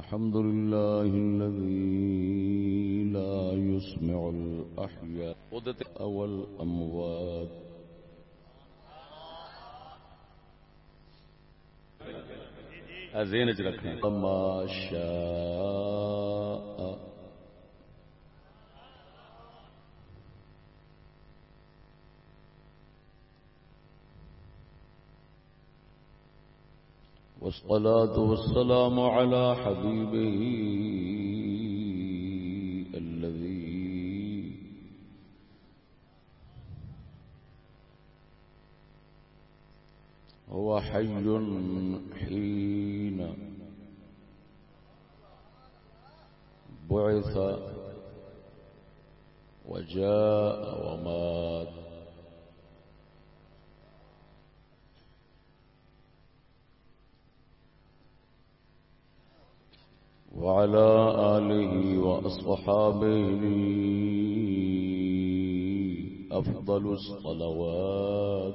الحمد لله الذي لا يسمع الأحياء أو الأموات ذہن چ رکھیں ما شاء والصلاة والسلام على حبيبه الذي هو حي حين بعث وجاء ومات. وعلى آله وأصحابه أفضل الصلوات.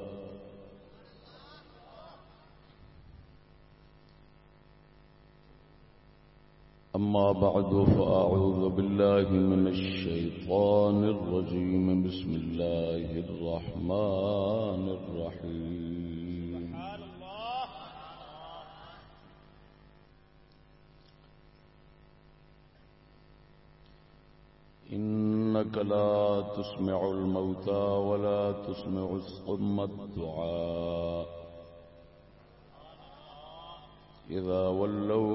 أما بعد فأعوذ بالله من الشيطان الرجيم. بسم الله الرحمن الرحيم. إنك لا تسمع الموتى ولا تسمع الصم الدعاء. إذا ولوا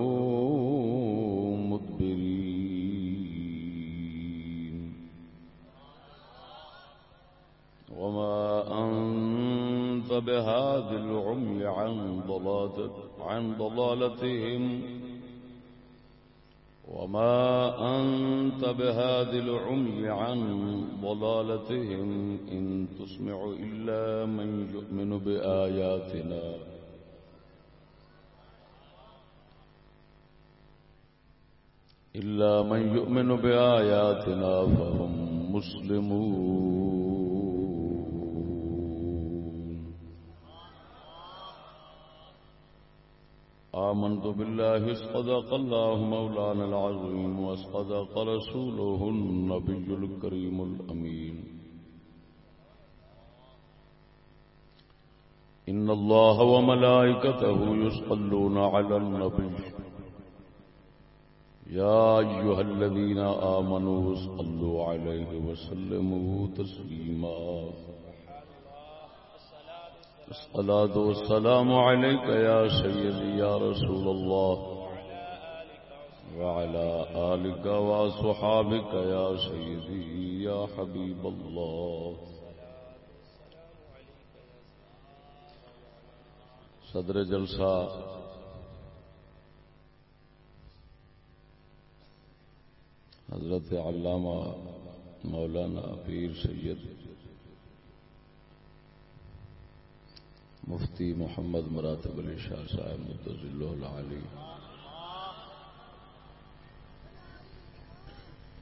مدبرين. وما أنت بهذه العمي عن ضلالتهم. وما أنت بهذه العمي عن ضلالتهم إن تسمع إلا من يؤمن بآياتنا. إلا من يؤمن بآياتنا فهم مسلمون. آمنت بالله اسقدق الله مولانا العظيم واسقدق رسوله النبي الكريم الأمين. إن الله وملائكته يسقلون على النبي. يا أيها الذين آمنوا صلوا عليه وسلموا تسليما. الصلاة والسلام عليك يا سيدي يا رسول الله. وعلى آلك وصحابك يا سيدي يا حبيب الله. صدر جلسہ حضرت علامہ مولانا پیر سید مفتی محمد مراتب علی شاہ صاحب متضل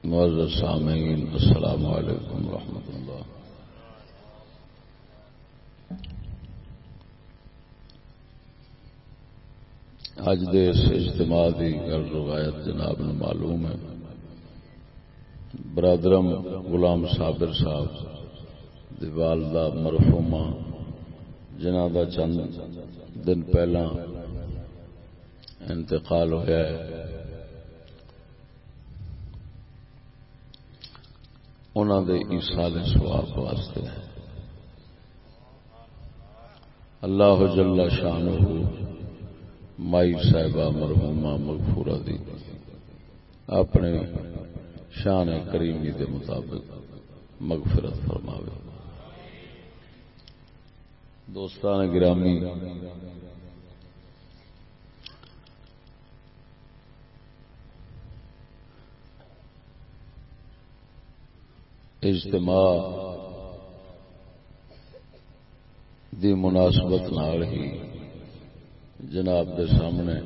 معذر سامعین، السلام علیکم ورحمۃ اللہ۔ اج دے اس اجتماع کی گل روایت جناب نے معلوم ہے۔ برادرم غلام صابر صاحب والدہ مرحوما جنہ دا چند دن پہلا انتقال ہوا ہے۔ انہوں دے ایسال سواب واسطے اللہ جل شان مائی صاحبہ مرحوما مغفورہ دی اپنے شان کریمی دے مطابق مغفرت فرماوے۔ دوستان گرامی اجتماع دی مناسبت نال ہی جناب دے سامنے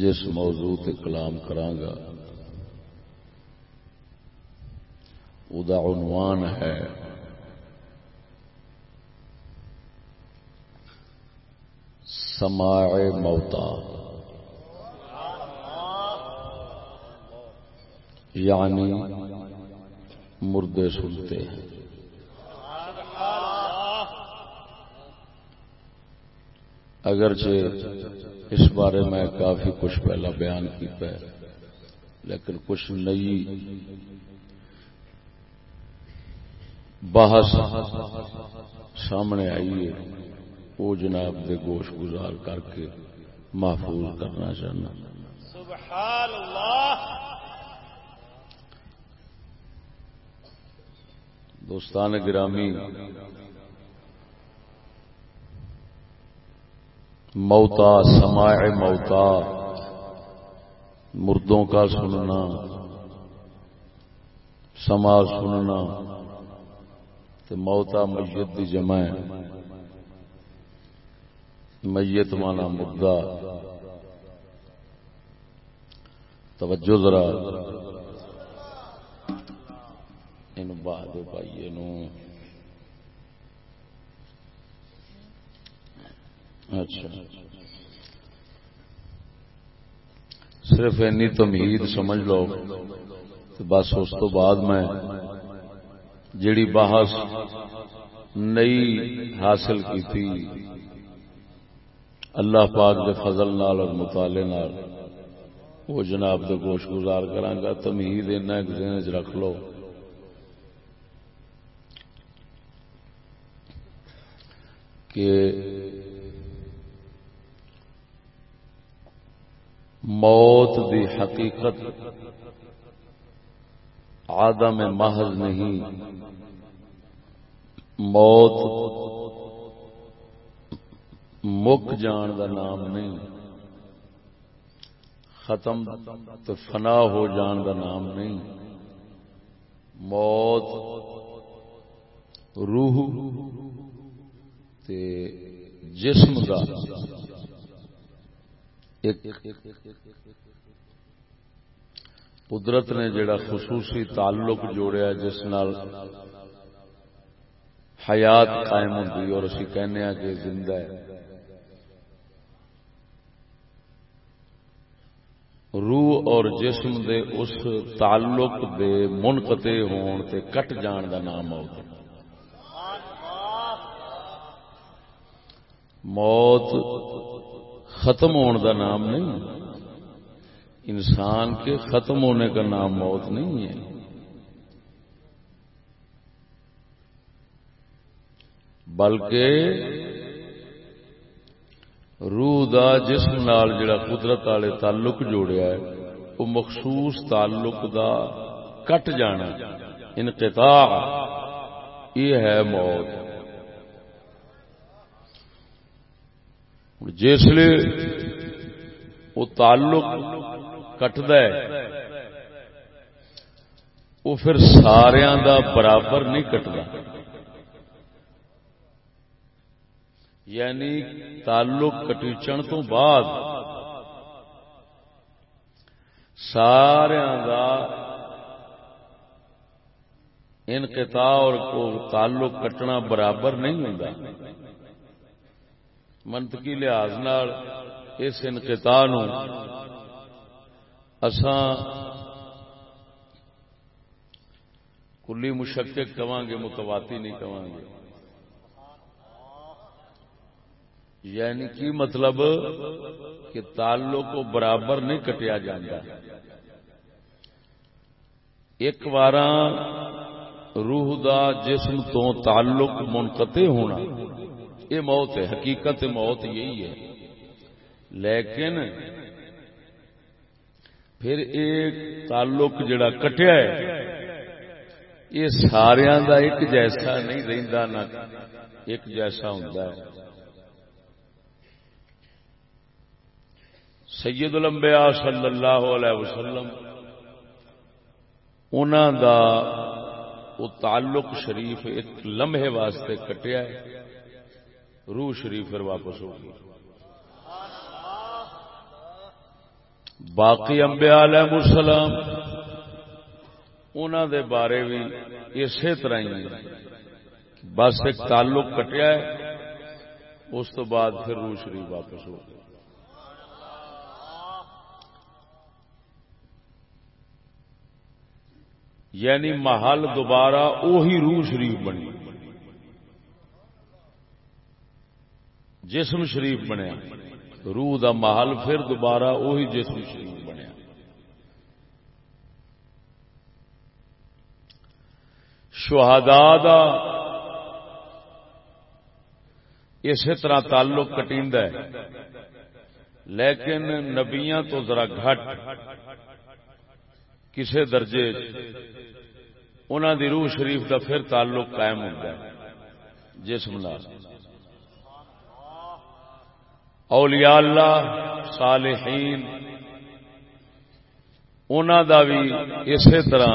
جس موضوع تے کلام عنوان ہے۔ سماع موتا۔ یعنی مردے سنتے ہیں۔ اگرچہ اس بارے میں کافی کچھ پہلا بیان کیتا ہے، لیکن کچھ نئی بحث سامنے آئی ہے۔ وہ جناب دے گوش گزار کر کے محفوظ کرنا چاہنا۔ سبحان اللہ دوستان گرامی، موتا، سماع موتا، مردوں کا سننا سما سننا موتا میت دی جمع میت مانا مدعا۔ توجہ ذرا۔ ان بہاد پائیے اچھا۔ صرف اینی تمہید سمجھ لو۔ بس اس تو بعد میں جڑی بحث نئی حاصل کی تھی۔ اللہ پاک دے فضل نال اور مطالعے نال وہ جناب دے گوش گزار کرانگا۔ تمہید اینا ایک دن رکھ لو۔ کہ موت دی حقیقت آدم محض نہیں، موت مک جان دا نام نہیں، ختم تو فنا ہو جان دا نام نہیں۔ موت روح تے جسم دا قدرت نے جڑا خصوصی تعلق جوڑیا جس نال حیات قائم ہوتی اور اسی کہنے کہ زندہ ہے۔ روح اور جسم دے اس تعلق دے منقطع ہون تے کٹ جان دا نام ہوتا موت ختم ہونے کا نام نہیں۔ انسان کے ختم ہونے کا نام موت نہیں ہے۔ بلکہ روح دا جسم نال جڑا قدرت والے تعلق جوڑیا ہے، وہ مخصوص تعلق دا کٹ جانا انقطاع، یہ ہے موت۔ جسے وہ تعلق کٹد وہ پھر سارا دا برابر نہیں کٹتا یعنی تعلق کٹیچن تو بعد سارا دا انقطاع اور تعلق کٹنا برابر نہیں ہوتا منطقی لحاظ اس انقطاع اسان کلی مشقق کہاں متواتی نہیں گے۔ یعنی کی مطلب؟ کہ تعلق کو برابر نہیں کٹیا جاتا ایک بار روح دا جسم تو تعلق منقطع ہونا، یہ موت ہے، حقیقت موت یہی ہے۔ لیکن پھر ایک تعلق جڑا کٹیا ہے، یہ سارا دا ایک جیسا نہیں رہتا نہ ایک جیسا ہوں سید الانبیاء صلی اللہ علیہ وسلم انہوں دا وہ تعلق شریف ایک لمحے واسطے کٹیا ہے، روح شریف پھر واپس ہو گئی۔ باقی امبیا علیہ السلام انہوں دے بارے بھی اسی طرح ہی بس ایک تعلق کٹیا ہے، اس تو بعد پھر روح شریف واپس ہو گیا یعنی محل دوبارہ اوہی روح شریف بنی۔ جسم شریف بنیا۔ روح دا محل پھر دوبارہ اوہی جسم شریف بنیا۔ شہداء دا اسی طرح تعلق کٹیند ہے۔ لیکن نبیاں تو ذرا گھٹ کسی درجے انہوں دی روح شریف دا پھر تعلق قائم ہوتا ہے۔ جسم نال۔ اولیاء اللہ، صالحین انہوں دا بھی اسی طرح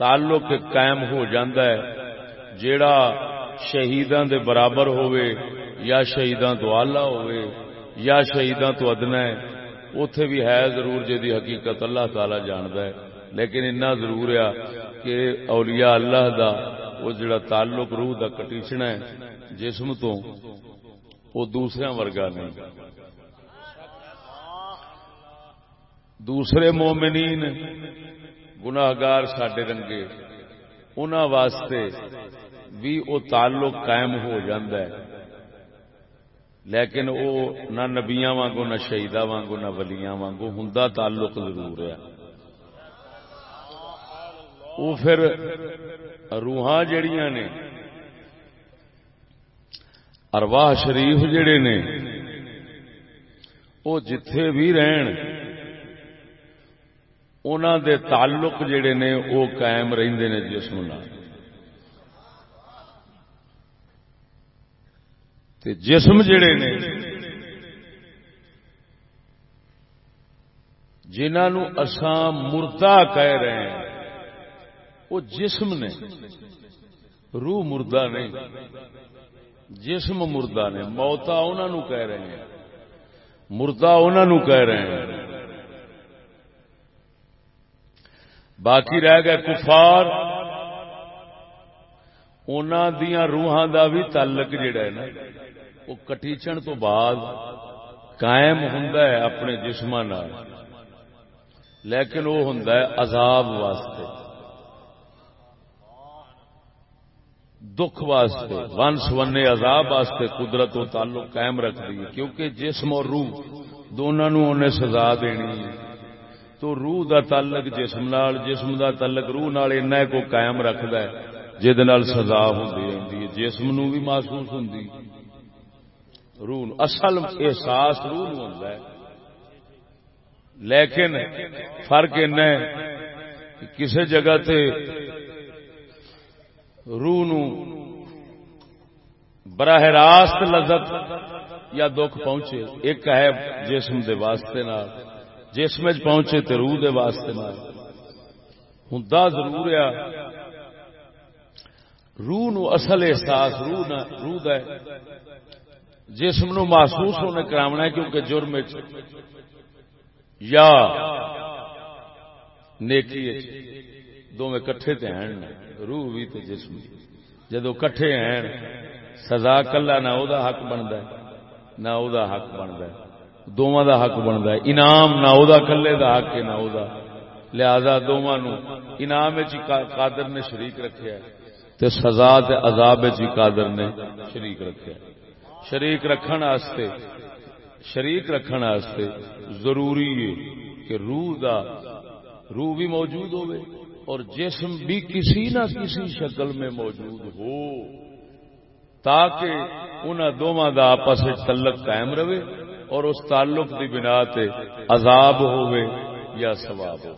تعلق قائم ہو جاندہ ہے، جیڑا شہیدان دے برابر ہوئے یا شہیدان تو آلہ ہوئے یا شہیدان تو ادنا ہے اتے بھی ہے ضرور جی حقیقت اللہ تعالی جاندہ ہے۔ لیکن اتنا ضرور ہے کہ اولیاء اللہ دا وہ جڑا تعلق روح دا کٹیچنا ہے، جسم تو وہ دوسرے ورگا نہیں۔ دوسرے مومنین گناہگار سڈے رنگے۔ ان واسطے بھی وہ تعلق قائم ہو جاندہ ہے۔ لیکن وہ نہ نبیاں وانگو، نہ شہیدہ وانگو، نہ ولیاں وانگو ہوں تعلق ضرور ہے۔ وہ پھر روحاں جڑیاں نے ارواح شریف جڑے نے وہ جتھے بھی رہن انہوں دے تعلق جڑے نے وہ قائم رہندے نے جسم تے جسم جڑے نے جنہوں اساں مردہ کہہ رہے ہیں وہ جسم نے، روح مردہ نہیں۔ جسم مردہ نے، موتا انہوں کہہ رہے ہیں۔ مردہ انہوں کہہ رہے ہیں۔ باقی رہ گئے کفار۔ دیا روحان دا بھی تعلق جڑا ہے نا، وہ کٹیچن تو بعد قائم ہوں اپنے جسم لیکن وہ ہوں عذاب واسطے۔ دکھ واسطے ون سونے عذاب واسطے قدرت و تعلق قائم رکھ دی کیونکہ جسم اور روح دونوں انہیں سزا دینی ہے۔ تو روح دا تعلق جسم نال، جسم دا تعلق روح نال اینا کو قائم رکھدا ہے جے نال سزا ہوندی رہندی ہے، جسم نو بھی محسوس ہوندی روح، اصل احساس روح نو ہوندا ہے۔ لیکن فرق اینا ہے کہ کسے جگہ تے روح نو براہ راست لذت یا دکھ پہنچے۔ ایک ہے جسم دے واسطے نال۔ جسم پہنچے تو روح دے واسطے نال۔ ہوں ضرور آ روح نو اصل احساس، روح نہ روح ہے جسم نو محسوس ہونے کرامنا ہے کیونکہ جرم یا نیکی دونوں کٹھے تے ہیں۔ روح بھی تے جسم جدو کٹھے ہیں، سزا کلا نہ او دا حق بنتا ہے، نہ او دا حق بنتا ہے۔ دونوں دا حق بنتا ہے۔ انعام نہ او کلے دا حق ہے، نہ او لہذا دونوں انعام قادر نے شریک رکھے تے سزا تے عذاب بھی قادر نے شریک رکھے شریک رکھن واسطے، شریک رکھن واسطے ضروری ہے کہ روح دا روح بھی موجود ہوئے اور جسم بھی کسی نہ کسی شکل میں موجود ہو، تاکہ انہوں دونوں دا آپس تعلق قائم رہے اور اس تعلق کی بنا تے عذاب ہوئے یا ثواب ہو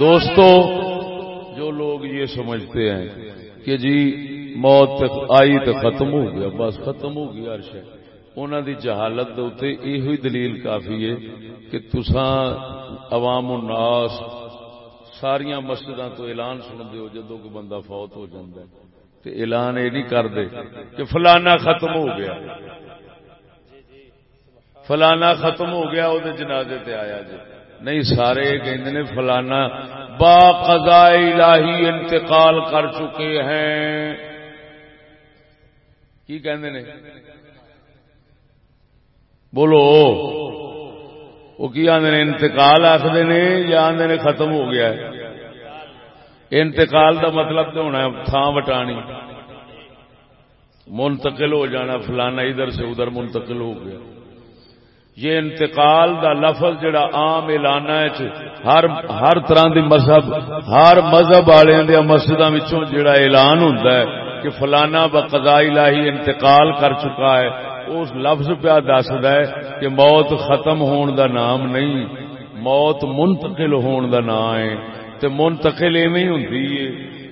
دوستو، جو لوگ یہ سمجھتے ہیں کہ جی موت آئی تو ختم ہو گیا، بس ختم ہو گیا عرش انہوں دی جہالت دے یہ دلیل کافی ہے کہ تسان عوام الناس ساریا مسجد تو اعلان سن دیو جدو کوئی بندہ فوت ہو جاتا ہے اعلان یہ نہیں کرتے کہ فلانا ختم ہو گیا فلانا ختم ہو گیا وہ جنازے تے آیا جی نہیں سارے کہ فلانا با قضاء الہی انتقال کر چکے ہیں کی کہندے نے بولو، وہ کی آدھے نے انتقال آخر نے یا آدھے نے ختم ہو گیا ہے؟ انتقال دا مطلب تو ہونا تھان وٹانی۔ منتقل ہو جانا، فلانا ادھر سے ادھر منتقل ہو گیا۔ یہ انتقال دا لفظ جڑا عام اعلانا ہر ہر طرح دی مذہب، ہر مذہب والے مسجد جڑا اعلان ہوتا ہے کہ فلانا بقضاء الہی انتقال کر چکا ہے۔ اس لفظ پیا دسد ہے کہ موت ختم ہون دا نام نہیں، موت منتقل ہون دا نام ہے۔ تے منتقل ایویں ہوندی ہے،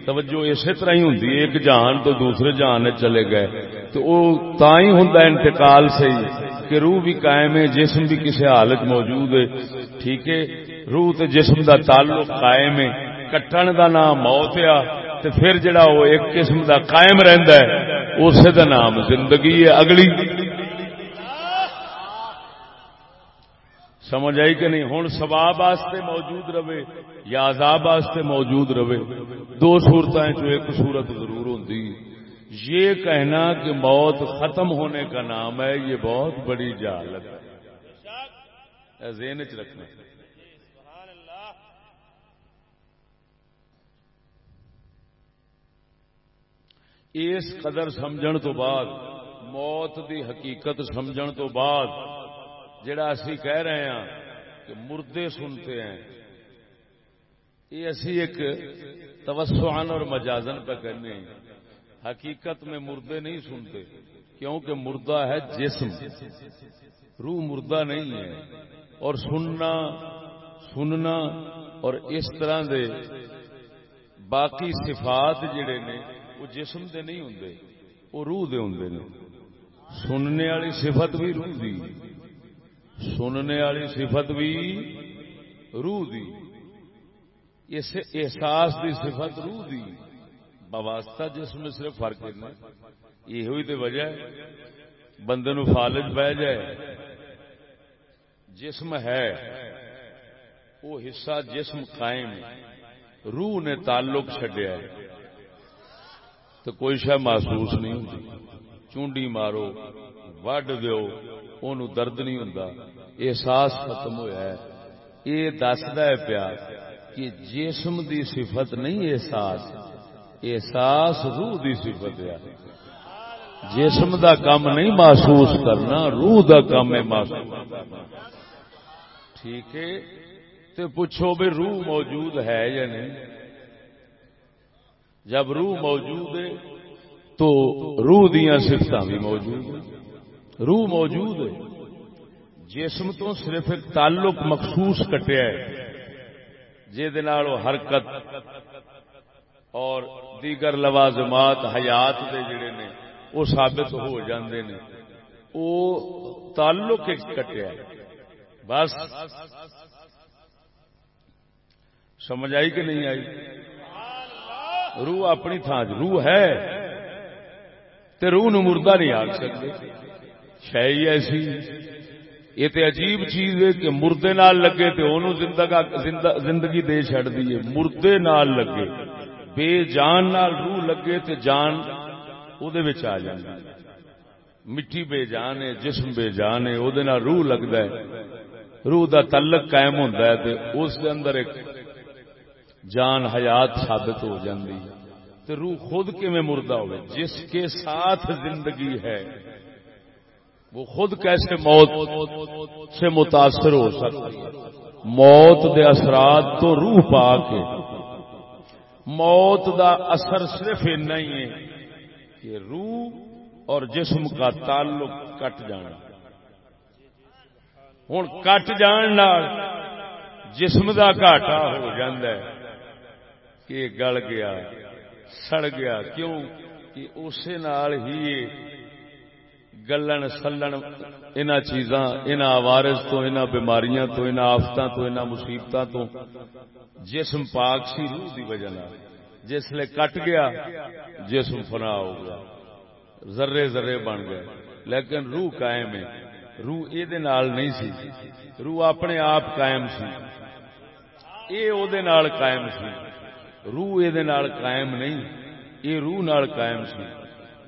توجہ اسی طرح ہی ہوندی ہے، ایک جہان تو دوسرے جہان چلے گئے۔ تو وہ تا ہی ہوندا انتقال سے ہی کہ روح بھی قائم ہے، جسم بھی کسی حالت موجود ہے۔ ٹھیک ہے، روح تے جسم دا تعلق قائم ہے۔ کٹن دا نام موت آ تے پھر جڑا وہ ایک قسم دا قائم رہندا ہے اسے دا نام زندگی ہے۔ اگلی سمجھ آئی کہ نہیں؟ ہوں سواب واسطے موجود رہے یا عذاب واسطے موجود رہے؟ دو صورتیں جو ایک صورت ضرور ہوتی یہ کہنا کہ موت ختم ہونے کا نام ہے، یہ بہت بڑی جہالت ہے۔ ذہن چ رکھنا۔ اس قدر سمجھن تو بعد، موت دی حقیقت سمجھن تو بعد جڑا اسی کہہ رہے ہیں کہ مردے سنتے ہیں، یہ اسی ایک توسعان اور مجازن پہ کرنے ہیں۔ حقیقت میں مردے نہیں سنتے، کیونکہ مردہ ہے جسم۔ روح مردہ نہیں ہے۔ اور سننا سننا اور اس طرح دے باقی صفات جڑے نے، وہ جسم دے نہیں ہوں وہ روح دے ہوں نے۔ سننے والی صفت بھی روح دی۔ سننے والی صفت بھی روح دی۔ اس احساس دی صفت روح دی۔ بواسطہ جس میں صرف فرق ہے یہ ہوئی تو وجہ ہے۔ بندے نو فالج بہ جائے۔ جسم ہے۔ وہ حصہ جسم قائم۔ روح نے تعلق چڈیا ہے۔ تو کوئی شہ محسوس نہیں ہوتی چونڈی مارو، وڈ دو درد نہیں ہوں احساس ختم ہوا ہے۔ یہ دستا ہے پیا کہ جسم دی صفت نہیں احساس احساس روح دی صفت ہے۔ جسم دا کام نہیں محسوس کرنا، روح دا کام ہے محسوس۔ ٹھیک ہے؟ تو پوچھو بھی روح موجود ہے یا نہیں۔ جب روح موجود ہے تو روح دیا سفت بھی موجود ہیں۔ روح موجود ہے۔ جسم تو صرف ایک تعلق مخصوص کٹیا ہے۔ جہد حرکت اور دیگر لوازمات حیات دے جڑے نے، وہ ثابت ہو جاندے نے۔ وہ تعلق کٹیا بس۔ سمجھ آئی کہ نہیں آئی؟ روح اپنی تھان روح ہے۔ تے روح نو مردہ نہیں آ سکتے شاید ایسی۔ یہ تے عجیب چیز ہے کہ مردے نال لگے تے انہوں زندگی دے چڑ دیے مردے نال لگے۔ بے جان نال روح لگے تے جان او دے وچ آ جاندی مٹی بے جان ہے، جسم بے جان ہے او دے نال روح لگدا ہے۔ روح دا تعلق قائم ہوندا ہے تے اس دے اندر ایک جان حیات ثابت ہو جاندی تے روح خود کے میں مردہ ہوئے؟ جس کے ساتھ زندگی ہے۔ وہ خود کیسے موت سے متاثر ہو سکتی موت دے اثرات تو روح پا کے موت دا اثر صرف اتنا ہی ہے کہ روح اور جسم کا تعلق کٹ جانا۔ ہوں کٹ جان جسم دا گاٹا ہو ہے کہ گل گیا، سڑ گیا، کیوں؟ کہ اسی نال ہی گلن، سلن ان چیزاں ان آوارز تو ان بیماریاں تو ان آفتوں تو ان مصیبتوں تو جسم پاک سی، روح دی وجہ جس لیے کٹ گیا، جسم فنا ہو گیا۔ ذرے ذرے بن گئے۔ لیکن روح قائم ہے۔ روح یہ نہیں سی۔ روح اپنے آپ قائم سی۔ یہ قائم سی۔ روح یہ قائم نہیں۔ یہ روح نال قائم سی۔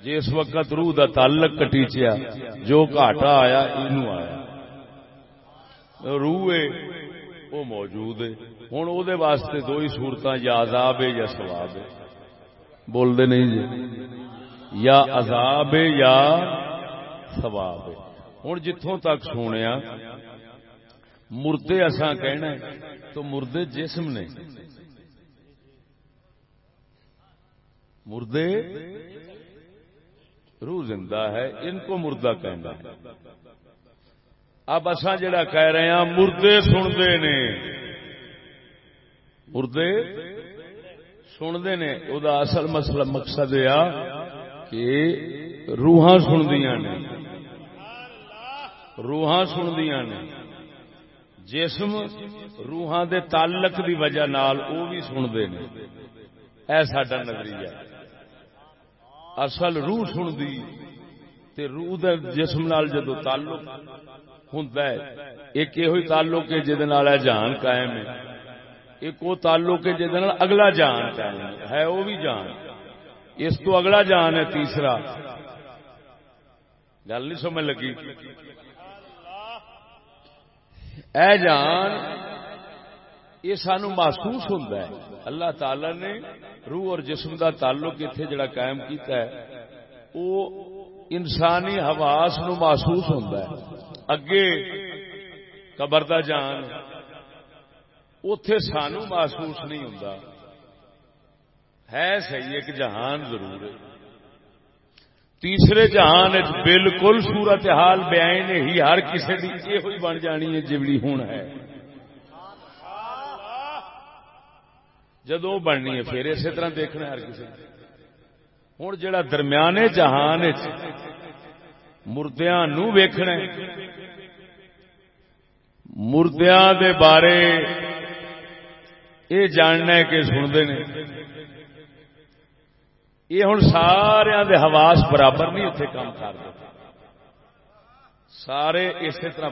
جس وقت روح دا تعلق کٹیچیا، جو گھاٹا آیا یہ آیا۔ روح وہ موجود ہے۔ ہوں وہ واسطے دو ہی سورت یا عذاب ہے یا سواب ہے۔ بولتے نہیں جی۔ یا عذاب ہے یا سواب ہے۔ ہوں جتوں تک سنیا، مردے اساں کہنا تو مردے جسم نے۔ مردے روح زندہ ہے، ان کو مردہ کہنا ہے۔ اب اصا جڑا کہہ رہے ہیں، مردے سنتے نے۔ مردے سنتے نے۔ وہ اصل مسئلہ مقصد یہ کہ روحاں سندیاں نے۔ روحاں سندیاں نے۔ جسم روحاں دے تعلق دی وجہ نال وہ بھی سنتے نے۔ اے ساڈا نظریہ۔ اصل روح سندی تے روح دے جسم نال جدو تعلق ہوں ایک یہ تعلق ہے جہد جان قائم ہے۔ ایک وہ تعلق ہے جہد اگلا جان قائم ہے وہ بھی جان۔ اس تو اگلا جان ہے تیسرا۔ گل نہیں سمجھ لگی۔ اے جان یہ سانو محسوس ہوتا ہے۔ اللہ تعالی نے روح اور جسم دا تعلق اتنے جڑا قائم کیتا ہے وہ انسانی حواس نو محسوس ہوتا ہے۔ اگے قبر دا جان اتے سانو محسوس نہیں ہوں ہے صحیح، ایک جہان ضرور ہے۔ تیسرے جہان بالکل صورت حال بیان ہی، ہر کسی کی یہ بن جانی ہے جبڑی ہوں ہے۔ جدو بننی ہے، پھر اسی طرح دیکھنا ہر کسی ہوں جڑا درمیانے جہان مردیا نو ویکھنا مردیا دے بارے یہ جاننا ہے کہ سنتے ہیں یہ ہوں سارا دے حواس برابر نہیں اتنے کام کرتے سارے اسی طرح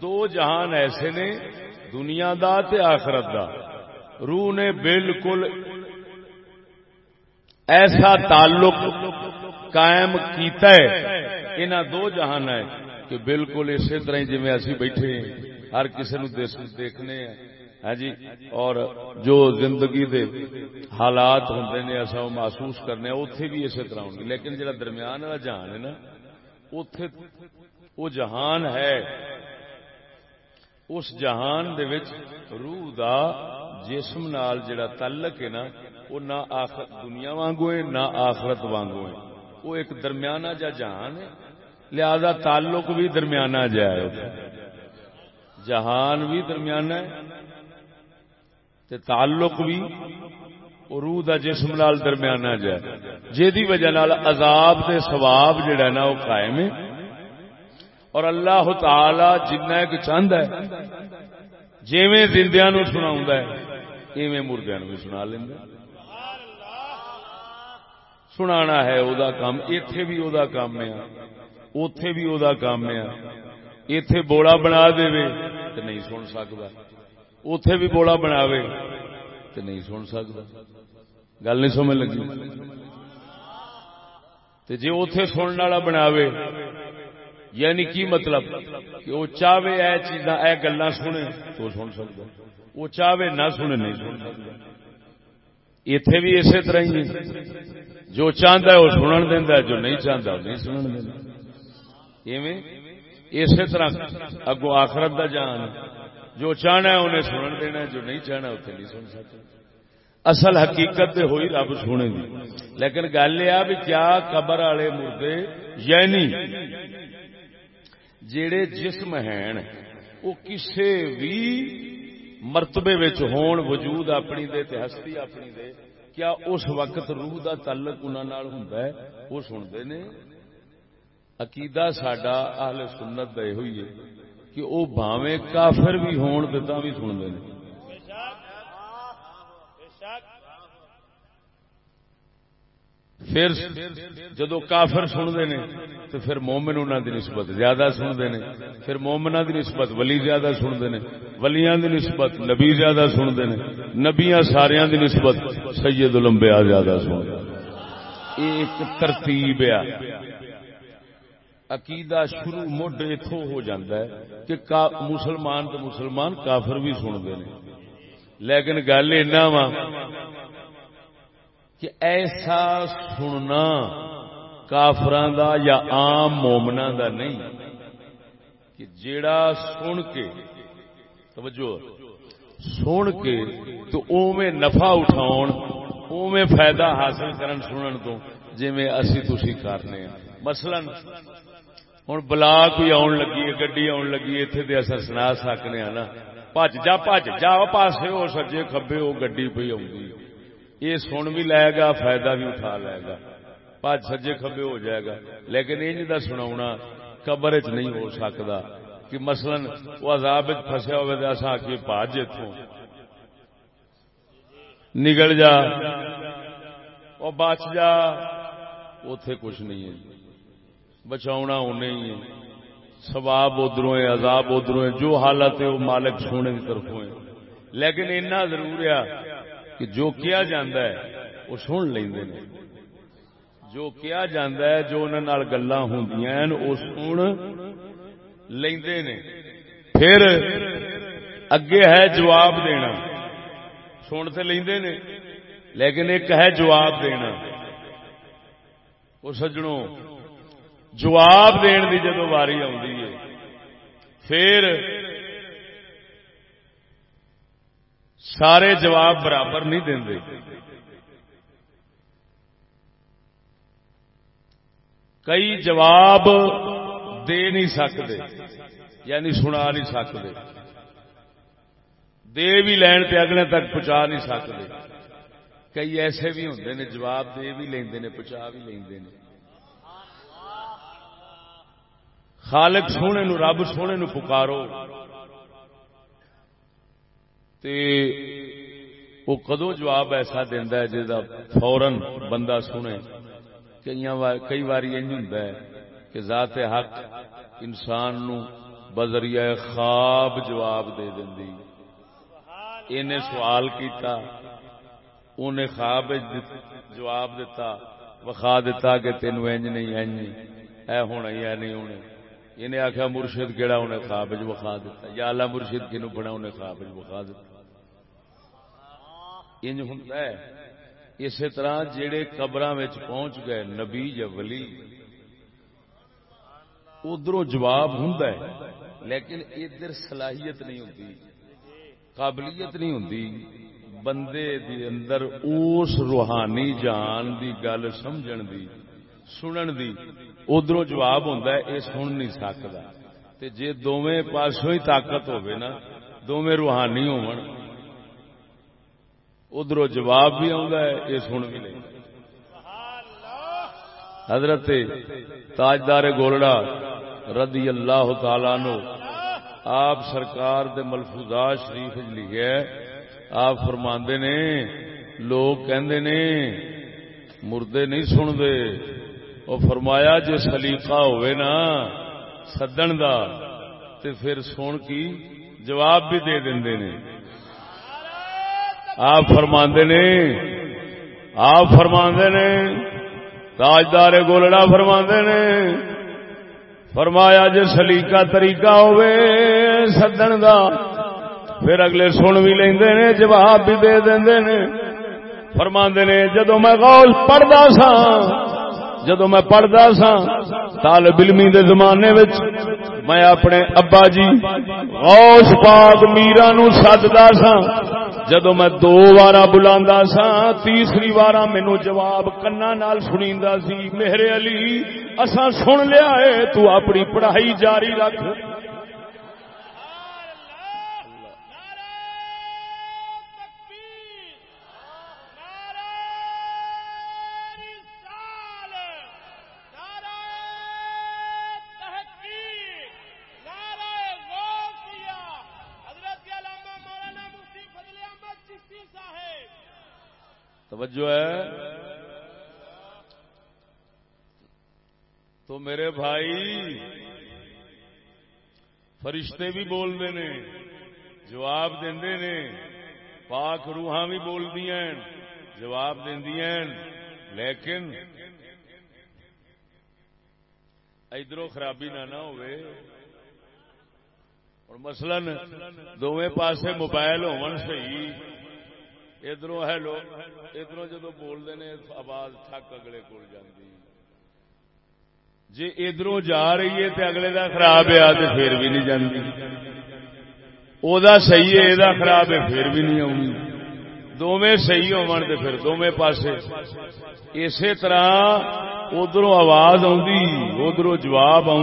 دو جہان ایسے نے، دنیا دا تے آخرت دا۔ روح نے بالکل ایسا تعلق قائم کیتا ہے انہ دو جہان ہے کہ بالکل اسی طرح جی اسی بیٹھے ہر کسی نو دیکھنے ہیں۔ ہاں جی؟ اور جو زندگی دے حالات ہوں نے، ایسا محسوس کرنے اتے بھی اسی طرح ہوں لیکن جڑا درمیان والا جہان ہے نا اتے وہ جہان ہے۔ اس جہان دے وچ روح دا جسم نال جڑا تعلق ہے نا، وہ نہ آخر دنیا وانگو ہے، نہ آخرت وانگو ہے۔ وہ ایک درمیانہ جا جہان ہے۔ لہذا تعلق بھی درمیانہ جا ہے جہان بھی درمیانہ ہے۔ تے تعلق بھی روح دا جسم نال درمیانہ جا جے وجہ نال عذاب تے ثواب جڑا نا، وہ قائم ہے۔ اور اللہ تعالی جنہ ایک چاہتا ہے، جیویں زندیاں نو سناؤں ہے۔ ایویں مردیاں بھی سنا لینا سنانا ہے او دا کام، ایتھے بھی او دا کام ہے اوتھے بھی او دا کام ہے ایتھے بوڑا بنا دے تے نہیں سن سکدا۔ اوتھے بھی بوڑا بناوے تے نہیں سن سکدا۔ گل نہیں سمجھ لگی؟ تے جے اوتھے سنن والا بناوے یعنی کی مطلب؟ کہ وہ چاہے اے چیزاں، اے گلا سنے تو سن سکتا وہ چاہے نہ سنے نہیں۔ اتے بھی اسی طرح ہی۔ جو چاہتا ہے وہ سنن دینا جو نہیں چاہتا وہ نہیں سنن دینا اسی طرح اگو آخرت دا جان۔ جو چاہنا ہے انہیں سنن دینا جو نہیں چاہنا اتنے نہیں سن سکتا اصل حقیقت ہوئی رب سونے دی۔ لیکن گل یہ بھی کیا قبر والے مردے یعنی جڑے جسم ہیں، وہ کسے بھی مرتبے ہون وجود اپنی دے تے ہستی اپنی دے، کیا اس وقت روح دا تعلق انہوں ہوں وہ سنتے نے۔ عقیدہ سڈا اہل سنت دے ہوئی ہے کہ وہ باوے کافر بھی ہون ہوتا بھی سنتے ہیں پھر جدو کافر سنتے ہیں تو پھر مومن انہوں دی نسبت زیادہ سنتے ہیں، پھر مومنا دی نسبت ولی زیادہ سنتے ہیں، ولیاں دی نسبت نبی زیادہ سنتے ہیں، نبیاں سارا دی نسبت سید الانبیاء زیادہ سنتے ایک ترتیب ہے۔ عقیدہ شروع مڈ اتو ہو جاتا ہے کہ مسلمان تو مسلمان، کافر بھی سنتے ہیں۔ لیکن گل ایسا وا کہ ایسا سننا کافران دا یا عام مومنا دا نہیں، کہ جیڑا سن کے، توجہ، سن کے تو اوے نفع اٹھاؤ اوے فائدہ حاصل کرن سنن تو جی میں اسی تسی کرنے ہیں۔ مثلا ہوں بلا کوئی آن لگی ہے، گڈی آن لگی ہے اتنے اثر سنا سکنے نا۔ پج جا پج جا، پاسے ہو سجے کبے وہ گڈی پی آؤں یہ سن بھی لے گا، فائدہ بھی اٹھا لے گا پج سجے کبے ہو جائے گا، لیکن یہ جا سنا قبر چ نہیں ہو سکتا کہ مثلا وہ عذاب فسیا ہوئے تو اصا آخیے پاج اتوں نگل جا وہ بچ جا اتے کچھ نہیں ہے۔ بچاؤنا انہیں ہی سواب ادھروں ہے، عذاب ادھروں ہے، جو حالت ہے وہ مالک سونے کی طرف ہے۔ لیکن اتنا ضرور ہے کہ جو کیا جاندہ ہے، وہ سن لیندے لیں جو کیا جاندہ ہے، جو انہوں گلا ہوں وہ سن لیندے لیں پھر اگے ہے جواب دینا۔ سن تو لیں لیکن ایک ہے جواب دینا۔ وہ سجنوں، جواب دین دی جدو واری ہے۔ پھر سارے جواب برابر نہیں دے۔ کئی جواب دے نہیں سکتے یعنی سنا نہیں سکتے۔ دے بھی لین تے اگلے تک پہنچا نہیں سکتے۔ کئی ایسے بھی ہوں نے، جواب دے بھی لے پہنچا بھی لے خالق سونے نو، رب سونے نو پکارو۔ تے وہ کدو جواب ایسا دینا ہے جا فورن بندہ سنے۔ کئی بار انج ہوں کہ ذات حق انسان نو بذریعہ خواب جواب دے دیں انہیں سوال کیتا انہیں خواب جواب دیتا وخا دیتا کہ تینوں انج نہیں، انج اے ہونا ہی اے نہیں ہونے انہیں آخیا مرشد کہڑا انہیں خواب وکھا دیتا یا اللہ مرشد کنو بنا انہیں خواب وکھا دیتا انج ہوں اسی طرح جہے قبر پہنچ گئے، نبی یا ولی ادھر جواب ہوں لیکن ادھر صلاحیت نہیں ہوتی قابلیت نہیں ہوتی بندے دی اندر اس روحانی جان دی گل سمجھن دی، سنن دی ادھر جواب ہوتا ہے یہ سن نہیں سکتا جی دونوں پاسوں ہی طاقت ہوے نا دونوں روحانی ہو ادھر جواب بھی ہے، یہ سن بھی نہیں حضرت تاجدار گولڑا رضی اللہ تعالی نو آپ سرکار دے ملفوظات شریف لکھے آپ فرماندے نے، لوگ کہندے نے، مردے نہیں سنتے۔ وہ فرمایا جی سلیقہ ہوئے نا، سدن دا، تے پھر سن کی جواب بھی دے دیں نے۔ آپ فرما نے، آپ فرما نے، تاجدار گولڑا فرما نے، فرمایا جی سلیقہ طریقہ ہوئے سدن دا، پھر اگلے سن بھی لیندے نے، جواب بھی دے دیں فرما نے جدو میں غول پڑھتا سا جدو میں پڑھتا سا طالب علمی دے زمانے وچ میں اپنے ابا جی غوث پاک میرا نو سجدا سا جدو میں دو بار بلا سا تیسری بار مینو جواب کنا نال سنی سی، میرے علی اسا سن لیا ہے تو اپنی پڑھائی جاری رکھ۔ توجہ ہے؟ تو میرے بھائی، فرشتے بھی بولتے نے جواب دے نے پاک روحاں بھی بول دیا جواب دیا لیکن ادھر خرابی نہ نہ ہوئے۔ اور مثلا دونوں پاسے موبائل ہون صحیح۔ ادھر ہے لوگ ادھر جدو بولتے ہیں، آواز تھک اگلے کو جاتی جی ادھر جا رہی ہے تو اگلے کا خراب ہے تو پھر بھی نہیں جاتی وہ صحیح ہے یہ خراب ہے، پھر بھی نہیں آنی۔ دونوں صحیح ہو پھر دونوں پاسے۔ اسی طرح ادھر آواز ادھر جواب آ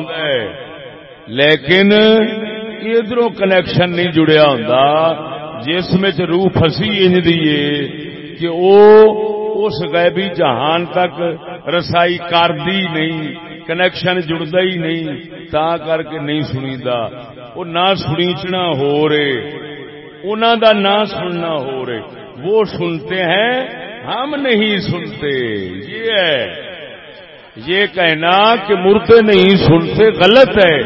لیکن ادھر کنیکشن نہیں جڑیا ہوں جس میں روح فسی انج دیے کہ وہ اس غیبی جہان تک رسائی کر دی نہیں کنیکشن جڑتا ہی نہیں، تا کر کے نہیں سنی دا وہ نہ سنیچنا ہو رہے انہوں دا نہ سننا ہو رہے۔ وہ سنتے ہیں، ہم نہیں سنتے۔ یہ ہے۔ یہ کہنا کہ مردے نہیں سنتے غلط ہے۔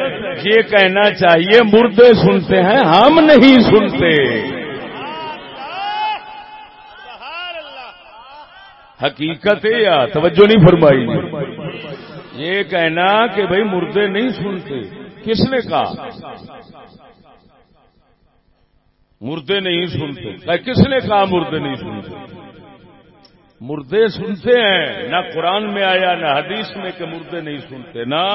یہ کہنا چاہیے، مردے سنتے ہیں، ہم نہیں سنتے۔ حقیقت یا توجہ نہیں فرمائی۔ یہ کہنا کہ بھائی مردے نہیں سنتے۔ کس نے کہا؟ مردے نہیں سنتے۔ کس نے کہا مردے نہیں سنتے؟ مردے سنتے ہیں، نہ قرآن میں آیا، نہ حدیث میں کہ مردے نہیں سنتے۔ نہ،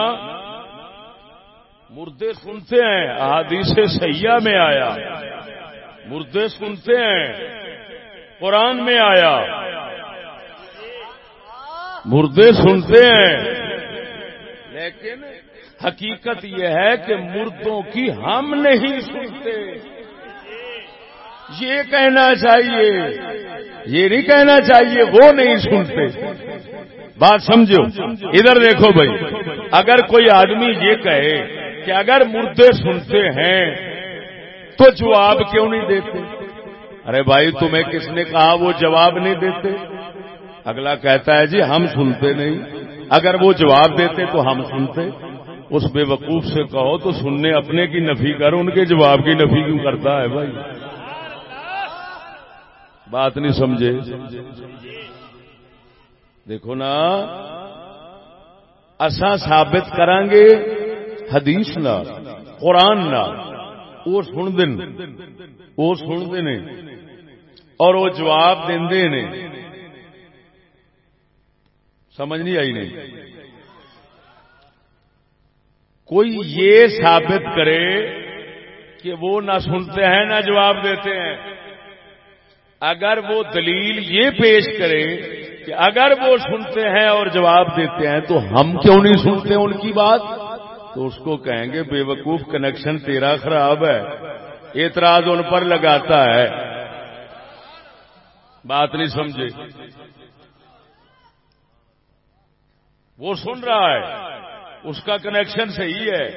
مردے سنتے ہیں، احادیث سیاح میں آیا۔ مردے سنتے ہیں، قرآن میں آیا۔ مردے سنتے ہیں۔ لیکن حقیقت یہ ہے کہ مردوں کی ہم نہیں سنتے۔ یہ کہنا چاہیے۔ یہ نہیں کہنا چاہیے، وہ نہیں سنتے۔ بات سمجھو۔ ادھر دیکھو بھائی، اگر کوئی آدمی یہ کہے کہ اگر مردے سنتے ہیں تو جواب کیوں نہیں دیتے؟ ارے بھائی، تمہیں کس نے کہا وہ جواب نہیں دیتے؟ اگلا کہتا ہے جی ہم سنتے نہیں۔ اگر وہ جواب دیتے تو ہم سنتے۔ اس بے وقوف سے کہو تو سننے اپنے کی نفی کر ان کے جواب کی نفی کیوں کرتا ہے بھائی؟ بات نہیں سمجھے۔ دیکھو نا اسا ثابت کران گے حدیث نہ قرآن نہ وہ سن دن وہ سنتے نے اور وہ جواب دے سمجھ نہیں آئی نہیں۔ کوئی یہ ثابت کرے کہ وہ نہ سنتے ہیں نہ جواب دیتے ہیں۔ اگر وہ دلیل یہ پیش کرے کہ اگر وہ سنتے ہیں اور جواب دیتے ہیں تو ہم کیوں نہیں سنتے ان کی بات؟ تو اس کو کہیں گے بے وقوف کنیکشن تیرا خراب ہے، اعتراض ان پر لگاتا ہے۔ بات نہیں سمجھے۔ وہ سن رہا ہے۔ اس کا کنیکشن صحیح ہے۔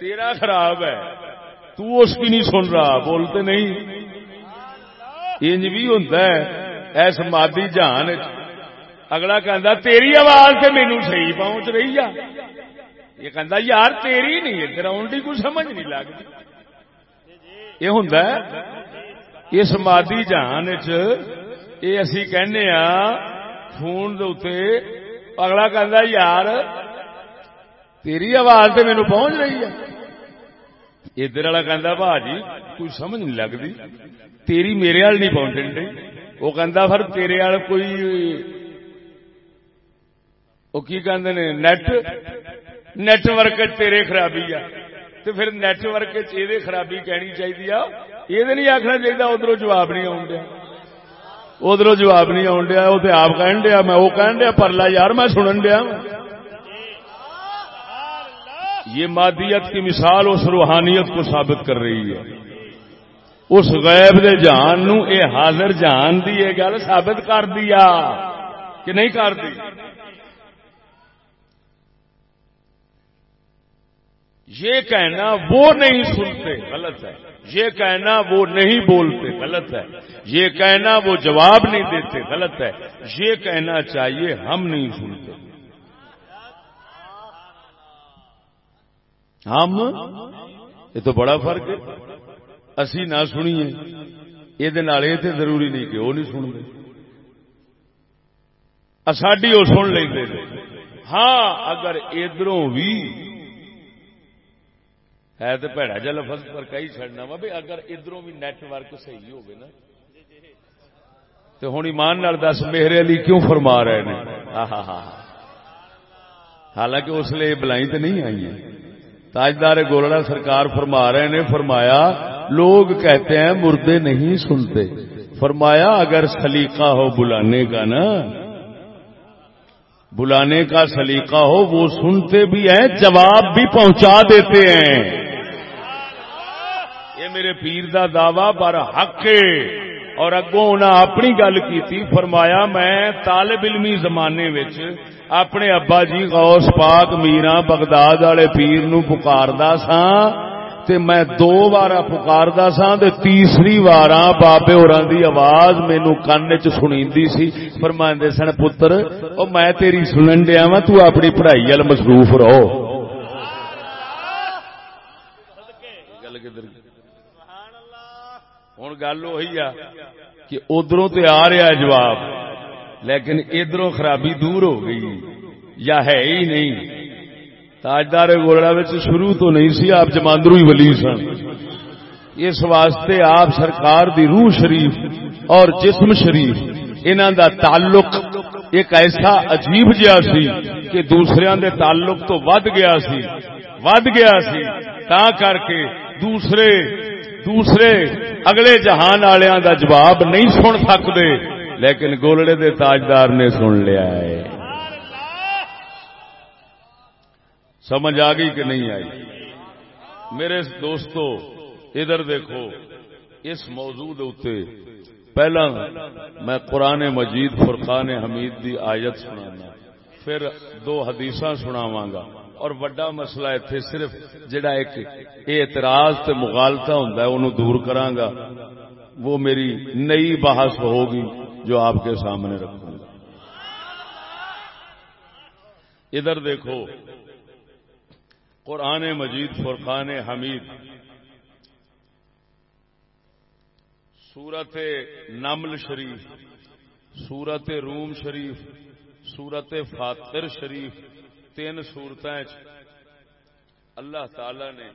تیرا خراب ہے۔ تو اس کی نہیں سن رہا، بولتے نہیں۔ انج بھی ہوتا ہے، ایس مادی جان اگلا کہ تیری آواز سے مینو صحیح پہنچ رہی ہے۔ یہ کہ یار تیری نہیں گراؤنڈ ہی کوئی سمجھ نہیں لگتی۔ یہ ہوں اس مادی جہان یہ اسی کہنے ہاں فون دے اگلا کہ یار، تیری آواز تو مینو پہنچ رہی ہے۔ ادھر والا کہ بھا جی کوئی سمجھ نہیں لگتی تیری میرے وال نہیں پہنچ رہی وہ کہ پھر تیرے وال کوئی وہ کی کہ نیٹ نیٹ ورک تیرے خرابی آ۔ تو پھر نیٹ ورک خرابی کہنی چاہیے یہ نہیں آخنا چاہیے ادھر جواب نہیں آؤں ادھر جواب نہیں آن دیا وہ تو آپ کہن دیا، میں وہ کہن دیا، پرلا یار میں سنن دیا۔ یہ مادیت کی مثال، اس روحانیت کو ثابت کر رہی ہے۔ اس غیب دے جان نو، اے حاضر جان دی یہ گل ثابت کر دیا کہ نہیں کر دی۔ یہ کہنا وہ نہیں سنتے، غلط ہے۔ یہ کہنا وہ نہیں بولتے، غلط ہے۔ یہ کہنا وہ جواب نہیں دیتے، غلط ہے۔ یہ کہنا چاہیے ہم نہیں سنتے۔ ہم؟ یہ تو بڑا فرق ہے۔ اسی نہ سنیے۔ یہ ضروری نہیں کہ وہ نہیں سنتے۔ ساڈی وہ سن لیں ہاں اگر ادھروں بھی ہے تو پیڑا جا لفظ پر کئی چڑنا وا بھائی اگر ادھروں بھی نیٹ ورک صحیح ہوگی نا۔ تو ہوں ایمان دس، میرے علی کیوں فرما رہے ہیں حالانکہ اس لیے بلائی تو نہیں آئی ہیں۔ تاجدار گولڑا سرکار فرما رہے نے، فرمایا، لوگ کہتے ہیں مردے نہیں سنتے۔ فرمایا، اگر سلیقہ ہو بلانے کا نا، بلانے کا سلیقہ ہو، وہ سنتے بھی ہیں، جواب بھی پہنچا دیتے ہیں۔ میرے پیر دا دعوی، پر حق اور اگوں انہیں اپنی گل کی فرمایا، میں طالب علمی زمانے وچ اپنے ابا جی غوث پاک میرا بغداد والے پیر نو پکاردا سا تے میں دو بار پکاردا سا تے تیسری وار بابے ہوراں دی آواز مینوں کان وچ سنیندی سی۔ فرماندے سن، پتر، او میں تیری سنن دیا وا تو اپنی پڑھائی ول مصروف رہو۔ ہوں گل وہی آ کہ ادھروں تے آ رہا جواب لیکن ادھروں خرابی دور ہو گئی یا ہے ہی نہیں تاجدار گولڑا شروع تو نہیں سی آپ جماندرو ہی ولی سن اس واسطے آپ سرکار دی روح شریف اور جسم شریف انہوں دا تعلق ایک ایسا عجیب جہا سی کہ دوسرے دے تعلق تو ود گیا سی ود گیا سی تا کر کے دوسرے دوسرے اگلے جہان والوں دا جواب نہیں سن سکتے، لیکن گولڑے دے تاجدار نے سن لیا ہے۔ سمجھ آ گئی کہ نہیں آئی؟ میرے دوستو، ادھر دیکھو، اس موضوع اتنے پہلا میں قرآن مجید فرقان حمید دی آیت سنا پھر دو حدیث سناواں گا۔ اور وڈا مسئلہ اتنے صرف جڑا ایک اعتراض تے مغالتا ہوں انہوں دور کرانگا، وہ میری نئی بحث ہوگی جو آپ کے سامنے رکھوں گا۔ ادھر دیکھو، قرآن مجید، فرقان حمید، سورت نمل شریف، سورت روم شریف، سورت فاتر شریف تین سورت اللہ تعالی نے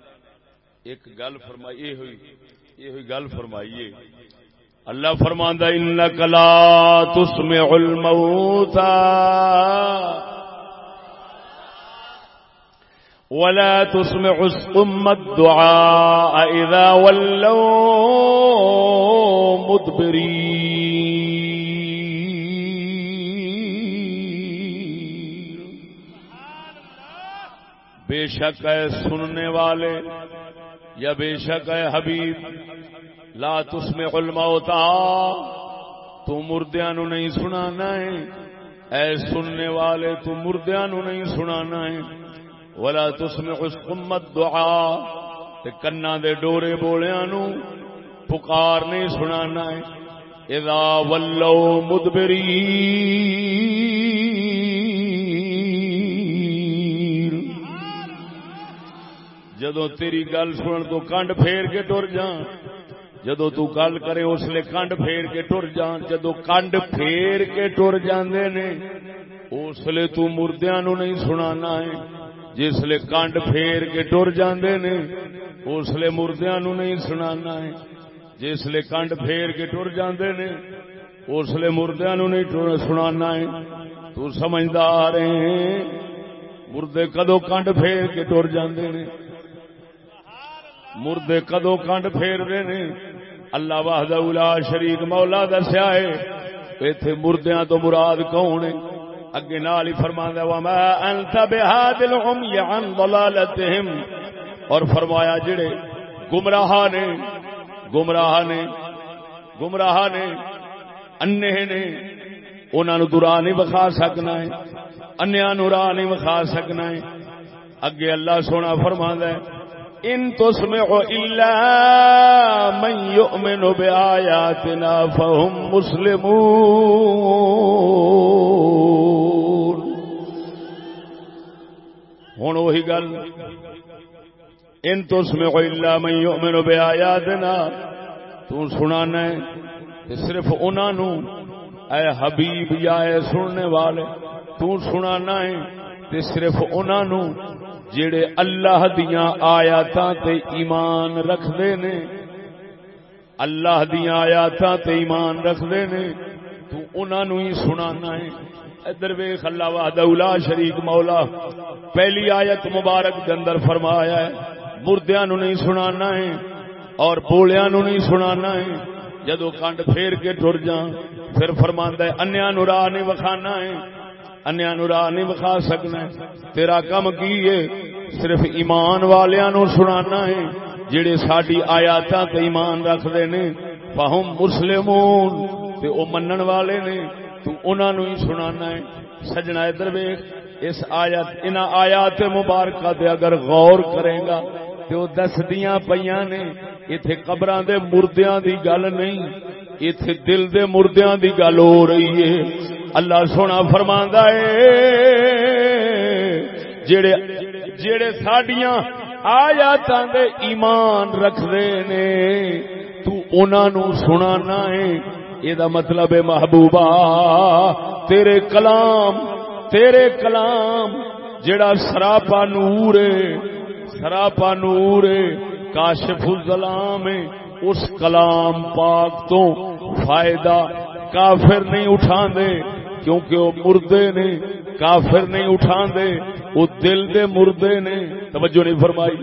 ایک گل فرمائی، یہ ہوئی یہ ہوئی گل فرمائیے اللہ فرماندہ ان کلا تسمع الموتا ولا تسمع الصم الدعاء إذا ولوا مدبرين بے شک ہے سننے والے یا بے شک ہے حبیب، لا تسمع الموتا تو مردیاں نو نہیں سنانا ہے۔ اے سننے والے، تو مردیاں نو نہیں سنانا ہے۔ ولا تسمع الصمت دعا تے کنا دے ڈورے بولیا نو پکار نہیں سنانا ہے۔ اذا ولو مدبری جدو تیری گل سن تو کنڈ پھیر کے ٹر جان جدو تو گل کرے اس لیے کنڈ پھیر کے ٹر جان جدو کنڈ پھیر کے ٹر جاندے نے، اس لیے تو مردیاں نو نہیں سنانا ہے۔ جسے کانڈ پھیر کے ٹر جاندے نے اسلے مردیاں نو نہیں سنانا ہے۔ جسے کنڈ پھیر کے ٹر جاندے نے اسلے مردیاں نو نہیں سنانا ہے۔ تو سمجھدار ہیں، مردے کدو کنڈ پھیر کے ٹر جاندے نے؟ مردے کدو کنڈ پھیر رہے نے اللہ واہد شریک مولا دسیا ہے، ایتھے مردیاں تو مراد کون ہے اگے نال ہی فرماندا وا ما انت بهاد العمي عن ضلالتهم۔ اور فرمایا، جڑے گمراہ نے گمراہ نے گمراہ نے انے نے انہاں نو درا نہیں بخا سکنا ہے انیاں نو راہ نہیں بخا سکنا ہے۔ اگے اللہ سونا فرماندا ہے ان تسمع الا من يؤمن بآياتنا فهم مسلمون. ہوں وہی گل ان تو الا من يؤمن بآياتنا، تو سنانا ہے تے صرف انہاں نو، اے حبیب یا اے سننے والے، تو سنانا ہے تے صرف انہاں نو جڑے اللہ دیاں آیاتاں تے ایمان رکھدے نے، اللہ دیاں آیاتاں تے ایمان رکھدے نے، تو انہاں نو ہی سنانا ہے۔ ادھر ویخ اللہ وحدہ لا شریک مولا، پہلی آیت مبارک کے اندر فرمایا ہے، مردیاں نو نہیں سنانا ہے اور بولیاں نو نہیں سنانا ہے۔ جدو کنڈ پھیر کے ٹر جا پھر فرماندا ہے انیا نو راہ نہیں وکھانا ہے۔ انیا نو راہ نہیں وکھا سکنا۔ تیرا کم کی ہے؟ صرف ایمان والیاں نو سنانا ہے۔ جڑے ساڈی آیاتاں تے ایمان رکھدے نے، فہم مسلمون۔ تے او منن والے نے، تو انہاں نو ہی سنانا ہے۔ سجنا ادھر ویکھ، اس آیات ان آیات مبارکہ تے اگر غور کرے گا، تے او دسدیاں پیاں نے، ایتھے قبراں دے مردیاں دی گل نہیں، ایتھے دل دے مردیاں دی گل ہو رہی ہے۔ اللہ سونا فرماندا ہے۔ جڑے جڑے ساڈیاں آیاتاں دے ایمان رکھدے نے، تو انہاں نو سنانا ہے۔ مطلب ہے محبوبہ، تیرے کلام تیرے کلام جڑا سراپا نور سراپا نور کاشف الظلام اس کلام پاک تو فائدہ کافر نہیں اٹھا دے کیونکہ وہ مردے نے، کافر نہیں اٹھا دے وہ دل دے مردے نے۔ توجہ نہیں فرمائی۔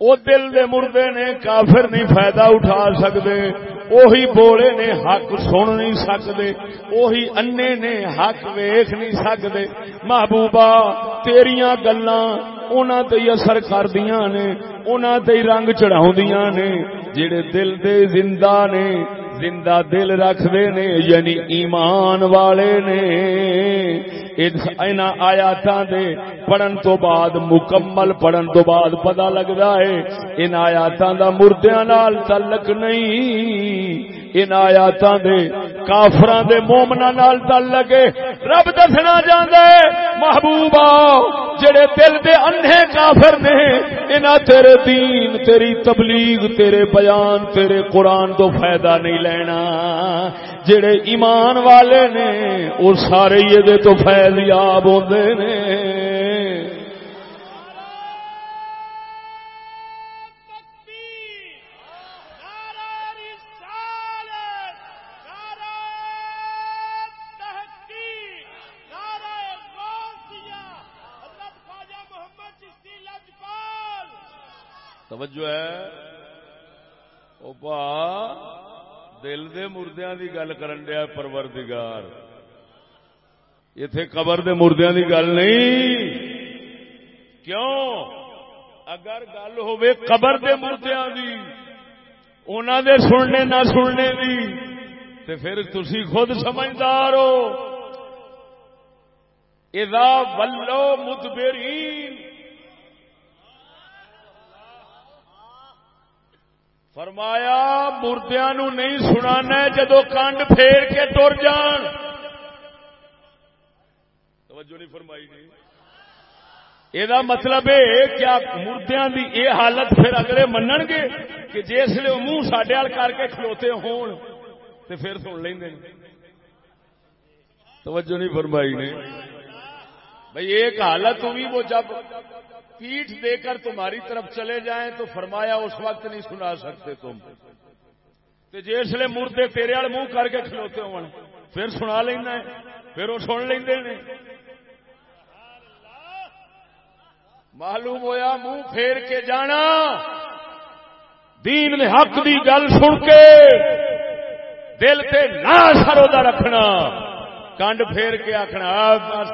وہ دل دے مردے نے کافر نہیں فائدہ اٹھا سکتے اوہی بولے نے حق سن نہیں سکتے اوہی انے نے حق ویخ نہیں سکتے محبوبہ، تیریاں گلاں انہاں تے اثر کردیاں نے، انہاں تے رنگ چڑھاؤندیاں نے۔ جڑے دل دے زندہ نے زندہ دل رکھتے نے یعنی ایمان والے نے۔ آیات دے پڑھن تو بعد، مکمل پڑھن تو بعد پتا لگتا ہے، ان آیات دا مردیا نال تعلق نہیں۔ ان آیات دے کافران دے مومنا نال تعلق ہے رب دسنا جاندے محبوبا جڑے دل دے انہے کافر نے، انہاں تیرے دین، تیری تبلیغ، تیرے بیان، تیرے قرآن تو فائدہ نہیں لینا۔ جڑے ایمان والے نے وہ سارے یہ تو فیض یاب ہوتے نے۔ توجہ ہے۔ او پا دل دے مردیاں دی گل کرن دیا پروردگار۔ ایتھے قبر دے مردیاں دی گل نہیں۔ کیوں؟ اگر گل ہوے قبر دے مردیاں دی انہاں دے سننے نہ سننے دی، تے پھر تسی خود سمجھدار ہو۔ اذا ولو مدبرین فرمایا مردیا نو نہیں سنا جدو کنڈ پھیر کے ٹر جان۔ توجہ نہیں فرمائی نہیں۔ یہ مطلب ہے کیا مردیا دی اے حالت پھر اگلے منن گے کہ جس لیے منہ سڈے وال کر کے کھلوتے ہون تو پھر سن لیں توجہ نہیں فرمائی نے بھائی ایک حالت ہوئی وہ جب پیٹ دے کر تمہاری طرف چلے جائیں تو فرمایا اس وقت نہیں سنا سکتے تم۔ جسے مردے تیرے وال منہ کر کے کھلوتے ہو پھر سنا لینا پھر وہ سن لیں معلوم ہویا منہ پھیر کے جانا۔ دین حق دی گل سن کے دل سے نہ سرودا رکھنا۔ کنڈ پھیر کے آخنا بس،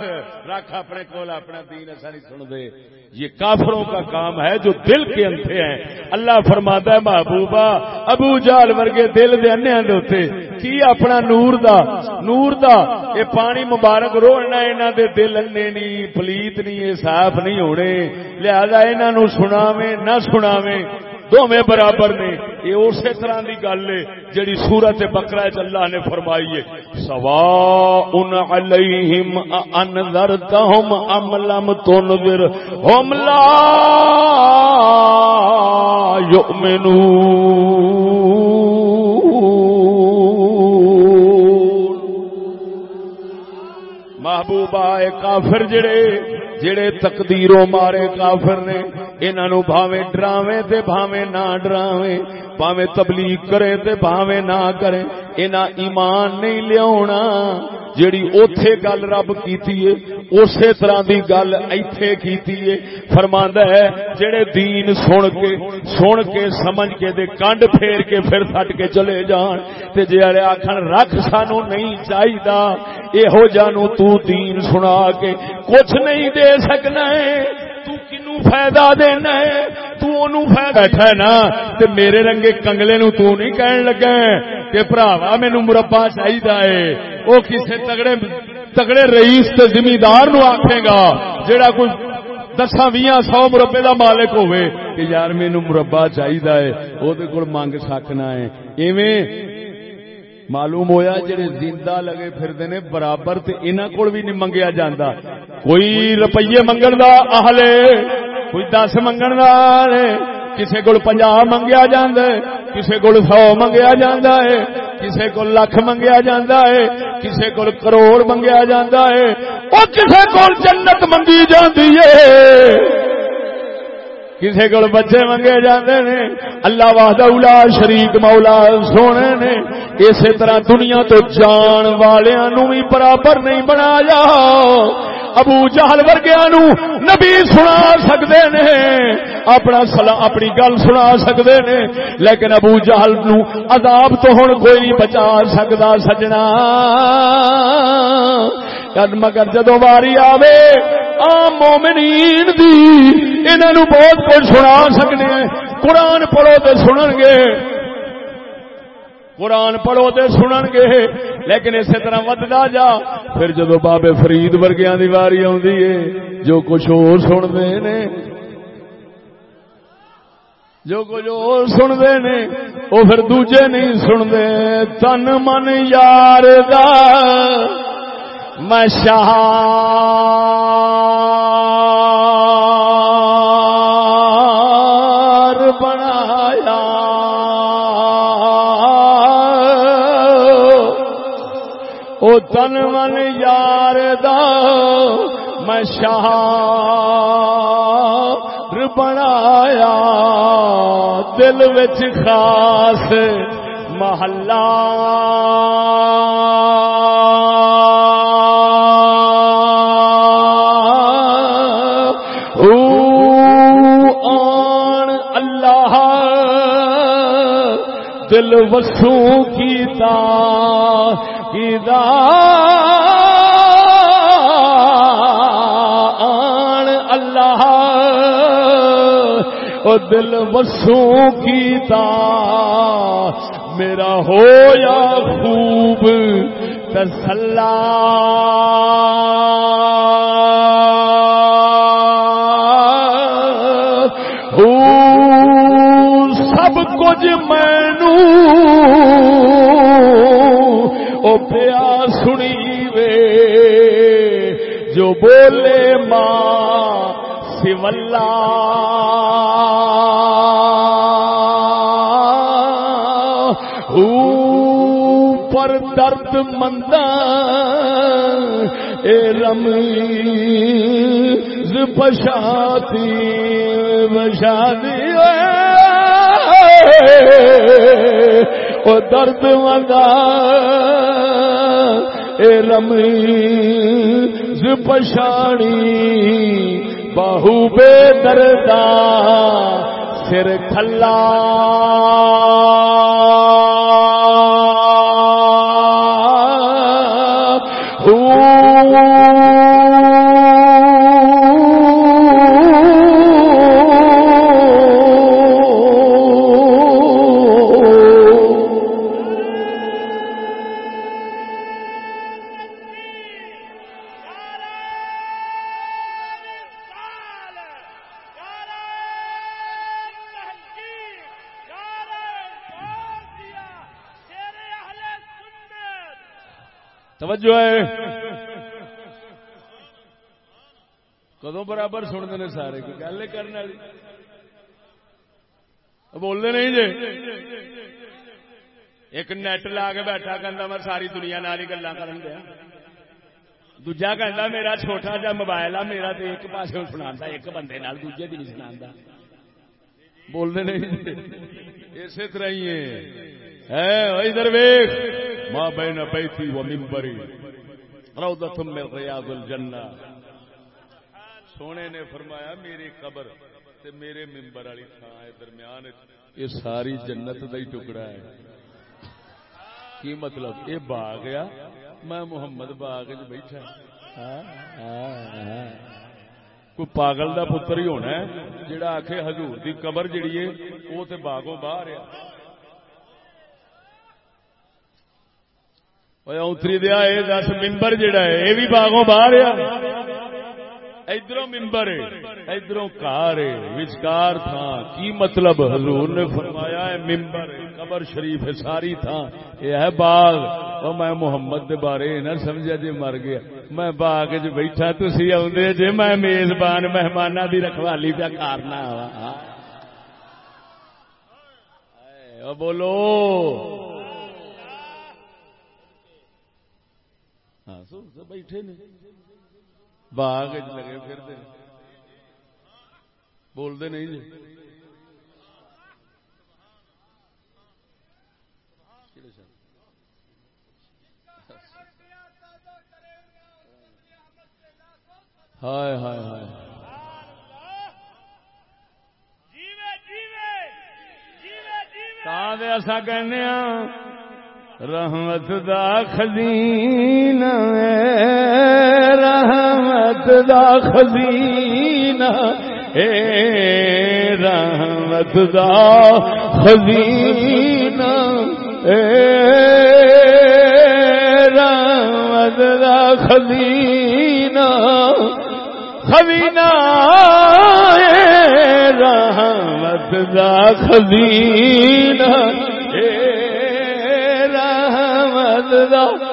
رکھ اپنے کول، اپنا دین ایسا نہیں سن دے یہ کافروں کا کام ہے جو دل کے انتھے ہیں۔ اللہ فرماتا ہے، محبوبہ، ابو جال ورگے دل دے انیا دے کی اپنا نور دا؟ نور دا؟ یہ پانی مبارک روڑنا انہوں دے دل انے نہیں، پلیت نہیں صاف نہیں ہونے۔ لہذا انہوں سناویں، نہ سناویں۔ دونوں برابر نے۔ یہ اسی طرح کی گل ہے جیڑی سورت بکرا اللہ نے فرمائی ہے۔ سوا ان علیہم انذرتہم ام لم تنذر ہم لا یؤمنون۔ محبوبہ کافر جڑے جڑے تقدیروں مارے کافر نے انہوں بھاوے ڈراوے تے بھاوے نہ ڈراوے بھاوے تبلیغ کرے تے بھاوے نہ کرے انہاں ایمان نہیں لیا جیڑی اوتھے گل رب کیتی ہے، اسی طرح دی گل ایتھے کیتی ہے۔ فرماندا ہے جڑے دین سن کے سن کے، سمجھ کے دے کنڈ پھیر کے پھر سٹ کے چلے جان۔ تے جڑے آکھن، رکھ سانو نہیں چاہیدا، ایہو جانو تو دین سنا کے کچھ نہیں دے سکنا ہے۔ تو فائدہ دینا ہے۔ تو انو فائدہ بیٹھا ہے نا، تے میرے رنگے کنگلے نو تو نہیں کہن لگا کہ بھراوا مینو مربع چاہیے وہ کسی تگڑے تگڑے رئیس تے زمیندار نو آکھے گا، جیڑا کوئی دسا بھی سو مربے دا مالک ہوئے کہ یار مینو مربع چاہیے وہ منگ سکنا ہے۔ ایویں معلوم ہویا جڑے زندہ لگے پھردے نے، برابر تے انہاں کول بھی نہیں منگیا جاندا۔ کوئی روپیے منگن دا اہل کوئی دس منگن دا کسے کول پنجا منگیا جاندا ہے کسے کول سو منگیا جا ہے کسے کول لکھ منگیا جا ہے کسے کول کروڑ منگیا جا ہے او کسے کول جنت منگی جاندی ہے کسی کو بچے منگے جاندے نے، اللہ واہدہ اولا شریک مولا سونے نے۔ اسی طرح دنیا تو جان والوں بھی برابر نہیں بنایا ابو جہل ورگیا نو نبی سنا سکتے نے، اپنا سلا، اپنی گل سنا سکتے نے۔ لیکن ابو جہل نو عذاب تو ہوں کوئی نہیں بچا سکتا سجنا۔ مگر جدو باری آوے آم مومنین دی انہوں بہت کچھ سنا سکنے قرآن پڑھو تو سنن گے۔ قرآن پڑھو تو سنن گے۔ لیکن اسی طرح ودتا جا، پھر جدو بابے فرید ورگیا کی واری ہے، جو کچھ اور سنتے نے۔ جو کچھ اور سنتے نے وہ پھر دوجے نہیں سنتے۔ تن من یار دا۔ مشاہ تن من یار میں شاہ بنایا۔ دل وچ خاص محلہ۔ دل وسو کیتا آن اللہ او دل وسو کیتا۔ میرا ہو یا خوب تسلا۔ ماں سولہ پر درد مند اے رمی پشاتی بشادی درد مدا اے رمی پشانی بہو بے دردا سر کھلا برابر سارے کوئی گل کرنے والی بولتے نہیں جی ایک نیٹ لا کے بیٹھا کہ میں ساری دنیا نال ہی گلا کر دیا دوجا کہ میرا چھوٹا جا موبائل آ میرا تو ایک پاس سنا ایک بندے نال دوجے بھی نہیں سنا بولتے نہیں اسی طرح ہی ہے ادھر ویخ ماں بہن بیٹھی وہ ممبری روضت من ریاض الجنہ سونے نے فرمایا، میری قبر تے میرے ممبر والی تھان درمیان یہ ساری جنت کا ہی ٹکڑا ہے۔ کی مطلب؟ یہ باغ آ میں محمد باغ بیٹھا ہاں۔ کوئی پاگل دا پتر ہی ہونا ہے، جڑا آخ حضور دی قبر جڑی ہے وہ تے باغوں باہر اتری دیا یہ دس ممبر جڑا ہے یہ بھی باغوں باہر ادھر ممبر ادھر کار وچکار تھا کی مطلب؟ حضور نے فرمایا ہے ممبر قبر شریف ہے ساری تھا یہ ہے باغ اور میں محمد دے بارے نہ سمجھا جی مر گیا۔ میں باغ چ بیٹھا تھی آدھے جی میں میزبان مہمان دی رکھوالی پیا کارنا بولو۔ ہاں بیٹھے نہیں باغ لگے پھر بولتے نہیں جی ہائے ہائے ہائے ایسا کہنے رحمت دا خزینہ رحمت دا خزینہ، اے رحمت دا خزینہ، اے رحمت دا خزینہ۔ خزینہ، اے رحمت دا خزینہ۔ اے رحمت دا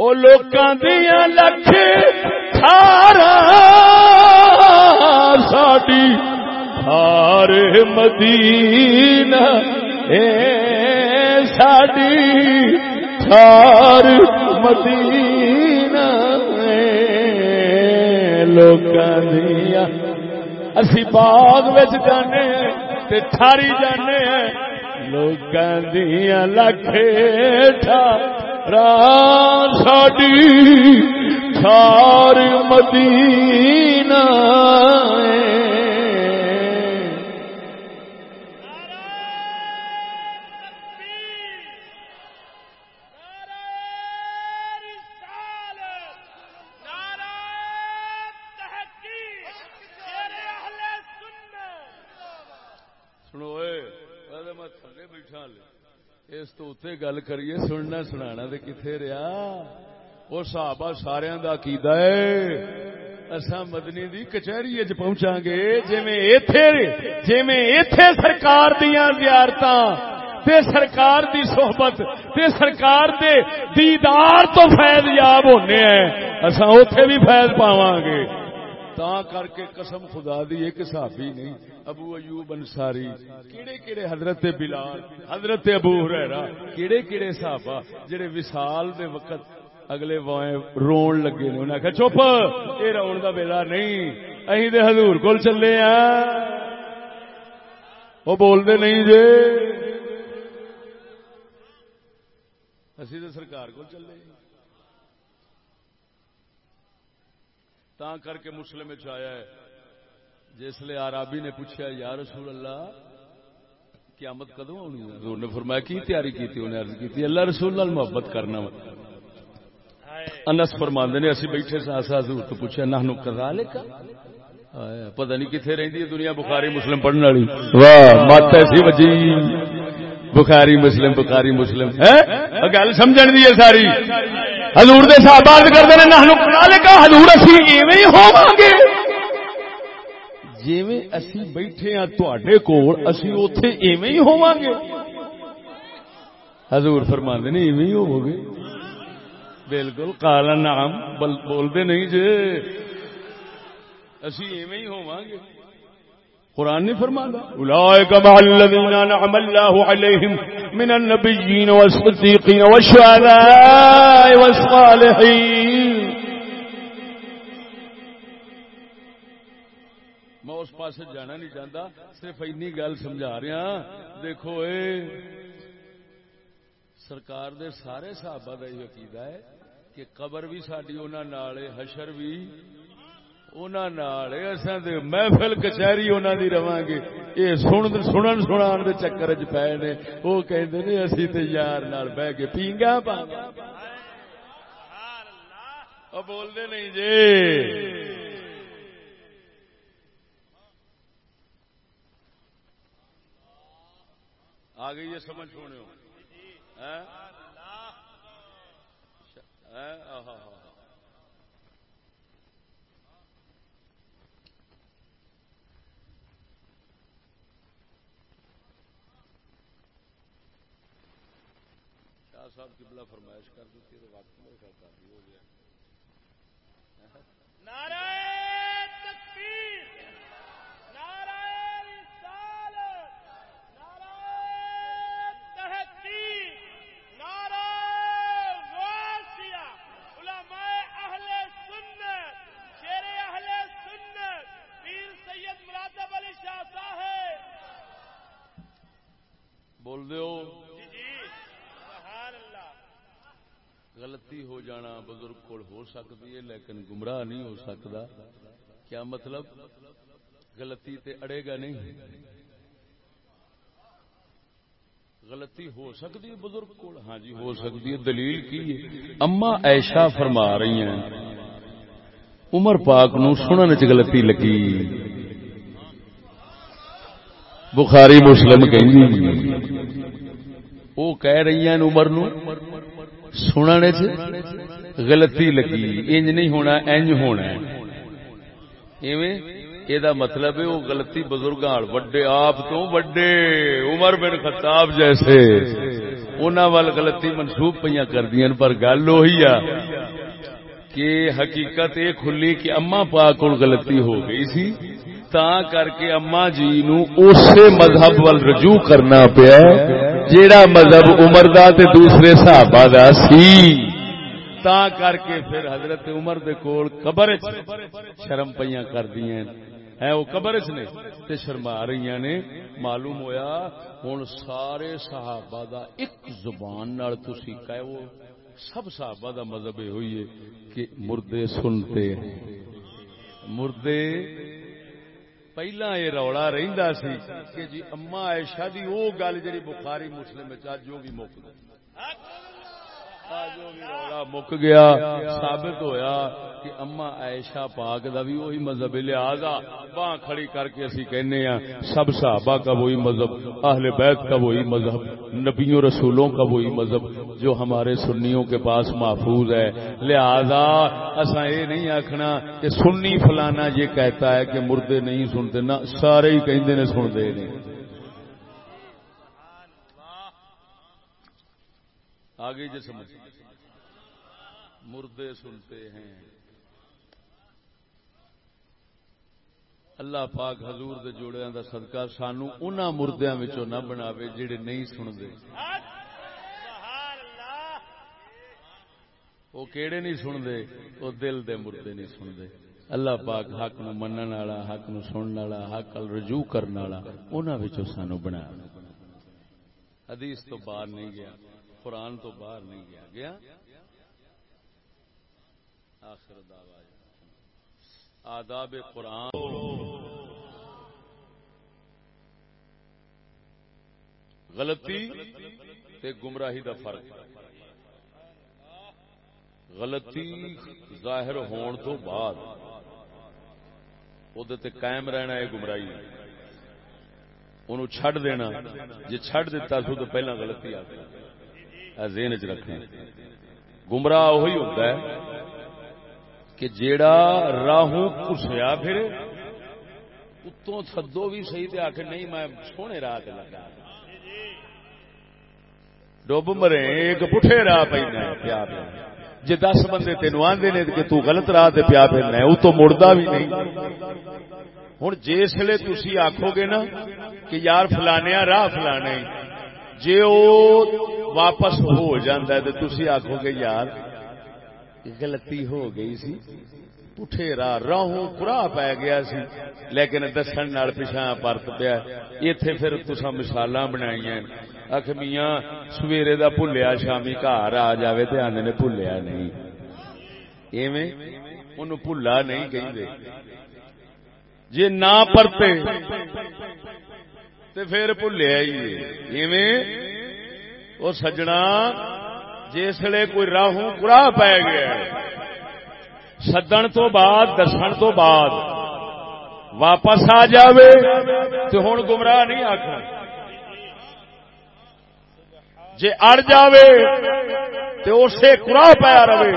وہ لوکاں دیا لکھ سارا ساڈی ہار مدینہ، اے ساڈی ہار مدینہ، اے لوکاں دیا اسی باغ وچ جانے تے تھاری جانے ہیں۔ لوگ دیا لکھ ساڈی تھار مدینہ اس تو اتنے گل کریے، سننا سنا کتنے رہا وہ سابا سارا کا کیدا اصا مدنی دی کچہری پہنچا گے جی ایتھے سرکار دیا زیارت تے سرکار دی صحبت، تے سرکار دے دیدار تو فیض یاب ہونے ہیں۔ اصا اتے بھی فیض پاواں گے تا کر کے قسم خدا دی، ایک صحابی نہیں، ابو ایوب انصاری۔ کیڑے کیڑے حضرت بلال، حضرت ابو ہریرہ، کیڑے کیڑے صحابہ جڑے وصال دے وقت اگلے وائیں رون لگے نے، انہاں کہا چپ، اے رون دا ویلا نہیں اہیں دے حضور کول چلے ہاں او بول دے نہیں جے۔ اسی تے سرکار کول چلے۔ تا کر کے مسلم آیا ہے۔ جس لیے آرابی نے پوچھا، یا رسول اللہ، قیامت کدو ہونی ہے؟ حضور نے فرمایا، کی تیاری کی انہیں عرض کی اللہ رسول اللہ محبت کرنا۔ انس فرماندے نے، اسی بیٹھے سا سا حضور تو پوچھا، نحنو کذالک؟ پتہ نہیں کتنے رہندی ہے دنیا، بخاری مسلم پڑھنے والی۔ واہ، مات ایسی وجی بخاری مسلم بخاری مسلم۔ ہے گل سمجھن دی ہے ساری۔ حضور دے صحابہ عرض کردے نے نحنو کذالک؟ حضور اسی ایویں ہی ہوواں گے۔ جیویں اسی بیٹھے ہاں تواڈے کول، اسی اوتھے ایویں ہی ہوواں گے۔ حضور فرماندے نہیں ایویں ہو گے۔ بالکل کالا نام بولتے نہیں جی اسی ایویں ہی ہوا گے۔ قرآن نہیں فرمانا اولئک مع الذین انعم اللہ علیہم من النبیین والصدیقین والشہداء والصالحین. میں اس پاس جانا نہیں چاہتا، صرف اینی گل سمجھا رہا ہاں۔ دیکھو اے، سرکار دے سارے صحابہ کا یہ عقیدہ ہے کہ قبر بھی ساری انہوں حشر بھی محفل کچہری انہوں دی رواں گے۔ یہ سنن سنان دے چکر چ پے نے۔ وہ کہندے نے، اسی تے یار نال بہ کے پینگا پا۔ بول دے نہیں جی۔ آ گئی یہ سمجھ سونے ہو ہاں؟ ہاں، ہاں، شاہ صاحب قبلہ فرمائش کر دیتی تو وقت میں کرتا بھی ہو گیا۔ نعرہ بزرگ کو ہو سکتی ہے، لیکن گمراہ نہیں ہو سکتا۔ کیا مطلب؟ غلطی تے اڑے گا نہیں۔ غلطی ہو سکتی ہے بزرگ کو ہاں جی ہو سکتی ہے۔ دلیل کی اما ایشا فرما رہی ہیں، عمر پاک نو سننے چ غلطی لگی۔ بخاری مسلم کہ وہ کہہ رہی ہیں عمر نو سننے غلطی لگی، انج نہیں ہونا، انج ہونا ایویں یہ مطلب ہے، وہ غلطی بزرگ وڈے، آپ تو وڈے؟ عمر بن خطاب جیسے۔ انہوں وال غلطی منسوخ پہ کر دیا پر گل وہی آ کہ حقیقت یہ کھلی کہ اما پاک کو غلطی ہو گئی سی تا کر کے اما جی نو اسی مذہب وال رجوع کرنا پیا، جیڑا مذہب عمر دا تے دوسرے صحابہ دا سی۔ تا کر کے پھر حضرت عمر دے کول قبر شرم پیاں کر دیاں ہے وہ قبر چ نے؟ تے شرما رہی نے۔ معلوم ہویا ہن سارے صحابہ دا ایک زبان نال تسی کہو، سب صحابہ دا مذہب ہوئی ہے کہ مردے سنتے ہیں۔ مردے پہلا یہ رولا رہندا سی کہ جی اما عائشہ دی او گل جڑی بخاری مسلم وچ جو بھی مک مک گیا۔ ثابت ہویا کہ اما عائشہ پاک دا بھی وہی مذہب لہذا باں کھڑی کر کے اسی کہنے ہیں سب صحابہ کا وہی مذہب اہل بیت کا وہی مذہب نبیوں رسولوں کا وہی مذہب جو ہمارے سنیوں کے پاس محفوظ ہے۔ لہذا اسا یہ نہیں آکھنا کہ سنی فلانا یہ کہتا ہے کہ مردے نہیں سنتے نہ سارے ہی کہندے نے سنتے نے آگے جو سمجھ۔ مردے سنتے ہیں۔ اللہ پاک حضور دے جوڑے دا صدقہ سانو انہاں مردیاں وچوں نہ بناوے جڑے نہیں سندے وہ کیڑے نہیں سنتے، وہ دل دے مردے نہیں سنتے۔ اللہ پاک حق نو منن والا، حق نو سنن والا، حق ال رجوع کرن والا، انہاں وچوں سانو بنا۔ حدیث تو باہر نہیں گیا۔ قرآن تو باہر نہیں گیا۔ گیا؟ آخر آداب قرآن۔ غلطی تے گمراہی دا فرق۔ غلطی ظاہر ہون تو بعد وہ قائم رہنا ہے گمراہی۔ انہوں چھڑ دینا۔ جی چھڑ دیتا سو تو پہلا غلطی آتی ذہن چ رکھیں۔ گمراہ وہی ہوتا ہے کہ جیڑا راہوں کسیا پھر اتوں تھدو بھی صحیح تے آخر نہیں میں سونے راہ لگا۔ ڈب مرے، ایک پٹھے راہ پینا پیا پیا۔ جی دس بندے تین آدھے نے کہ تو غلط راہ تے پیا پھرنا وہ تو مڑتا بھی نہیں۔ ہوں جسے تھی آخو گے نا کہ یار فلانے راہ فلانے۔ جی وہ واپس ہو جاتا ہے تو تھی آخو گے یار غلطی ہو گئی سی۔ پٹھے راہ راہوں کرا پی گیا سی۔ لیکن دسن پچھا پرت پیا۔ اتے پھر تسا مثال بنائی اک میاں، سویرے دا بھولیا شامی گھر آ جائے تو آدھے نے بھولیا نہیں۔ ایویں ان بھولا نہیں کہ جی نہ پرتے تو پھر بھولیا ہی وہ سجنا جسے کوئی راہوں کرا پی گیا سدن تو بعد، دسن تو بعد۔ واپس آ جائے تو ہوں گمراہ نہیں آخر جی اڑ جائے تو اسے کرا پایا رہے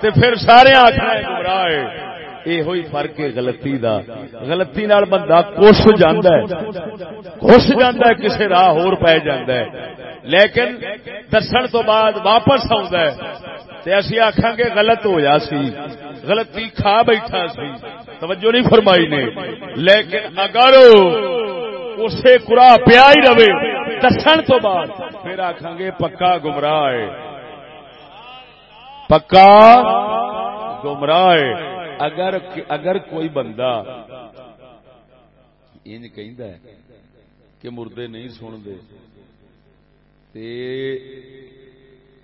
تو پھر سارے آخر گمراہ ہے۔ یہ ہوئی فرق ہے غلطی دا غلطی نال بندہ کش جانا ہے کش جانا ہے کسی راہ ہور پی جانا ہے لیکن دسن تو بعد واپس آ اسی آخان گے غلط ہوا سی غلطی کھا بیٹھا سی توجہ نہیں فرمائی نے لیکن اگر اسے کرا پیا ہی رہے دسن تو بعد پھر آخان گے پکا گمراہ ہے پکا گمراہ ہے اگر اگر کوئی بندہ ان کہ مردے نہیں سنتے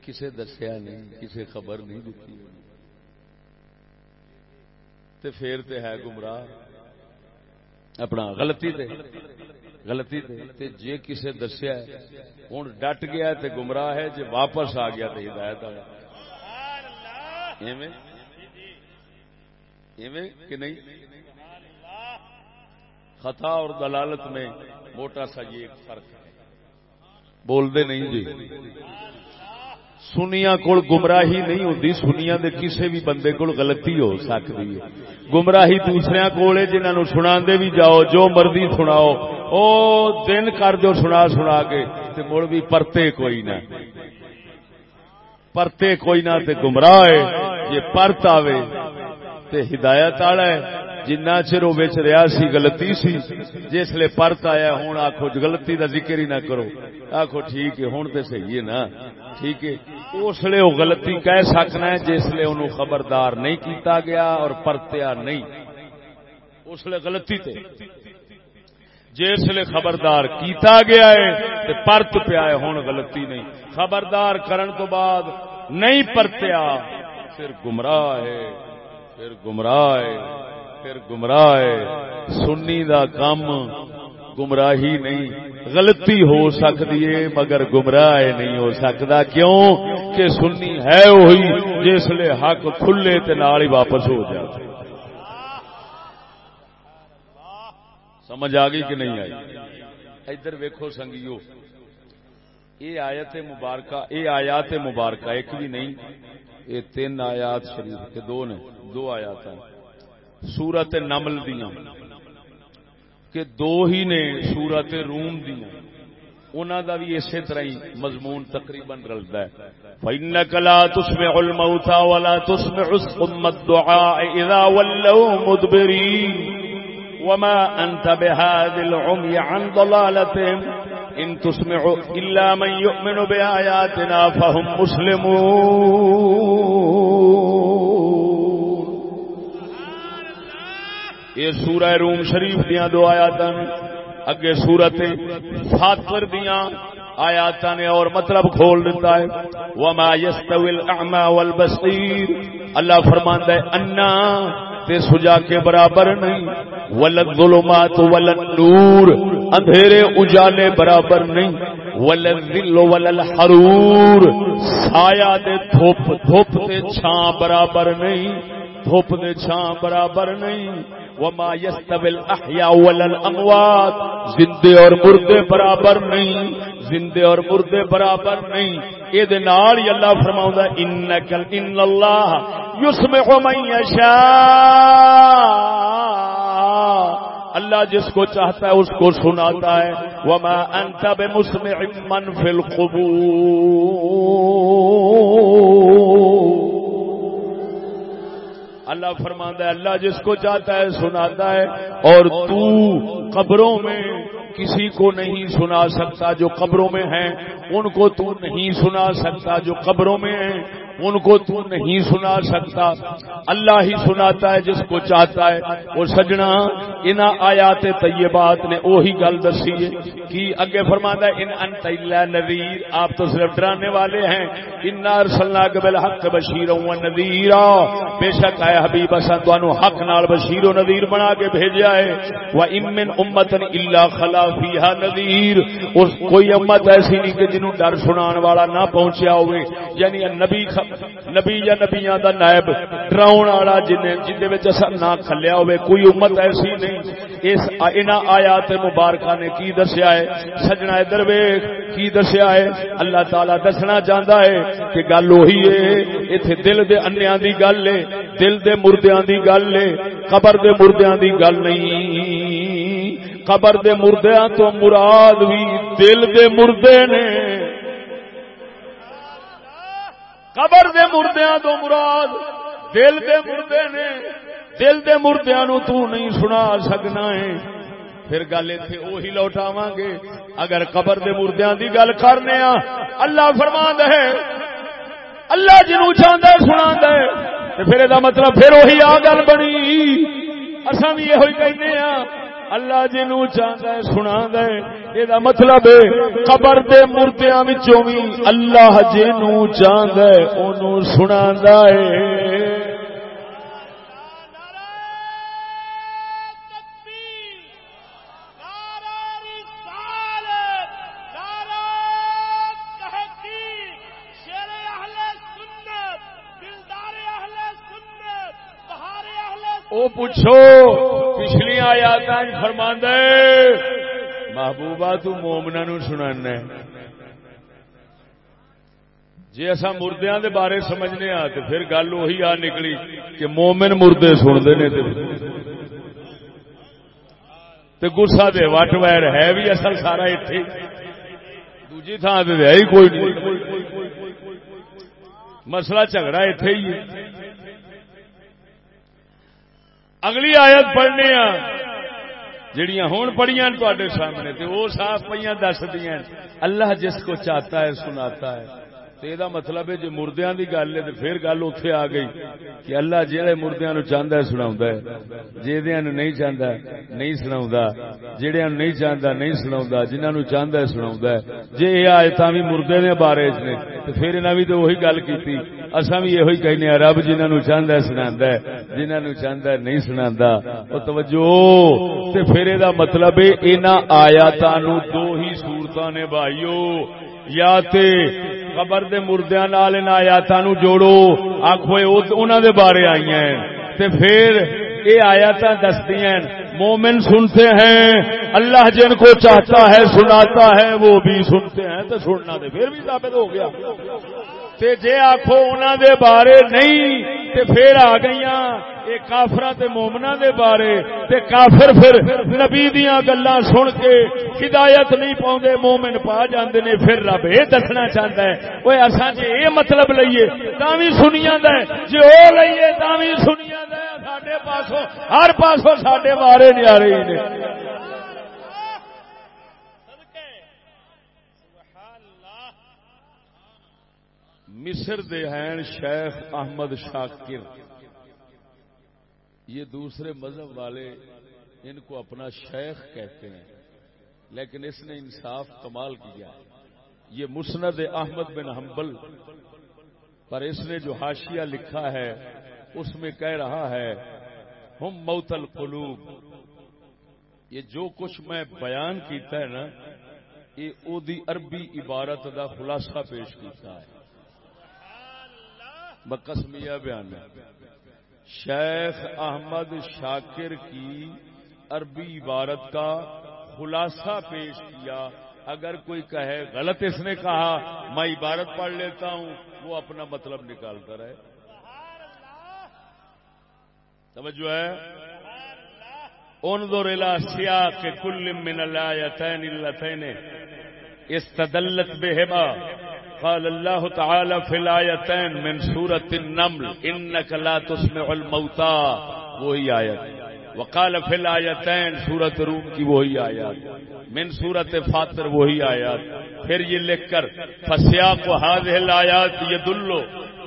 کسے دسیا نہیں، کسے خبر نہیں دیتی تے پھر تے ہے گمراہ۔ اپنا غلطی تے غلطی تے تے جے کسے دسیا ہے ہوں ڈٹ گیا تے گمراہ ہے، جے واپس آ گیا تے ہدایت آیا کہ نہیں؟ خطا اور دلالت میں موٹا سا یہ ایک فرق ہے۔ بولتے نہیں جی۔ سنیا کول گمراہی نہیں ہوتی سنیا دے کسے بھی بندے کول غلطی ہو سکتی ہے۔ گمراہی دوسرے کول جنہوں سنا دے بھی جاؤ، جو مرضی سناؤ۔ او دن کر دو سنا سنا کے تے مڑ بھی پرتے کوئی نہ۔ پرتے کوئی نہ تے گمراہ ہے۔ یہ پرت آوے۔ تے ہدایت والا ہے۔ جنہ چر وہ رہا سی، غلطی سی، جس پرت آیا ہوں آخو جی غلطی دا ذکر ہی نہ کرو۔ آخو ٹھیک ہے، ہوں تو صحیح ہے نا۔ ٹھیک ہے۔ اس لیے وہ غلطی کہہ سکنا ہے، جس انہوں خبردار نہیں کیتا گیا اور پرتیا نہیں۔ اس لیے غلطی تے۔ جس لیے خبردار کیتا گیا ہے، تے پرت پیا ہے، ہوں غلطی نہیں۔ خبردار کرن تو بعد نہیں پرتیا پھر گمراہ ہے۔ پھر گمراہ پھر گمراہ سنی دا کام گمراہی نہیں۔ غلطی ہو سکتی ہے، مگر گمراہ نہیں ہو سکتا۔ کیوں؟ کہ سنی ہے وہی جس لیے حق کھلے تے نال ہی واپس ہو جائے سمجھ آ گئی کہ نہیں آئی؟ ادھر ویکو سنگیو۔ یہ آیت مبارکہ، یہ آیات مبارکہ، ایک بھی نہیں۔ یہ تین آیات شریف کے دو نے، دو آیات ہیں۔ سورت نمل دیا کہ دو ہی نے سورت روم دیا انہوں کا بھی اسی طرح ہی مضمون تقریباً رلتا ہے۔ فَإِنَّكَ لَا تُسْمِعُ الْمَوْتَى وَلَا تُسْمِعُ الصُّمَّ الدُّعَاءِ إِذَا وَلَّوْا مُدْبِرِينَ۔ وَمَا أَنْتَ بِهَذِي الْعُمْيِ عَنْ ضَلَالَتِهِمْ۔ إِن تُسْمِعُ إِلَّا مَن يُؤْمِنُ بِآيَاتِنَا فَهُمْ مُسْلِمُونَ. یہ سورہ روم شریف دیا دو آیات اگے سورت فاتر دیا آیات نے اور مطلب کھول دیتا ہے، وما يستوي الاعمى والبصير۔ اللہ فرماندا ہے، انا تے سجا کے برابر نہیں۔ ولد ظلمات ولد نور، اندھیرے اجالے برابر نہیں۔ ولد ذل ولد حرور، سایہ تے دھوپ دھوپ تے چھاں برابر نہیں۔ دھوپ دے چھاں برابر نہیں۔ وما يستوي الاحياء ولا الاموات زندے اور مردے برابر نہیں، زندے اور مردے برابر نہیں۔ اے دے نال ہی اللہ فرماوندا انک ان اللہ یسمع من یشاء اللہ جس کو چاہتا ہے اس کو سناتا ہے۔ وما انت بمسمع من فی القبور۔ اللہ فرماندہ ہے، اللہ جس کو چاہتا ہے سناتا ہے، اور تو قبروں میں کسی کو نہیں سنا سکتا جو قبروں میں ہیں، ان کو تو نہیں سنا سکتا جو قبروں میں ہیں۔ ان کو تو نہیں سنا سکتا۔ اللہ ہی سناتا ہے جس کو چاہتا ہے۔ وہ سجنا ان آیات طیبات نے وہی گل دسی ہے کہ اگے فرماتا ہے، ان انت الا نذیر۔ آپ تو صرف ڈرانے والے ہیں۔ ان ارسلناک بالحق بشیر و نذیر بے شک ہے حبیب، اساں تانوں حق نال بشیر و نذیر بنا کے بھیجا ہے۔ و ام من امه الا خلا فیها نذیر اس کوئی امت ایسی نہیں کہ جنوں ڈر سنان والا نہ پہنچیا ہوئے۔ یعنی نبی نبی یا نبیاں دا نائب ڈراؤن والا جن جن اثر نہ کھلیا ہوئے، کوئی امت ایسی نہیں۔ اس ان آیات مبارکہ نے کی دسیا ہے؟ سجنا ادھر ویخ کی دسیا ہے؟ اللہ تعالی دسنا چاہتا ہے کہ گل وہی ہے، ایتھے دل دے انیاں دی گل ہے، دل دے مردیاں دی گل ہے، قبر دے مردیاں دی گل نہیں۔ قبر دے مردیاں تو مراد بھی دل دے مردے نے۔ قبر دے مردیاں تو مراد دل دے مردے نے، دل دے مردیاں نو تو نہیں سنا سکنا ہے۔ پھر گل اتنے وہی لوٹاو گے۔ اگر قبر دے مردیاں دی گل کرنے آ اللہ فرما ہے، اللہ جنو چاہتا ہے سنا دے پھر یہ مطلب پھر وہی آ گل بنی۔ اصا بھی یہ کہنے ہاں اللہ جنو چاہتا ہے سنا دے یہ مطلب ہے قبر دے مردیاں وچوں اللہ جنو چاہتا ہے اونوں ہے۔ پوچھو۔ پچھلی آیات فرما محبوبہ تو مومنا نو سنا جی اصا مردیا دے بارے سمجھنے آ تو پھر گل وہی آ نکلی کہ مومن مردے سنتے نے تے گسا دے وٹ ویر ہے بھی اصل سارا اتے دوجی تھان سے ہے ہی کوئی نہیں۔ مسئلہ جھگڑا اتے ہی ہے۔ اگلی آیت پڑھنے ہاں جڑیاں ہون پڑھیاں تے سامنے تے وہ صاف پہ دس دیا اللہ جس کو چاہتا ہے سناتا ہے۔ یہ مطلب ہے جی مردیا کی گل ہے پھر گل اتے آ گئی کہ اللہ جہے مردیا نو چاہتا ہے سنا جہدیا نہیں چاہتا نہیں سنا جہیا نہیں چاہتا نہیں سنا جنہوں چاہتا ہے سنا جی یہ آیت بھی مردے نے بارے نے تو پھر انہیں بھی تو وہی گل کی اصا بھی یہ کہنے رب جنہوں چاہتا ہے سنا جنہوں چاہتا ہے نہیں سنا وہ توجہ پھر یہ مطلب ہے یہاں آیات دو ہی سورت نے بھائیو، یا تے قبر دے مردیاں نال ان آیاتاں نو جوڑو۔ آکھو انہاں دے بارے آئی ہیں۔ تے پھر اے آیاتاں دستی ہیں۔ مومن سنتے ہیں، اللہ جن کو چاہتا ہے سناتا ہے، وہ بھی سنتے ہیں۔ تو سننا دے، پھر بھی ثابت ہو گیا۔ تے جے آخو انہوں دے بارے نہیں، تے پھر آ گئی کافر مومنا دے بارے، تے کافر پھر نبی دیا گلا سن کے ہدایت نہیں پاؤں مومن پا جاندے نے، پھر رب یہ دسنا چاہتا ہے۔ وہ اصا جی یہ مطلب لئیے تا بھی سنی جی وہ لئیے تا بھی سنی سڈے پاسوں، ہر پاسوں سڈے بارے نہیں آ رہی نے۔ مصر دے ہیں شیخ احمد شاکر۔ یہ دوسرے مذہب والے ان کو اپنا شیخ کہتے ہیں، لیکن اس نے انصاف کمال کیا۔ یہ مسند احمد بن حنبل، پر اس نے جو حاشیہ لکھا ہے، اس میں کہہ رہا ہے، ہم موت القلوب۔ یہ جو کچھ میں بیان کیتا ہے نا، یہ او دی عربی عبارت دا خلاصہ پیش کیتا ہے۔ بکسمیا بیان شیخ احمد شاکر کی عربی عبارت کا خلاصہ پیش کیا۔ اگر کوئی کہے غلط اس نے کہا، میں عبارت پڑھ لیتا ہوں، وہ اپنا مطلب نکالتا رہے۔ توجہ ہے۔ انظر الى سیاق کل من الایتین اللتین استدلت بہما قال الله تعالى في الآيتين من سورة النمل، إنك لا تسمع الموتى وہی آیت وقال في الآيتين سورة روم کی وہی آیات. من سورة فاتر وہی آیات. پھر یہ لکھ کر فسیاق هذه الآيات يدل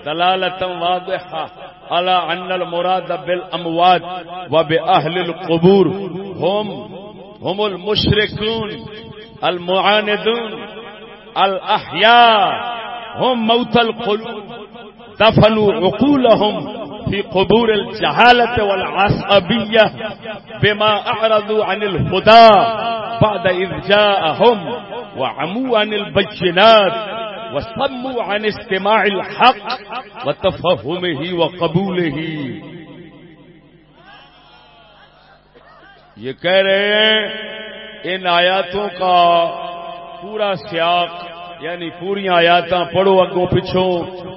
دلالة واضحة على ان المراد بالاموات وباهل القبور. هم هم المشركون، المعاندون. الاحياء هم موت القلوب. دفنوا عقولهم في قبور الجهالة والعصبية بما أعرضوا عن الهدى بعد إذ جاءهم وعموا عن البجنات وصموا عن استماع الحق وتفهمه وقبوله. یہ کہہ رہے ہیں، ان آیاتوں کا پورا سیاق یعنی پوری آیات پڑھو اگوں پچھوں،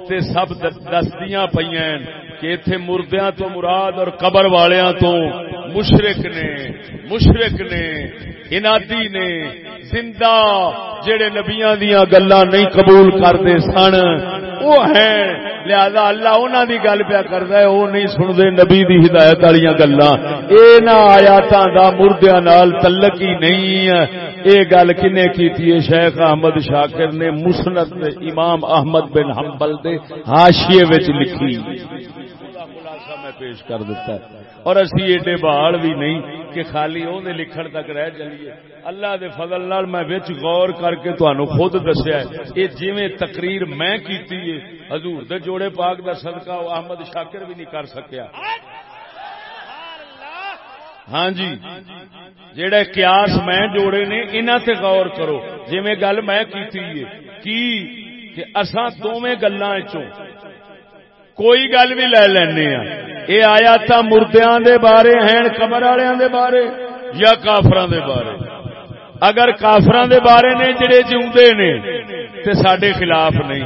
تے سب دستیاں پئیں کہ اتے مردیاں تو مراد اور قبر والیاں تو مشرق نے مشرق نے، انادی نے، زندہ، جڑے نبیاں دیا گلا نہیں قبول کرتے سن وہ ہیں۔ لہذا اللہ انہوں دی گل پیا کرتا ہے، وہ نہیں سنتے نبی دی ہدایت والی گلا یہ آیات دا مردیا نال تلک ہی نہیں ہے۔ یہ گل کنے کی شیخ احمد شاکر نے مسنت امام احمد بن حنبل دے حاشیے لکھی۔ میں پیش کر دیتا ہے۔ اور اسی ایڈے بال بھی نہیں کہ خالی وہ لکھن تک رہ چلیے اللہ دے فضل نال میں وچ غور کر کے تانوں خود دسیا ہے۔ یہ جویں تقریر میں کیتی ہے، حضور دے جوڑے پاک دا صدقہ احمد شاکر بھی نہیں کر سکیا۔ ہاں جی جڑے قیاس میں جوڑے نے، انہاں تے غور کرو۔ جویں گل میں کیتی ہے، کی کہ اساں دوویں گلاں وچوں کوئی گل بھی لے لینے ہاں۔ یہ آیا تھا مردیاں دے بارے ہیں قبر والوں دے بارے یا کافران دے بارے۔ اگر کافران دے بارے نے جڑے جیوندے نے، تے ساڈے خلاف نہیں۔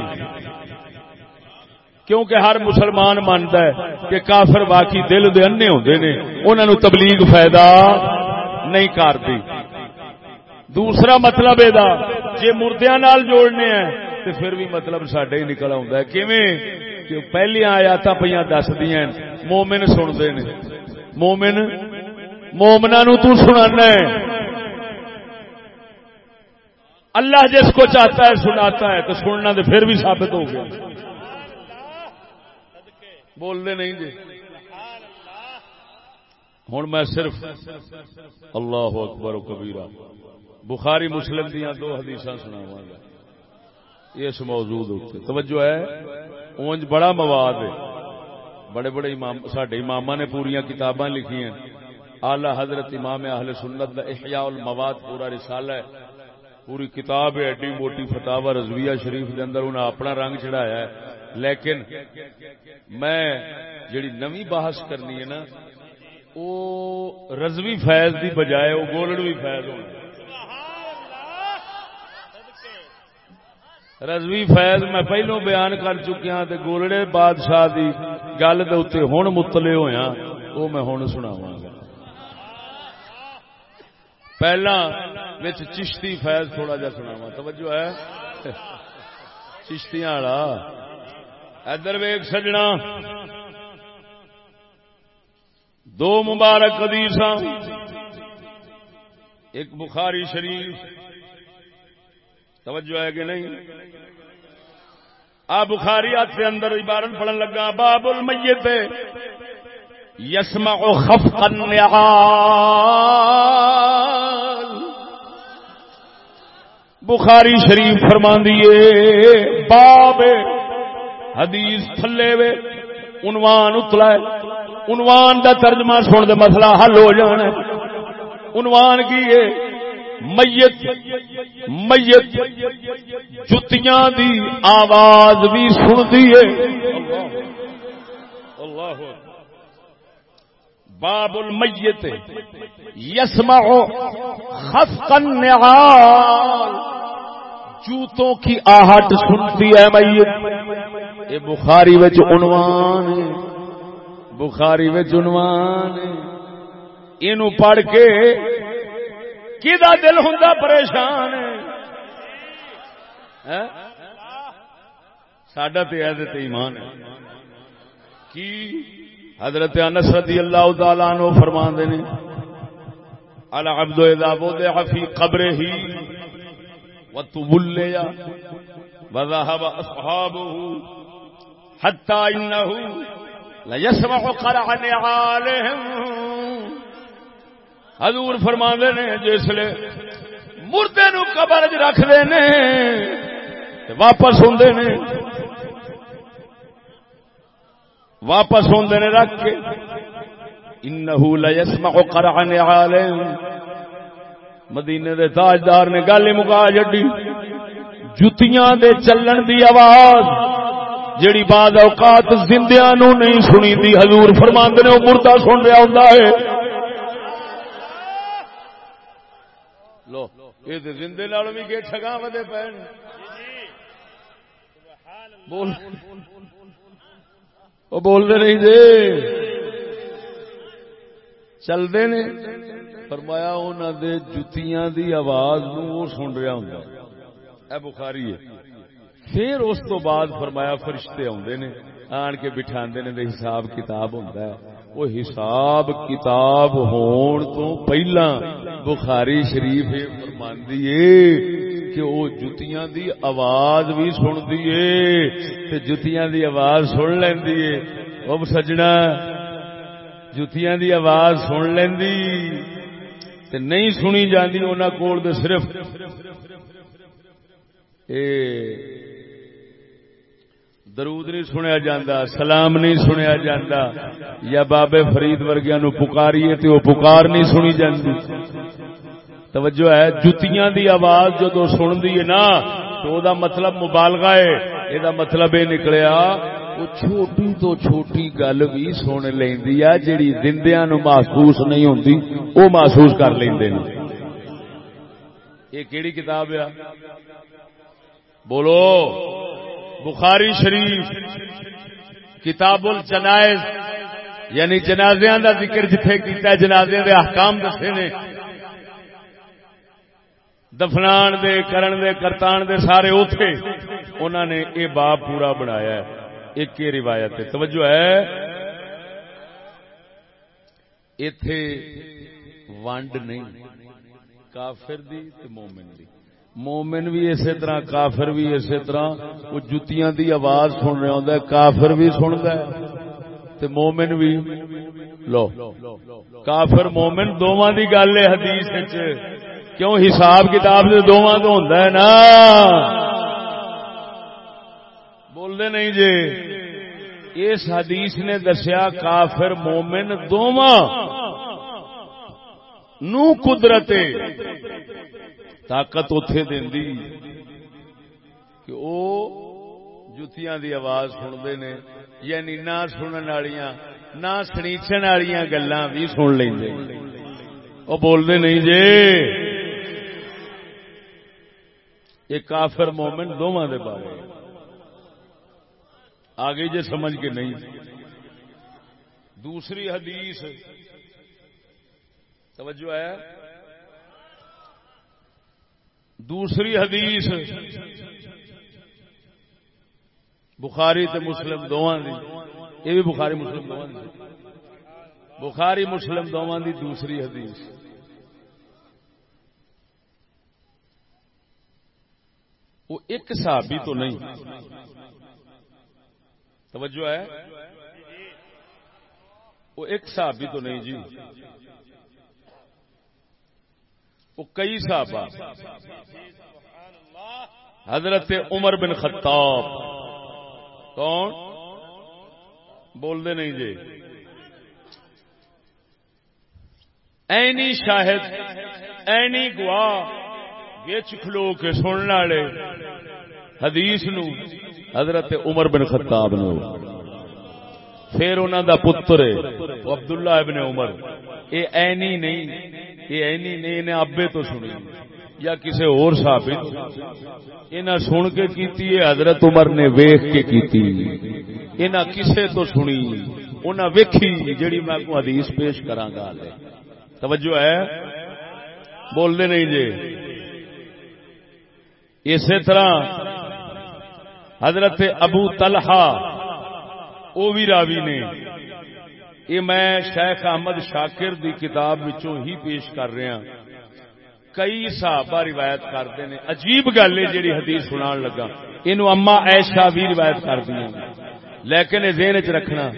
کیونکہ ہر مسلمان مانتا ہے کہ کافر باقی دل دے انے ہوندے نے، انہاں نو تبلیغ فائدہ نہیں کرتی دوسرا مطلب یہ جی مردیاں نال جوڑنے ہیں تو پھر بھی مطلب سڈے ہی نکل آ کہ پہلے آیات پہ دس دیا مومن سنتے نے مومن مومنا نو تو سنانا ہے۔ اللہ جس کو چاہتا ہے سناتا ہے، تو سننا تو پھر بھی ثابت ہو گیا۔ بولنے نہیں جی۔ ہوں میں صرف اللہ اکبر و کبیرہ، بخاری مسلم دیا دو حدیث سناوا گا۔ اس موضوع توجہ ہے۔ اونج بڑا مواد ہے۔ بڑے بڑے امام سڈے امام نے پوریا کتاباں لکھی ہیں آلہ حضرت امام اہل سنت دا احیاء المواد پورا رسالہ ہے۔ پوری کتاب ہے، ایڈی موٹی فتح رضویہ شریف دے اندر انہیں اپنا رنگ چڑھایا ہے۔ لیکن میں جڑی نوی بحث کرنی ہے نا وہ رضوی فیض دی بجائے وہ گولڑوی فیض ہونا رضوی فیض میں پہلو بیان کر چکیا تے گولڑے بادشاہ دی گل دے ہوں متلے ہویا وہ میں ہوں سناواں۔ گا پہلا وچ چشتی فیض تھوڑا جا سناوا توجہ ہے؟ چشتیاں والا۔ ادھر ویگ سجنا۔ دو مبارک حدیث ایک بخاری شریف توجہ ہے کہ نہیں؟ آ بخاری کے اندر عبارت پڑھن لگا، باب المیت یسما خف بخاری شریف فرما دیے باب حدیث تھلے وے، عنوان اتلا عنوان دا ترجمہ سن دے مسئلہ حل ہو جانا عنوان کی ہے میت میت جتیاں دی آواز بھی سنتی ہے۔ باب المیت یسمع خفق النعال۔ جوتوں کی آہٹ سنتی ہے میت۔ یہ بخاری وچ عنوان ہے۔ بخاری وچ عنوان ہے۔ اینو پڑھ کے کدا دل ہوں پریشان؟ ساڈا تو ایمان ہے۔ کی حضرت انس رضی اللہ تعالی عنہ فرماندے نے، العبد اذا وضع في قبره وتبلي وذهب اصحابه حتى انه لا يسمع قرع نعالهم حضور فرماندے نے، جسلے مردے نو قبر وچ رکھ دے نے واپس ہوندے نے۔ واپس ہوندے نے رکھ کے۔ انہو لیسمع قرعن عالم۔ مدینے دے تاجدار نے گل مکا جڈی۔ جتیاں دے چلن دی آواز جڑی بعد اوقات زندیاں نو نہیں سنی دی۔ حضور فرماندے نے او مردہ سن رہا ہوندا ہے۔ لو اے تے زندے نال وی کے ٹھگاں ودے پے بول۔ وہ بولتے نہیں جی۔ چلتے نے۔ فرمایا انہوں دے جتیاں دی آواز نو وہ سن رہا ہوں اے بخاری ہے۔ پھر اس تو بعد فرمایا فرشتے آدھے نے۔ آن کے بٹھا نے حساب کتاب ہوتا ہے۔ وہ حساب کتاب ہون تو پہلا بخاری شریف فرماندی ہے کہ وہ جتیاں دی آواز بھی سن دیے جتیاں دی آواز سن لیندی ہے وہ سجنا، جتیاں دی آواز سن لیندی تے نہیں سنی جاندی انہاں کول تے صرف اے درود نہیں سنیا جاندہ سلام نہیں سنیا جاندہ یا بابے فرید ورگیاں نو پکاریے تے وہ پکار نہیں سنی جاندی۔ توجہ ہے، جتیاں دی آواز جدو سن دی نا، تو دا مطلب مبالغہ ہے۔ یہ مطلب یہ نکلیا وہ چھوٹی تو چھوٹی گل بھی سن لیندی ہے، جیڑی زندیاں نو محسوس نہیں ہوندی وہ محسوس کر لیندے نے یہ کیڑی کتاب ہے؟ بولو۔ بخاری شریف، کتاب الجنائز یعنی جنازیاں دا ذکر جتھے کیتا ہے، جنازیاں دے احکام دسے نے۔ دفنان دے، کرن دے، کرتان دے، سارے اوتھے انہوں نے یہ باپ پورا بنایا ہے۔ ایک یہ روایت ہے، توجہ ہے۔ اتے ونڈ نہیں، کافر دی تے مومن دی۔ مومن بھی اسی طرح، کافر بھی اسی طرح۔ وہ جتیاں دی آواز سن رہا ہوں کافر بھی سنتا ہے۔ تے مومن بھی۔ لو۔ کافر مومن دونوں دی گل ہے حدیث کیوں حساب کتاب سے دونوں تو ہوتا ہے نا؟ بولتے نہیں جی۔ اس حدیث نے دسیا کافر مومن دونوں نو قدرت طاقت اتے دی کہ وہ جتیاں دی آواز سنتے نے یعنی نہ سنن والیاں، نہ سنیچن والیاں گلاں بھی سن لیں وہ بولتے نہیں جی۔ یہ کافر مومن دونوں دے بارے آگے جے سمجھ کے نہیں۔ دوسری حدیث، توجہ ہے۔ دوسری حدیث بخاری تے مسلم دونوں دی۔ یہ بھی بخاری مسلم دونوں دی۔ بخاری مسلم دونوں دی دوسری حدیث۔ وہ ایک صحابی تو نہیں۔ توجہ ہے۔ وہ ایک صحابی تو نہیں جی۔ وہ کئی صحابہ، حضرت عمر بن خطاب، کون؟ بول دے نہیں جی۔ اینی شاہد، اینی گواہ ویچ کھلو کے سننے والے حدیث نو، حضرت عمر بن خطاب نو۔ پھر انہوں دا پتر ہے عبداللہ ابن عمر۔ یہ اینی نہیں۔ یہ اینی نہیں انہیں ابے تو سنی یا کسی اور ثابت انہیں سن کے کیتی ہے، حضرت عمر نے ویخ کے کیتی۔ انہیں کسے تو سنی، انہیں ویکھی جیڑی میں کو حدیث پیش کرا گا توجہ ہے؟ بولتے نہیں جی۔ اسی طرح حضرت ابو طلحہ وہ بھی راوی نے۔ یہ میں شیخ احمد شاکر دی کتاب وچوں ہی پیش کر رہا کئی صحابہ روایت کرتے ہیں۔ عجیب گل ہے جی حدیث سنا لگا۔ یہ اما ایشا بھی روایت کر دیا لیکن یہ ذہن چ رکھنا،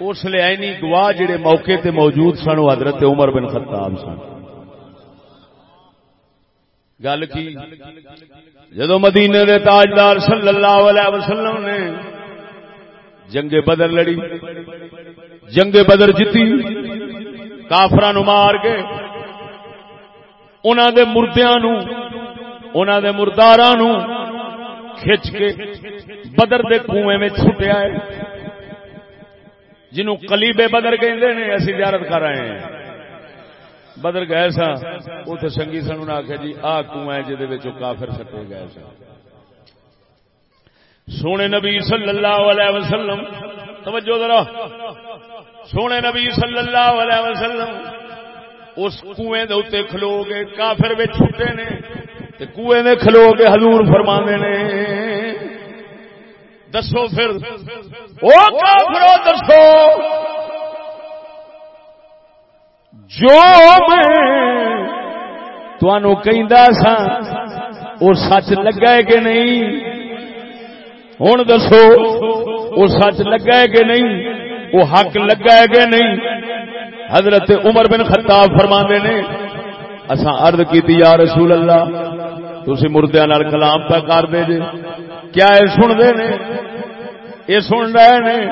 اس لیے نہیں، گواہ جڑے موقع تے موجود سن، وہ حضرت عمر بن خطاب سن۔ گل کی؟ جدو مدینے دے تاجدار صلی اللہ علیہ وسلم نے جنگ بدر لڑی جنگ بدر جیتی کافر مار کے انہوں دے مردیا نو انہوں دے مردار کھچ کے بدر دے کنویں میں چھٹیا ہے جنہوں کلیبے بدر کہ اسی زیارت کر رہے ہیں۔ بدر گئے سا اتنے سنگی سن آخیا جی آ کنواں جہد کافر سٹے گئے سن سونے نبی صلی اللہ علیہ وسلم توجہ ذرا۔ سونے نبی صلی اللہ علیہ وسلم اس کنویں دے اتنے کھلو گے، کافر بھی چھٹے نے، تے کنویں دے کھلو گے حضور فرما نے۔ دسو پھر۔ او کافرو، دسو۔ جو میں تنوع کہ سا وہ سچ لگا ہے کہ نہیں؟ ہوں دسو۔ وہ سچ لگا ہے کہ نہیں؟ وہ حق لگا ہے کہ نہیں؟ حضرت عمر بن خطاب فرما نے اصا ارد کی یا رسول اللہ تھی مردیا کلام پہ کر دے جے۔ کیا یہ سن دے نے؟ یہ سن رہے نے۔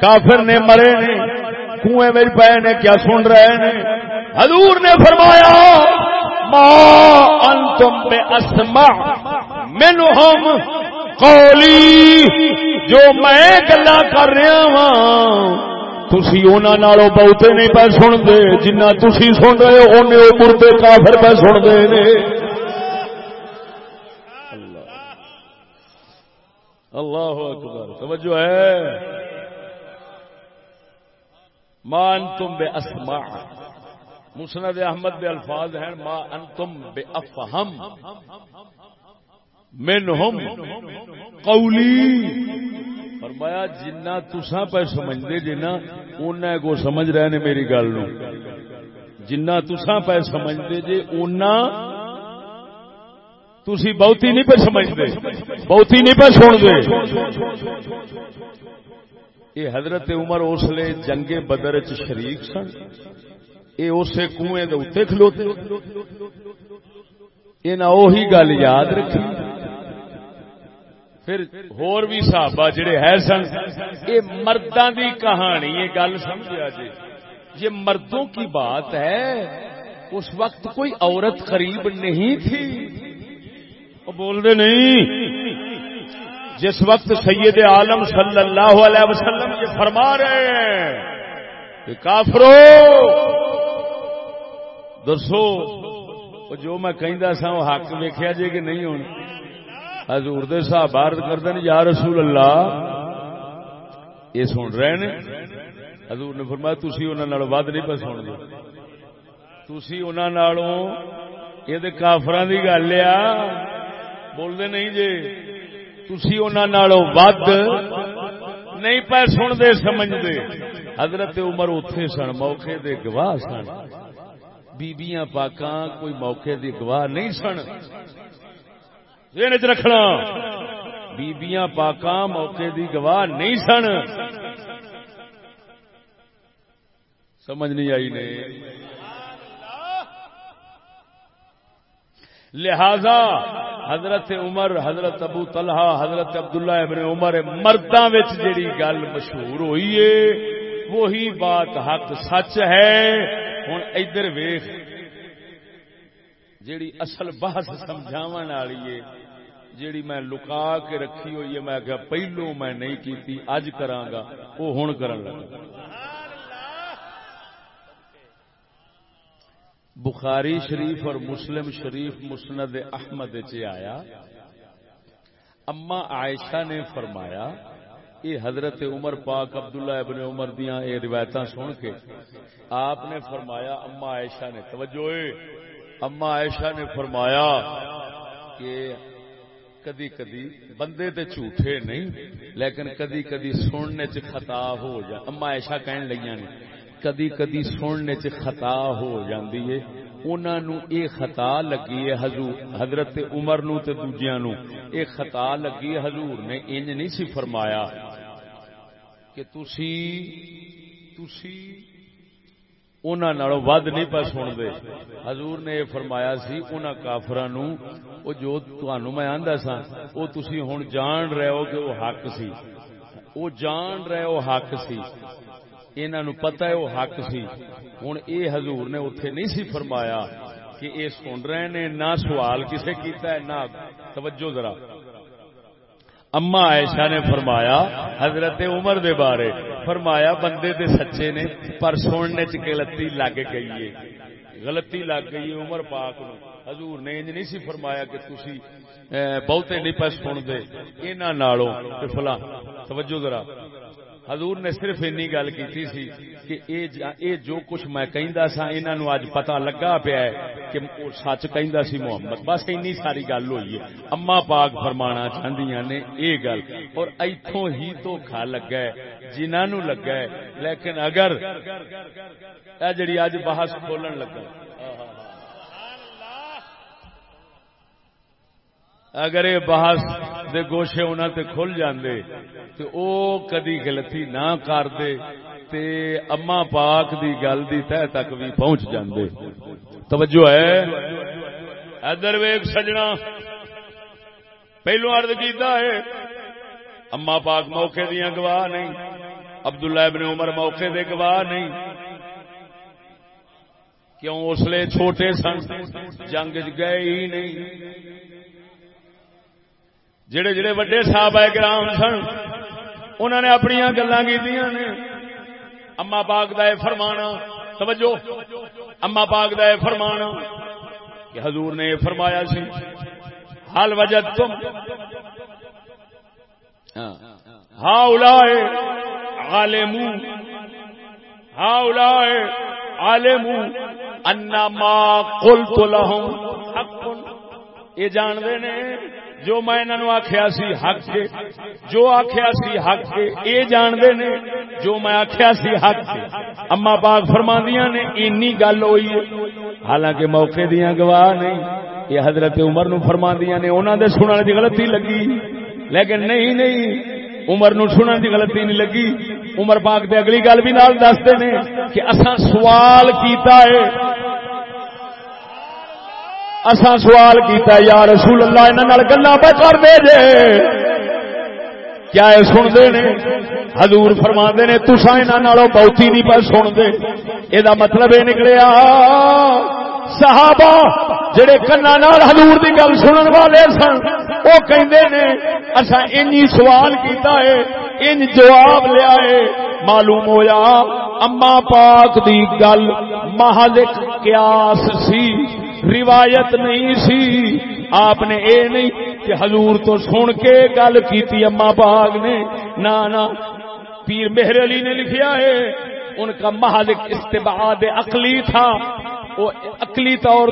کافر نے مرے نے۔ کنویں میں پے نے، کیا سن رہے نے؟ حضور نے فرمایا، ما انتم بے اسما منہم قولی۔ جو میں گلا کر رہا ہاں تھی انہوں بہتے نہیں پہ سنتے جنہ تھی سن رہے ہو وہ مردے کافر پہ سنتے نے۔ اللہ اکبر، توجہ ہے۔ مان تم بے اسما مسند احمد بے الفاظ ہیں، ما انتم بے افہم منہم قولی۔ فرمایا، جنہ تسا پہ سمجھتے جنا اُن کو سمجھ رہے نے میری گل نو۔ جنہ تسا پہ سمجھتے جے اُنہ تھی بہتی نہیں پہ سمجھتے۔ بہتی نہیں پہ سن دے یہ حضرت عمر اس لیے جنگے بدر چ شریک سن۔ یہ اسے کنویں دے اتنے کھلوتے۔ یہ گل یاد رکھی۔ پھر ہور بھی صحابہ جڑے ہے سن یہ مردوں دی کہانی یہ گل سمجھا جی۔ یہ مردوں کی بات ہے، اس وقت کوئی عورت قریب نہیں تھی۔ بول دے نہیں، جس وقت سید عالم صلی اللہ علیہ وسلم یہ فرما رہے ہیں، کہ کافرو، دسو جو میں کہیں سا، وہ حق ویکیا جی کہ نہیں ہونا۔ حضور دے صاحب عرض کردے یا رسول اللہ، یہ سن رہے نے۔ حضور نے فرمایا، تسی انہاں نال ود نہیں پہ سن دے تسی انہاں نالوں اے یہ کافراں دی گل آ۔ بول دے نہیں جے۔ تسی انہاں نالوں ود نہیں پہ سن دے سمجھ دے حضرت عمر اوتھے سن، موقع دے گواہ سن۔ بیبیاں پاکاں کوئی موقع دی گواہ نہیں سن۔ چ رکھنا۔ بیبیاں پاکاں موقع دی گواہ نہیں سن۔ سمجھ نہیں آئی نے۔ لہذا حضرت عمر، حضرت ابو طلحہ، حضرت عبداللہ ابن عمر مردوں جیڑی گل مشہور ہوئی ہے، وہی بات حق سچ ہے۔ ہوں ادھر ویخ جیڑی اصل بحث سمجھا والی ہے۔ جیڑی میں لکا کے رکھی ہوئی ہے، میں کہ پہلو میں نہیں کیتی اج کراگا وہ ہوں کرن لگا۔ بخاری شریف اور مسلم شریف مسند احمد آیا۔ اما عائشہ نے فرمایا یہ حضرت عمر پاک عبداللہ ابن عمر دیا یہ روایت سن کے آپ نے فرمایا، اما عائشہ نے، توجہ اما عائشہ نے فرمایا کہ کدی کدی بندے تے جھوٹے نہیں، لیکن کدی کدی سننے چ خطا ہو جا، اما عائشہ کہن لگیاں نے، کدی کدی سننے چ خطا ہو جاندی ہے۔ انہاں نو اے خطا لگی ہے حضور، حضرت عمر نو تے دوجیاں نو اے خطا لگی ہے حضور نے انج نہیں سی فرمایا کہ تسی تسی انہاں نالوں ود نہیں پہ سن دے۔ حضور نے یہ فرمایا سی انہاں کافراں نو او جو تانوں میں آندا سا او تسی ہن جان رہے ہو کہ وہ حق سی۔ او جان رہے ہو حق سی۔ انہاں نو پتہ ہے وہ حق سی۔ ہن اے حضور نے اوتھے نہیں سی فرمایا کہ اے سن رہے نے، نہ سوال کسے کیتا ہے، نہ توجہ ذرا۔ اما عائشہ نے فرمایا، حضرت عمر دے بارے۔ فرمایا بندے دے سچے نے، پر سننے چ غلطی لگ گئی ہے۔ غلطی لگ گئی ہے عمر پاک نو۔ حضور نے انج نہیں سی فرمایا کہ تسی بہتے نہیں پہ سن دے انہاں نالوں تے فلاں، توجہ ذرا۔ حضور نے صرف اینی گل کیتی سی کہ اے اے جو کچھ میں کہندا سا انہاں نو اج پتہ لگا پیا ہے کہ او سچ کہندا سی محمد۔ بس اینی ساری گل ہوئی ہے۔ اما پاک فرمانا چاہندیاں نے اے گل۔ اور ایتھوں ہی تو کھا لگا ہے، جنہاں نو لگا ہے۔ لیکن اگر اے جڑی اج بحث کھولن لگا۔ اگر یہ بحث دے گوشے انہوں تے کھل جاندے تے او کدی غلطی نہ کر دے تے اما پاک دی گل دی تہ تک بھی پہنچ جاندے توجہ ہے ادھر ویگ سجنا پہلو ارد کیتا ہے اما پاک موقع دیا گواہ نہیں عبداللہ ابن عمر موقع دے گواہ نہیں کیوں اس لیے چھوٹے سن جنگ گئے ہی نہیں جڑے جڑے وڈے صاحب آئے گرام سن انہوں نے اپنی گلا کی اما پاک دا فرمانا، توجہ، اما پاک دا فرمانا کہ حضور نے فرمایا سی حال وجد تم ہاں اڑائے عالم ہاں اڑائے عالم انا ما قلت لهم حق یہ جانتے نے۔ جو میں انہوں آخیا سی حق کے، جو آخیا سی حق کے، اے جانتے نے جو میں آخیا سی حق کے۔ اما پاک فرماندیاں نے اینی گل ہوئی ہے۔ حالانکہ موقع دیا گواہ نہیں، یہ حضرت عمر نو فرماندیاں نے انہوں دے سننے دی غلطی لگی۔ لیکن نہیں نہیں، عمر نو سننے دی غلطی نہیں لگی۔ عمر پاک دے اگلی گل بھی نال دستے نے کہ اساں سوال کیتا ہے۔ اسا سوال کیتا یا رسول اللہ، انہاں گلا پہ کر دے جے۔ کیا یہ سن دے نے؟ حضور فرما دے نے تسا انہاں بہتی نہیں پہ سن دے یہ مطلب یہ نکلیا، صحابہ جڑے کنا نال حضور دی گل سنن والے سن، وہ کہندے نے سوال کیتا ہے ان جواب لیا ہے۔ معلوم ہویا اما پاک دی گل محلک قیاس سی۔ روایت نہیں سی۔ آپ نے اے نہیں کہ حضور تو سن کے گل کی اما باغ نے۔ نہ پیر مہر علی نے لکھیا ہے، ان کا محل استباد عقلی تھا۔ وہ اقلی طور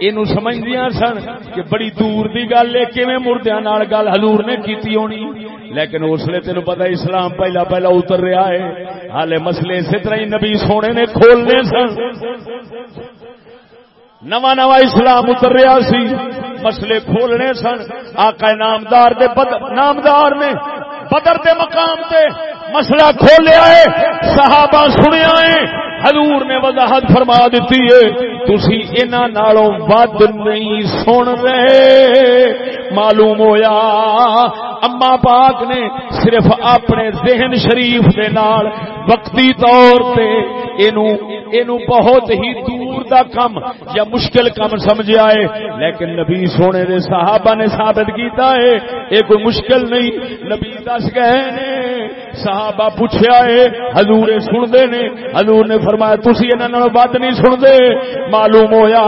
یہ سمجھدیا سن کہ بڑی دور دی گل ہے کہ مردیا گل ہلور نے کیتی ہونی۔ لیکن اس لیے تین پتا اسلام پہلا پہلا اتر رہا ہے۔ ہالے مسئلے اسی طرح نبی سونے نے کھولنے سن۔ نواں نواں اسلام اتر رہا سی، مسئلے کھولنے سن۔ آقا نامدار دے بدر نامدار نے بدر دے مقام تے مسئلہ کھولیا ہے، صحابہ سنیا ہے۔ حضور نے وضاحت فرما دیتی ہے، تسی انہاں نالوں ود نہیں سن رہے۔ معلوم ہویا اما پاک نے صرف اپنے ذہن شریف دے نال وقتی طور تے اینو اینو بہت ہی دور دا کم یا مشکل کم سمجھا ہے لیکن نبی سونے دے صحابہ نے ثابت کیتا ہے اے کوئی مشکل نہیں۔ نبی دس گئے نے صحابہ پوچھا ہے حضور سن دے نے حضور نے فرمایا، تسی انہاں نال بات نہیں سن دے معلوم ہویا،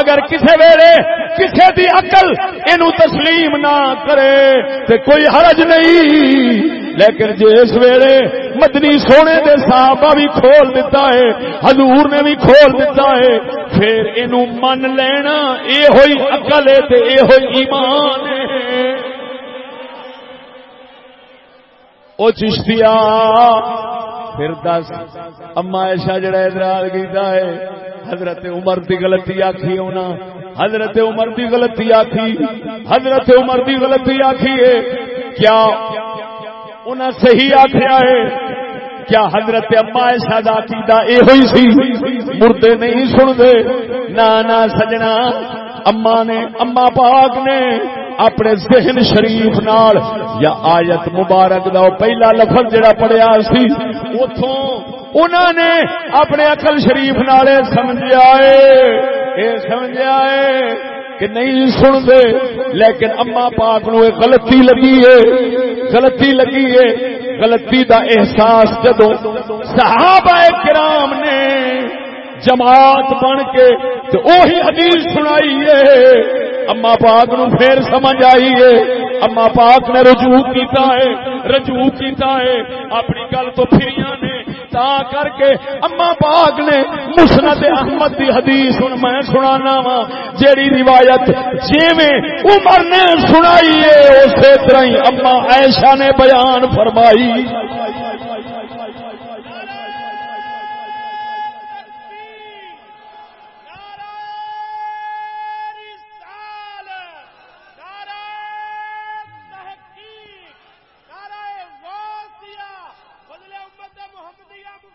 اگر کسے ویلے کسے دی عقل اینو تسلیم نہ کرے، تے کوئی حرج نہیں۔ لیکن جس ویلے مدنی سونے دے صحابہ بھی کھول دیتا ہے، حضور نے بھی کھول دیتا ہے، پھر اینو من لینا اے ہوئی عقل ہے تے اے ہوئی ایمان ہے۔ او چشتیا پھر دس، اما ایشا جڑا ادرال کیتا ہے، حضرت عمر دی غلطی آکھی ہونا حضرت عمر دی غلطی آکھی، حضرت عمر دی غلطی آکھی ہے، کیا انہاں صحیح آکھیا ہے۔ کیا حضرت اما ایشا دا عقیدہ اے ہوئی سی؟ مردے نہیں سن دے نا نا سجنا۔ اما نے اما پاک نے اپنے ذہن شریف نال یا آیت مبارک دا پہلا لفظ جڑا پڑھیا سی اتوں انہوں نے اپنے عقل شریف نالے سمجھا ہے۔ سمجھا ہے۔ کہ نہیں سن دے، لیکن اما پاک نو غلطی لگی ہے۔ غلطی لگی ہے۔ غلطی دا احساس جدو صحابہ کرام نے جماعت بن کے تو وہی حدیث سنائی ہے۔ اما پاک نو پھر سمجھ آئی ہے۔ اما پاک نے رجوع کیتا ہے، رجوع کیتا ہے۔ اپنی گل تو پھریاں نے۔ تا کر کے اما پاک نے مسند احمد دی حدیث ہن میں سنانا وا جیڑی روایت جویں عمر نے سنائی ہے، اسی طرح اما عائشہ نے بیان فرمائی۔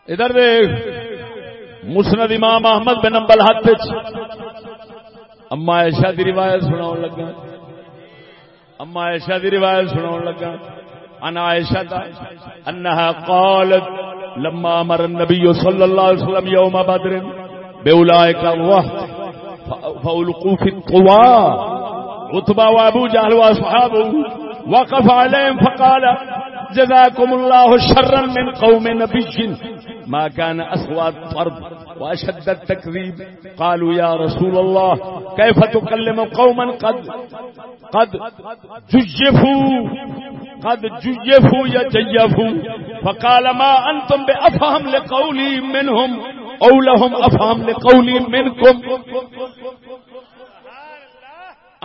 ادھر دیکھ مسند امام احمد بن امبل ہاتھ اما ایشا دی روایت سنا لگا۔ اما ایشا دی روایت سنا لگا۔ انا ایشا انها قالت، لما امر النبي صلى الله عليه وسلم يوم بدر باولئك الوحد فالقوا في الطواء عتبة وابو جهل واصحابه وقف عليهم فقال جزاكم الله شرا من قوم نبي ما كان أسواد فرد وأشد التكذيب قالوا يا رسول الله كيف تكلم قوما قد قد ججفوا قد ججفوا يجيفوا فقال ما أنتم بأفهم لقولي منهم أو لهم أفهم لقولي منكم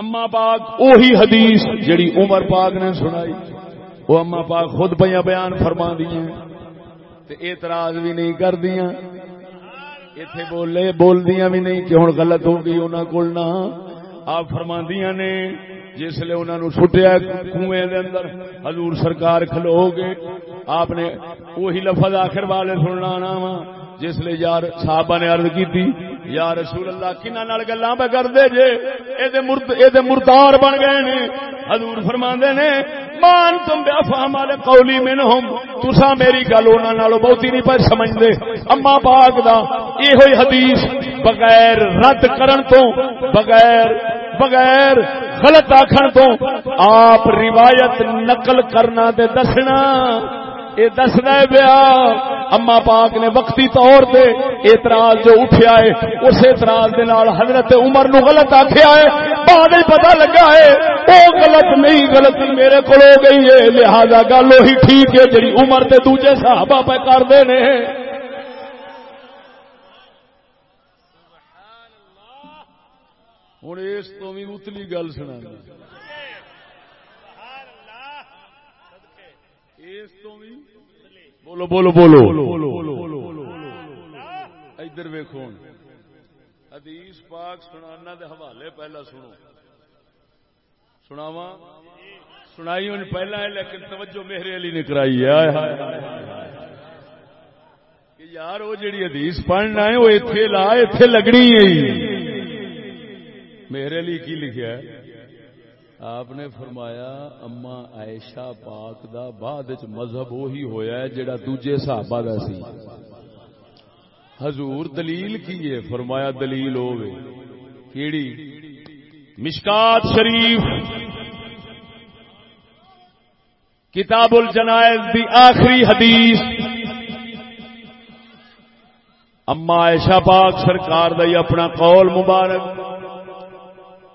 اما پاک اوہی حدیث جڑی عمر پاک نے سنائی. وہ اما پاک خود پہ بیان فرما دیا اعتراض بھی نہیں کر دیا اتے بولے بول دیا بھی نہیں کہ ہوں غلط ہو گئی انہوں کو نہ آپ فرما نے جس لیے انہوں نے سٹیا کنویں دے اندر حضور سرکار کھلو گے آپ نے وہی لفظ آخر والے سننا آنا وا جس لیے یار صحابہ نے عرض کی تھی یا رسول اللہ کنہ نال گلاں پہ کر دے جے اے دے مرد بن گئے نے۔ حضور فرماندے نے مان تم بے افہم والے قولی منہم۔ تسا میری گل انہاں نالوں بہتی نہیں پر سمجھ دے اما پاک دا اے ہوئی حدیث بغیر رد کرن تو، بغیر بغیر غلط آخر تو، آپ روایت نقل کرنا دے دسنا۔ یہ دسنا پیا اما پاک نے وقتی طور پہ اعتراض جو اٹھیا ہے اس اعتراض دے نال حضرت عمر نو غلط آخیا ہے۔ بعد پتا لگا ہے، وہ غلط نہیں، غلط میرے کو ہو گئی ہے۔ لہذا گل وہی ٹھیک ہے جی عمر تے دوجے صحابہ پہ کرتے ہیں ہوں اس تو بھی اتلی گل سنا بولو بولو بولو۔ ادھر ویخو حدیث پاک سنانا دے حوالے پہلا سنو۔ سناوا سنائی ہوں پہلا ہے لیکن توجہ میرے علی نے کرائی ہے۔ یار وہ جڑی حدیث پڑھنا ہے وہ اتے لا اتے لگنی ہے۔ میرے لیے کی لکھا ہے۔ آپ نے فرمایا، اما عائشہ پاک دا بعد مذہب وہی ہویا ہے جڑا دوجے صحابہ دا سی۔ حضور دلیل کی ہے؟ فرمایا دلیل ہوے کیڑی؟ مشکات شریف۔ کتاب الجنائز دی آخری حدیث۔ اما عائشہ پاک سرکار دا اپنا قول مبارک۔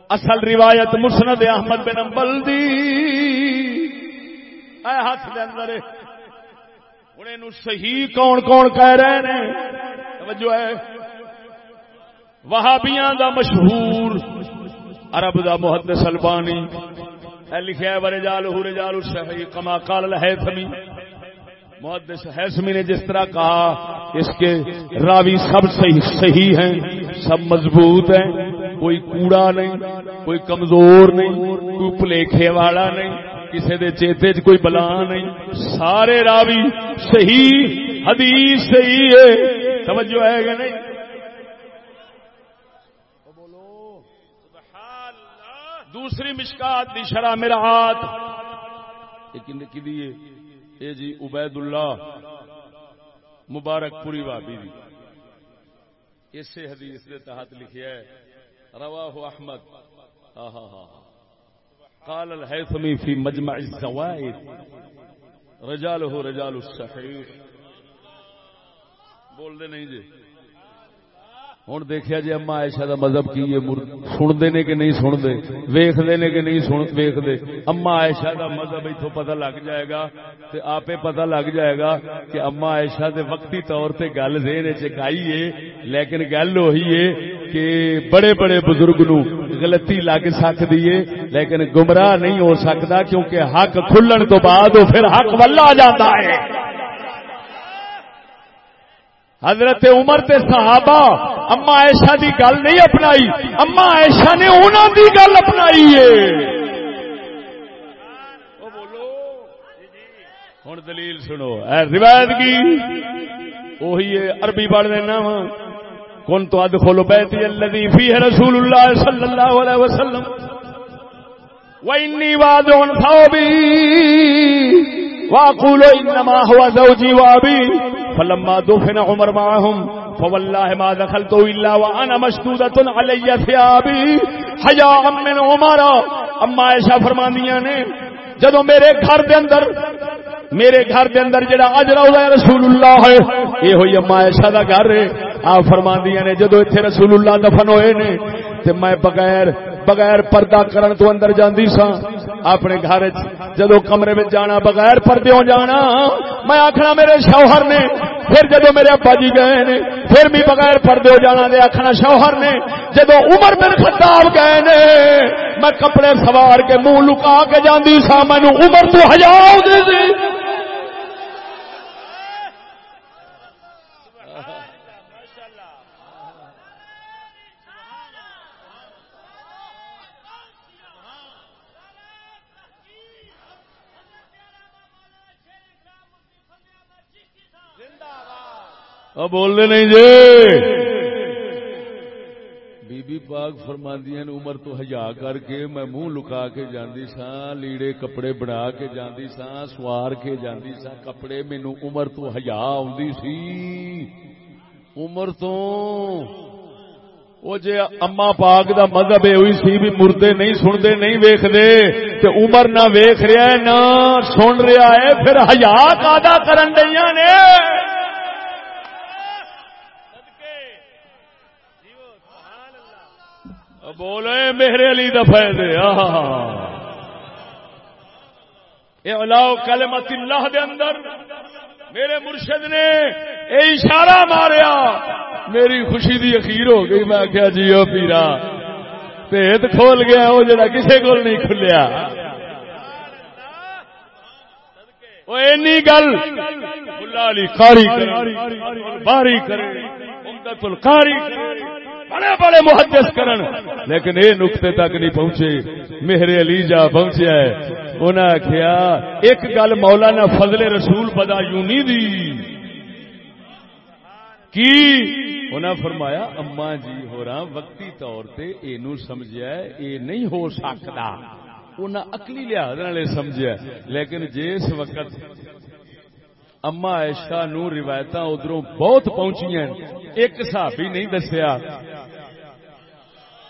اصل روایت مسند احمد بن امبل دی۔ اے ہاتھ دے اندر۔ ہوں یہ صحیح کون کون کہہ رہے ہیں توجہ ہے۔ وہابیاں دا مشہور عرب دا محدث البانی۔ اے لکھیا ہے، ورجال رجال صحیح، کما قال الہیثمی محدث حیثمی نے جس طرح کہا، اس کے راوی سب صحیح صحیح ہیں، سب مضبوط ہیں۔ کوئی کوڑا نہیں کوئی کمزور نہیں کوئی پلیکھے والا نہیں کسی دے چیتے چ کوئی بلا نہیں۔ سارے راوی صحیح حدیث صحیح ہے۔ توجہ ہے کہ نہیں؟ دوسری مشکات دی شرح میرا ہاتھ۔ یہ جی عبید اللہ مبارک پوری بابی دی۔ اسے حدیث کے تحت لکھیا ہے۔ رواه احمد. قال الهيثمي في مجمع الزوائد. رجاله رجال الصحيح. بول دے نہیں جی. ہوں دیکھا جی اما عائشہ دا مذہب کی ہے سنتے نے کہ نہیں سنتے؟ ویختے نے کہ نہیں سن ویختے اما عائشہ دا مذہب اتو پتہ لگ جائے گا تے آپ پتہ لگ جائے گا کہ اما عائشہ دے وقتی طور تے گل ذہن چکائی ہے، لیکن گل وہی ہے کہ بڑے بڑے بزرگ نو غلطی لگ سکتی ہے، لیکن گمراہ نہیں ہو سکتا کیونکہ حق کھلن تو بعد وہ پھر حق ولا جاتا ہے۔ حضرت عمر تے صحابہ اما ایشا دی گل نہیں اپنائی اما ایشا نے انہوں دی گل اپنائی ہے۔ ہوں دلیل سنو اے روایت کی؟ وہی ہے عربی پڑھ دینا وا۔ کون تو اد کھولو بیتی الذی فیہ رسول اللہ صلی اللہ علیہ وسلم۔ وانی وعدون ثوبی واقول انما هو زوجي وابي فلما دفن عمر معهم فوالله ما دخلت الا وانا مشدوده علي ثيابي حياء من عمر۔ اما عائشہ فرماندیاں نے، جدوں میرے گھر دے اندر، میرے گھر دے اندر جڑا اج روضہ رسول اللہ ہے یہ ہوئی اما عائشہ دا گھر ہے۔ آپ فرماندیاں نے، جدوں ایتھے رسول اللہ دفن ہوئے نے، تے میں بغیر بغیر پردہ کرن تو اندر جاندی سا اپنے گھر جدو کمرے میں جانا بغیر پردیوں جانا، میں آخنا میرے شوہر نے، پھر جدو میرے ابا جی گئے نے، پھر بھی بغیر پردے جانا دے آخنا شوہر نے، جدو عمر بن خطاب گئے نے، میں کپڑے سوار کے منہ لکا کے جاندی سا مینو عمر تو ہزار بولنے نہیں جی۔ بی بی پاک فرماندیاں عمر تو ہجا کر کے میں منہ لکا کے جاندی سا لیڑے کپڑے بنا کے جاندی سا سوار کے جاندی سا کپڑے مینو عمر تو ہجا آدھی سی۔ عمر تو وہ جے اما پاک دا مذہب یہ ہوئی سی بھی مردے نہیں سنتے، نہیں ویختے تے عمر نہ ویخ رہا ہے، نہ سن رہا ہے، پھر ہزا کا کرن ڈیاں نے۔ بولے، میرے علی دفعہ دے الاؤ کلمت اللہ دے اندر، میرے مرشد نے اے اشارہ ماریا، میری خوشی دی اخیر ہو گئی۔ میں کیا جی او پیرا پیت کھول گیا وہ جڑا کسے کو نہیں کھلیا۔ وہ اینی گل علی کاری باری کرے کاری بڑے بڑے محدث کرن، لیکن اے نقطے تک نہیں پہنچے۔ میرے علی جا پہنچیا ہے۔ انہاں آخیا ایک گل مولانا فضل رسول بدا یونی دی۔ کی؟ انہیں فرمایا اما جی ہو وقتی طور تے اینو سمجھیا ہے، اے نہیں ہو سکتا انہیں اکلی لحاظ سمجھا لیکن جس وقت اما ایشا نو روایت ادھر بہت پہنچیاں ایک صحابی نہیں دسیا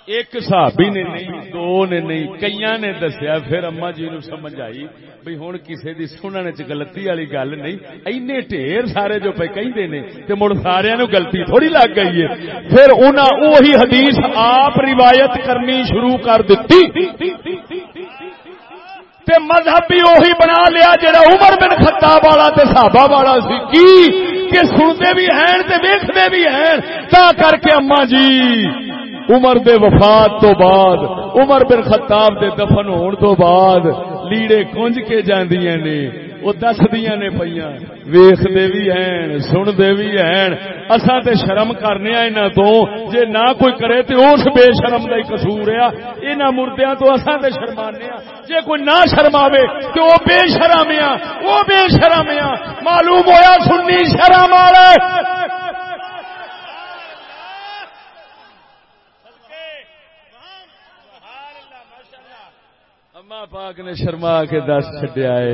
ایک صحابی نے نہیں، دو نے نہیں کئی نے دسیا، پھر اما جی نو سمجھ آئی بھئی ہوں کسی دی سننے چ گلتی والی گل نہیں۔ اینے ڈھیر سارے جو پہ کہیں نے تے مڑ سارے نو گلتی تھوڑی لگ گئی ہے۔ پھر انہاں وہی حدیث آپ روایت کرنی شروع کر دیتی تے مذہب بھی وہی بنا لیا جڑا عمر بن خطاب والا تے صحابہ والا سی۔ کی؟ کہ سنتے بھی ہیں تے ویکھتے بھی ہیں۔ تا کر کے اما جی عمر دے وفات تو بعد، عمر بن خطاب دے دفن ہون تو بعد لیڑے کنج کے جاندیاں نے، وہ دس دیا نے پہ ویختے بھی ہیں، سنتے بھی ہیں۔ اصا تے شرم کرنے یہاں تو۔ جے نہ کوئی کرے تو اس بے شرم کا ہی کسور ہے۔ یہاں مردیا تو اصا تے شرمانے جے کوئی نہ شرماوے تو وہ بے شرم وہ بے شرم معلوم ہویا سننی شرم والے۔ پاک نے شرما کے دس چڈیا ہے۔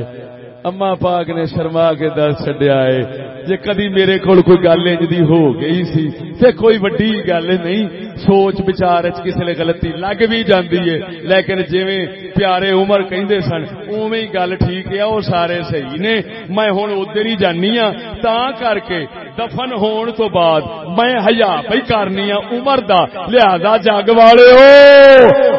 اما پاک نے شرما کے دس چڈیا ہے۔ جے کدی میرے کول کوئی گل انجدی ہو گئی سی، تے کوئی وڈی گل نہیں۔ سوچ بچار کسی نے غلطی لگ بھی جاندی ہے۔ لیکن جویں پیارے عمر کہندے سن، اوویں گل ٹھیک ہے، او سارے صحیح نے۔ میں ہن ادھر ہی جانی ہاں تا کر کے دفن ہون تو بعد میں حیا پئی کرنی ہاں۔ عمر دا لہذا جگ والے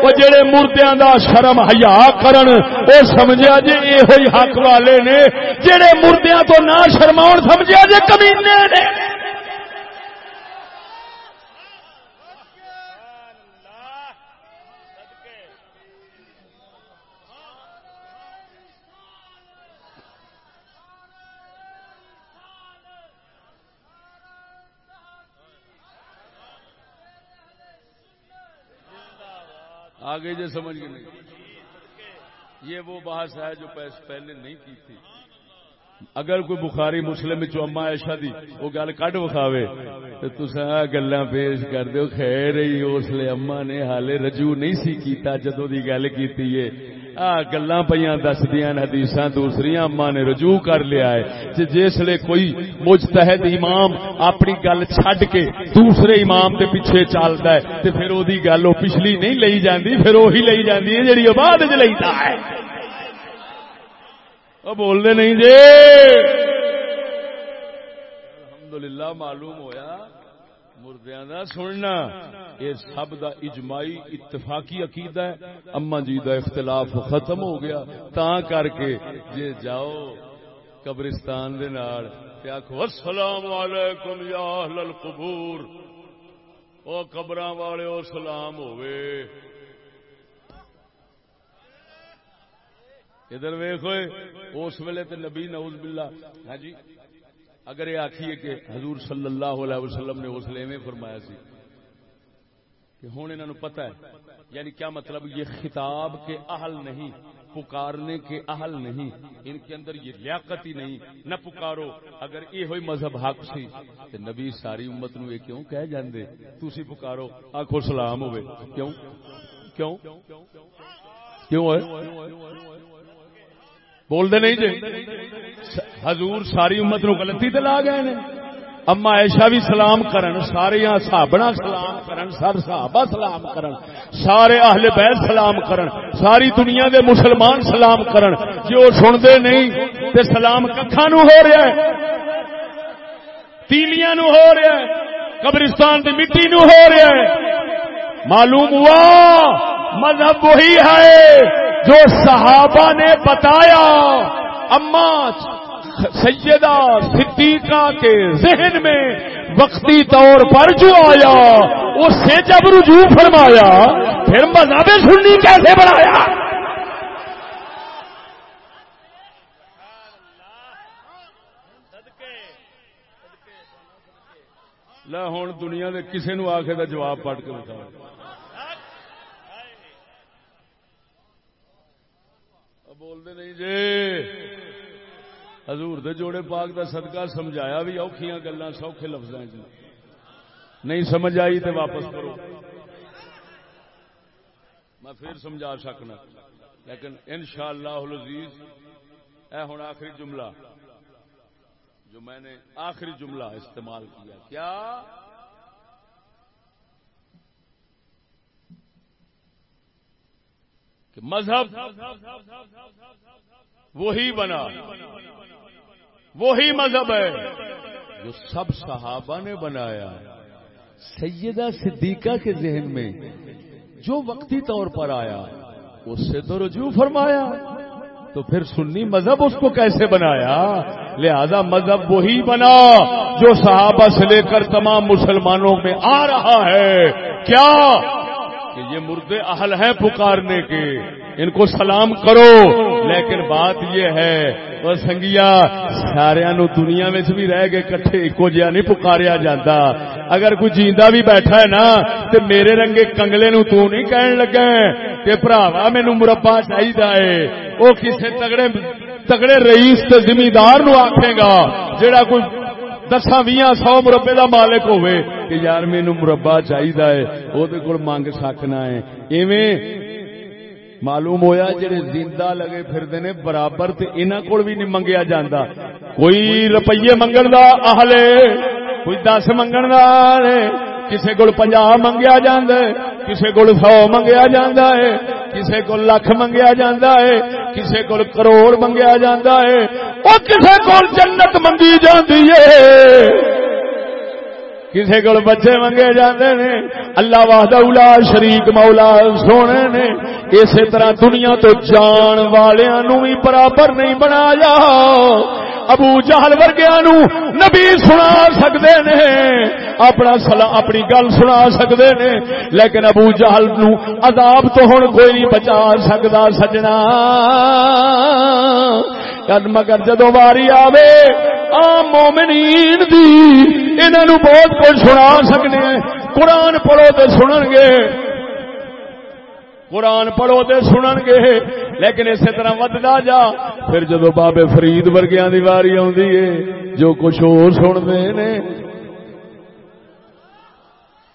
او جڑے مردیاں دا شرم حیا کرن۔ او سمجھیا جی، جے اے ہوئی حق والے نے جڑے مردیاں تو نہ شرماون سمجھیا جی، جے کمینے نے۔ آگے جو سمجھ گئے نہیں۔ یہ وہ بحث ہے جو پہلے نہیں کی تھی۔ اگر کوئی بخاری مسلم چما ایشا دی وہ گل کڈ وکھاوے تو تصا گلا پیش کر دو خیر ہی اس لیے اما نے حالے رجوع نہیں سی کیتا جدو دی گل کی گلا پہ دس دیا حدیث دوسری اما نے رجوع کر لیا ہے جسے کوئی مجتہد امام اپنی گل چڈ کے دوسرے امام کے پیچھے چلتا ہے تو پھر وہ گل وہ پچھلی نہیں لئی جاندی، پھر وہی لئی جاندی ہے جی بعد چ لیتا ہے۔ بولتے نہیں جی۔ الحمدللہ معلوم ہویا۔ مردیاں دا سننا۔ یہ سب دا اجماعی اتفاقی عقیدہ ہے۔ اما جی دا اختلاف ختم ہو گیا۔ تا کر کے جے جاؤ قبرستان دے نال تے آکھو، السلام علیکم یا اہل القبور او قبراں والے، او سلام ہوئے۔ ادھر ویخ ہوئے اس ویلے تے نبی نعوذ باللہ۔ ہاں جی؟ اگر یہ آخیے کہ حضور صلی اللہ علیہ وسلم نے اس لیے فرمایا سی کہ ہوں انہوں پتہ ہے یعنی کیا مطلب یہ خطاب کے اہل نہیں، پکارنے کے اہل نہیں، ان کے اندر یہ لیاقت ہی نہیں، نہ پکارو۔ اگر یہ ہوئی مذہب حق سی، تو نبی ساری امت نو یہ کیوں کہہ جاندے؟ تسی پکارو آخو سلام ہوئے۔ کیوں؟ کیوں؟ کیوں ہے بول دے نہیں جی؟ حضور ساری امت نو غلطی تے لا گئے نے۔ اما ایشا بھی سلام کرن، سارے صحابنا سلام کرن، سر صحابہ سلام کرن، سارے اہل بیت سلام کرن، ساری دنیا دے مسلمان سلام کرن۔ جی جو سن دے نہیں تے سلام ککھا نو ہو رہا ہے؟ تیلیاں نو ہو رہا ہے، قبرستان دی مٹی نو ہو رہا ہے۔ معلوم ہوا، مذہب وہی ہے۔ جو صحابہ نے بتایا، اما سیدہ صدیقہ کے ذہن میں وقتی طور پر جو آیا، اس سے جب رجوع فرمایا، پھر مذہب سننی کیسے بنایا؟ ہوں دنیا کے کسی نو آ کے جواب پڑھ کے بتا بولتے نہیں جی حضور دے جوڑے پاک دا صدقہ سمجھایا بھی اوکھیاں گلاں سوکھے لفظ نہیں سمجھ آئی تو واپس کرو۔ میں پھر سمجھا سکنا۔ لیکن ان شاء اللہ اے ہوں آخری جملہ۔ جو میں نے آخری جملہ استعمال کیا۔ کیا؟ کہ مذہب وہی بنا۔ وہی مذہب ہے۔ جو سب صحابہ نے بنایا، سیدہ صدیقہ کے ذہن میں جو وقتی طور پر آیا، اس سے تو رجوع فرمایا۔ تو پھر سنی مذہب اس کو کیسے بنایا؟ لہذا مذہب وہی بنا جو صحابہ سے لے کر تمام مسلمانوں میں آ رہا ہے۔ کیا؟ کہ یہ مردے اہل ہیں پکارنے کے۔ ان کو سلام کرو۔ لیکن بات یہ ہے وہ سنگیا سارا نو دنیا میں بھی رہ گئے کٹھے ایکو جہا نہیں پکاریا جاتا اگر کوئی جیندا بھی بیٹھا ہے نا تو میرے رنگے کنگلے نو تو نہیں کہن لگا کہ براوا مینو مربع چاہیے وہ کسی تگڑے تگڑے رئیس تے زمیندار نو آکھے گا جیڑا کوئی دسا بھی سو مربے دا مالک ہوئے کہ یار مینو مربع چاہیے وہ منگ سکنا ہے ایویں معلوم ہویا جڑے زندہ لگے پھرتے نے، برابر تے انہاں کول بھی نہیں منگیا جاندا۔ کوئی روپیے منگن دا اہل کوئی دس منگن دا کسے کول پنجا منگیا جاندا ہے، کسے کول سو منگیا جاندا ہے۔ کسے کول لکھ منگیا جاندا ہے، کسے کول کروڑ منگیا جاندا ہے۔ او کسے کول جنت منگی جاندی ہے۔ کسی کو بچے منگے جاندے نے، اللہ واہد اولا شریک مولا سونے نے، اسی طرح دنیا تو جان والوں بھی برابر نہیں بنایا۔ ابو جہل ورگیا نو نبی سنا سکتے نے، اپنا سلا، اپنی گل سنا سکتے نے، لیکن ابو جہل نو عذاب تو ہوں کوئی نہیں بچا سکتا سجنا۔ مگر جدو واری آوے آم مومنین دی انہوں بہت کچھ سنا سکتے ہیں۔ قرآن پڑھو تو سنن گے۔ قرآن پڑھو تو سنن گے۔ لیکن اسی طرح ودتا جا، پھر جدو بابے فرید ورگیا کی واری ہے، جو کچھ اور سنتے نے۔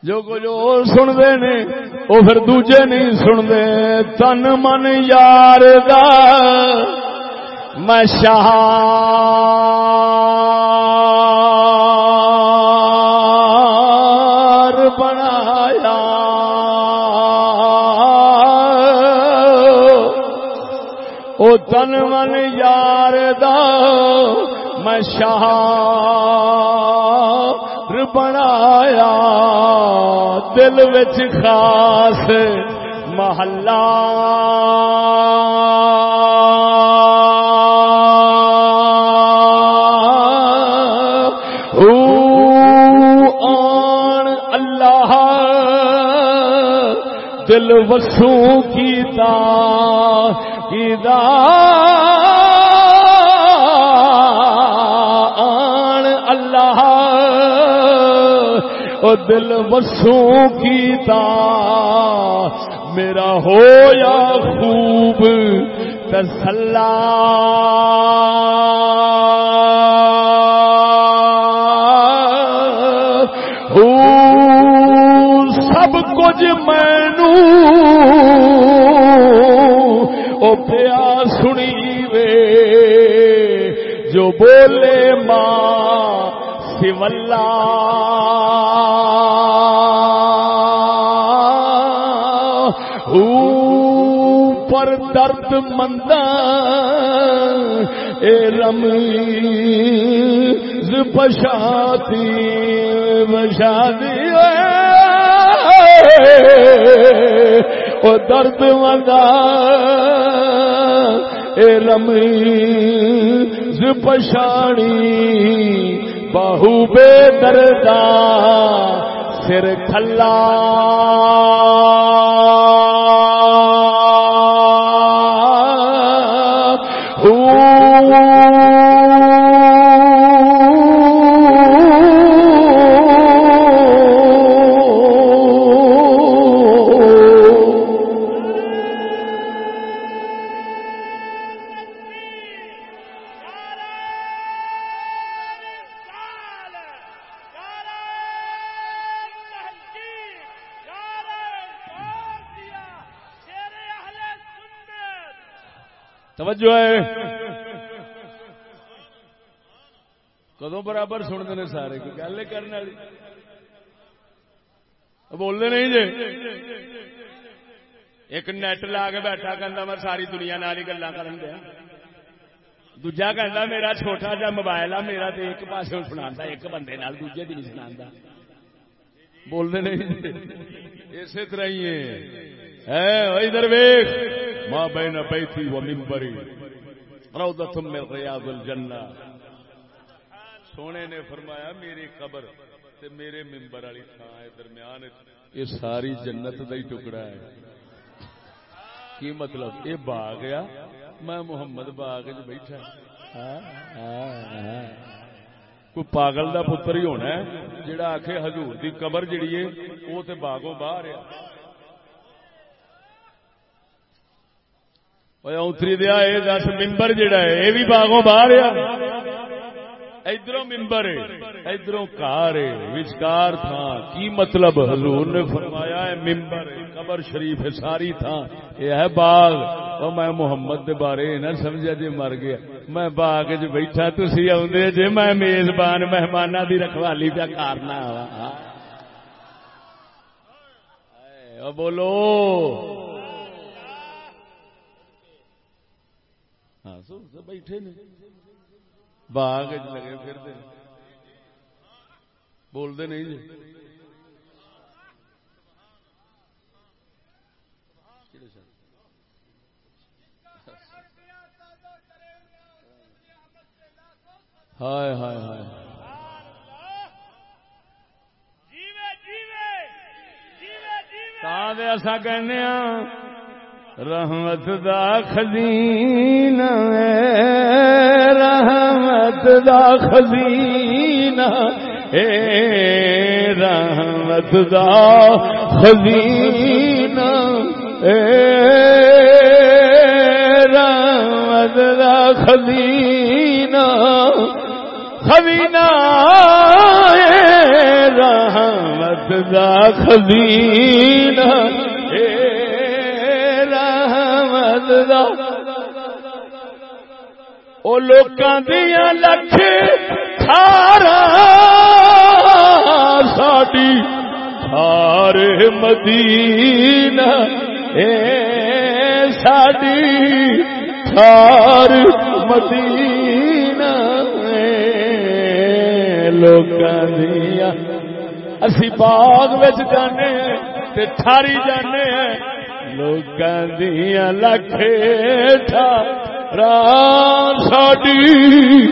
جو کچھ اور سنتے نے وہ پھر دوجے نہیں سنتے۔ تن من یار دا میں شاہ تن من یار میں شاہ بنایا۔ دل وچ خاص محلہ۔ دل وسو کی تا آن اللہ، او دل وسوں کی تا میرا ہو یا خوب تسلا۔ سب کچھ پیا سنی وے جو بولے ماں سولہ پر درد مند اے رمی پشاتی بشادی درد منگا اے رمی پشانی بہو بے دردا سر کھلا۔ برابر سنتے ہیں سارے کوئی گل کرنے والی۔ بولتے نہیں جی ایک نیٹ لا کے بیٹھا کہ میں ساری دنیا نال ہی گلا کر دیا۔ دوجا کہ میرا چھوٹا جا موبائل آ میرا تو ایک پاس سنا ایک بندے نال دوجے بھی نہیں سنا بولتے نہیں اسی طرح ہی ہے۔ ادھر ویخ ماں بہن بیٹھی وہ ممبری روضت من ریاض الجنہ۔ سونے نے فرمایا، میری قبر تے میرے ممبر والی تھان درمیان یہ ساری جنت کا ہی ٹکڑا ہے۔ کی مطلب؟ یہ باغ آ میں محمد باغ بیٹھا کوئی پاگل دا پتر ہی ہونا ہے، جڑا آخ حضور دی قبر جڑی ہے، وہ تے باغوں باہر ہے۔ اتری دیا یہ دس ممبر جڑا ہے، یہ بھی باغوں باہر ادھر ممبر ادھر کار وچکار تھا کی مطلب؟ حضور نے فرمایا ہے ممبر قبر شریف ہے، ساری تھا یہ ہے باغ۔ اور میں محمد دے بارے نہ سمجھا جی مر گیا۔ میں باغ چ بیٹھا تھی آدھے جی میں میزبان مہمان دی رکھوالی پہ کارنا بولو۔ ہاں بیٹھے نے۔ باغ لگے پھر بولتے نہیں جی ہائے ہائے ہائے ایسا کہنے رحمت دا خزین رحمت دا خزین اے رحمت دا خزین اے رحمت دا خزین خزینہ۔ اے رحمت دا خزینہ وہ لوکاں دیا لکھ سارا ساڈی سارے مدینہ، اے ساڈی سار مدینہ، اے لوکاں دیا اسی باغ بچ جانے تے تھاری جانے ہیں۔ لوگوں دیا لکھا ساڈی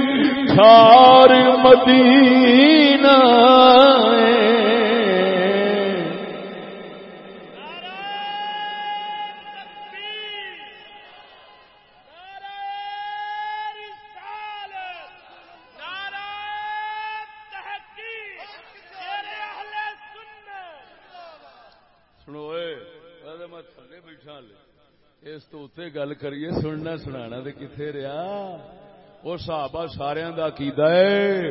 سار مدینہ گل کریے، سننا سنا کتنے رہا؟ وہ صحابہ سارا کا عقیدہ ہے۔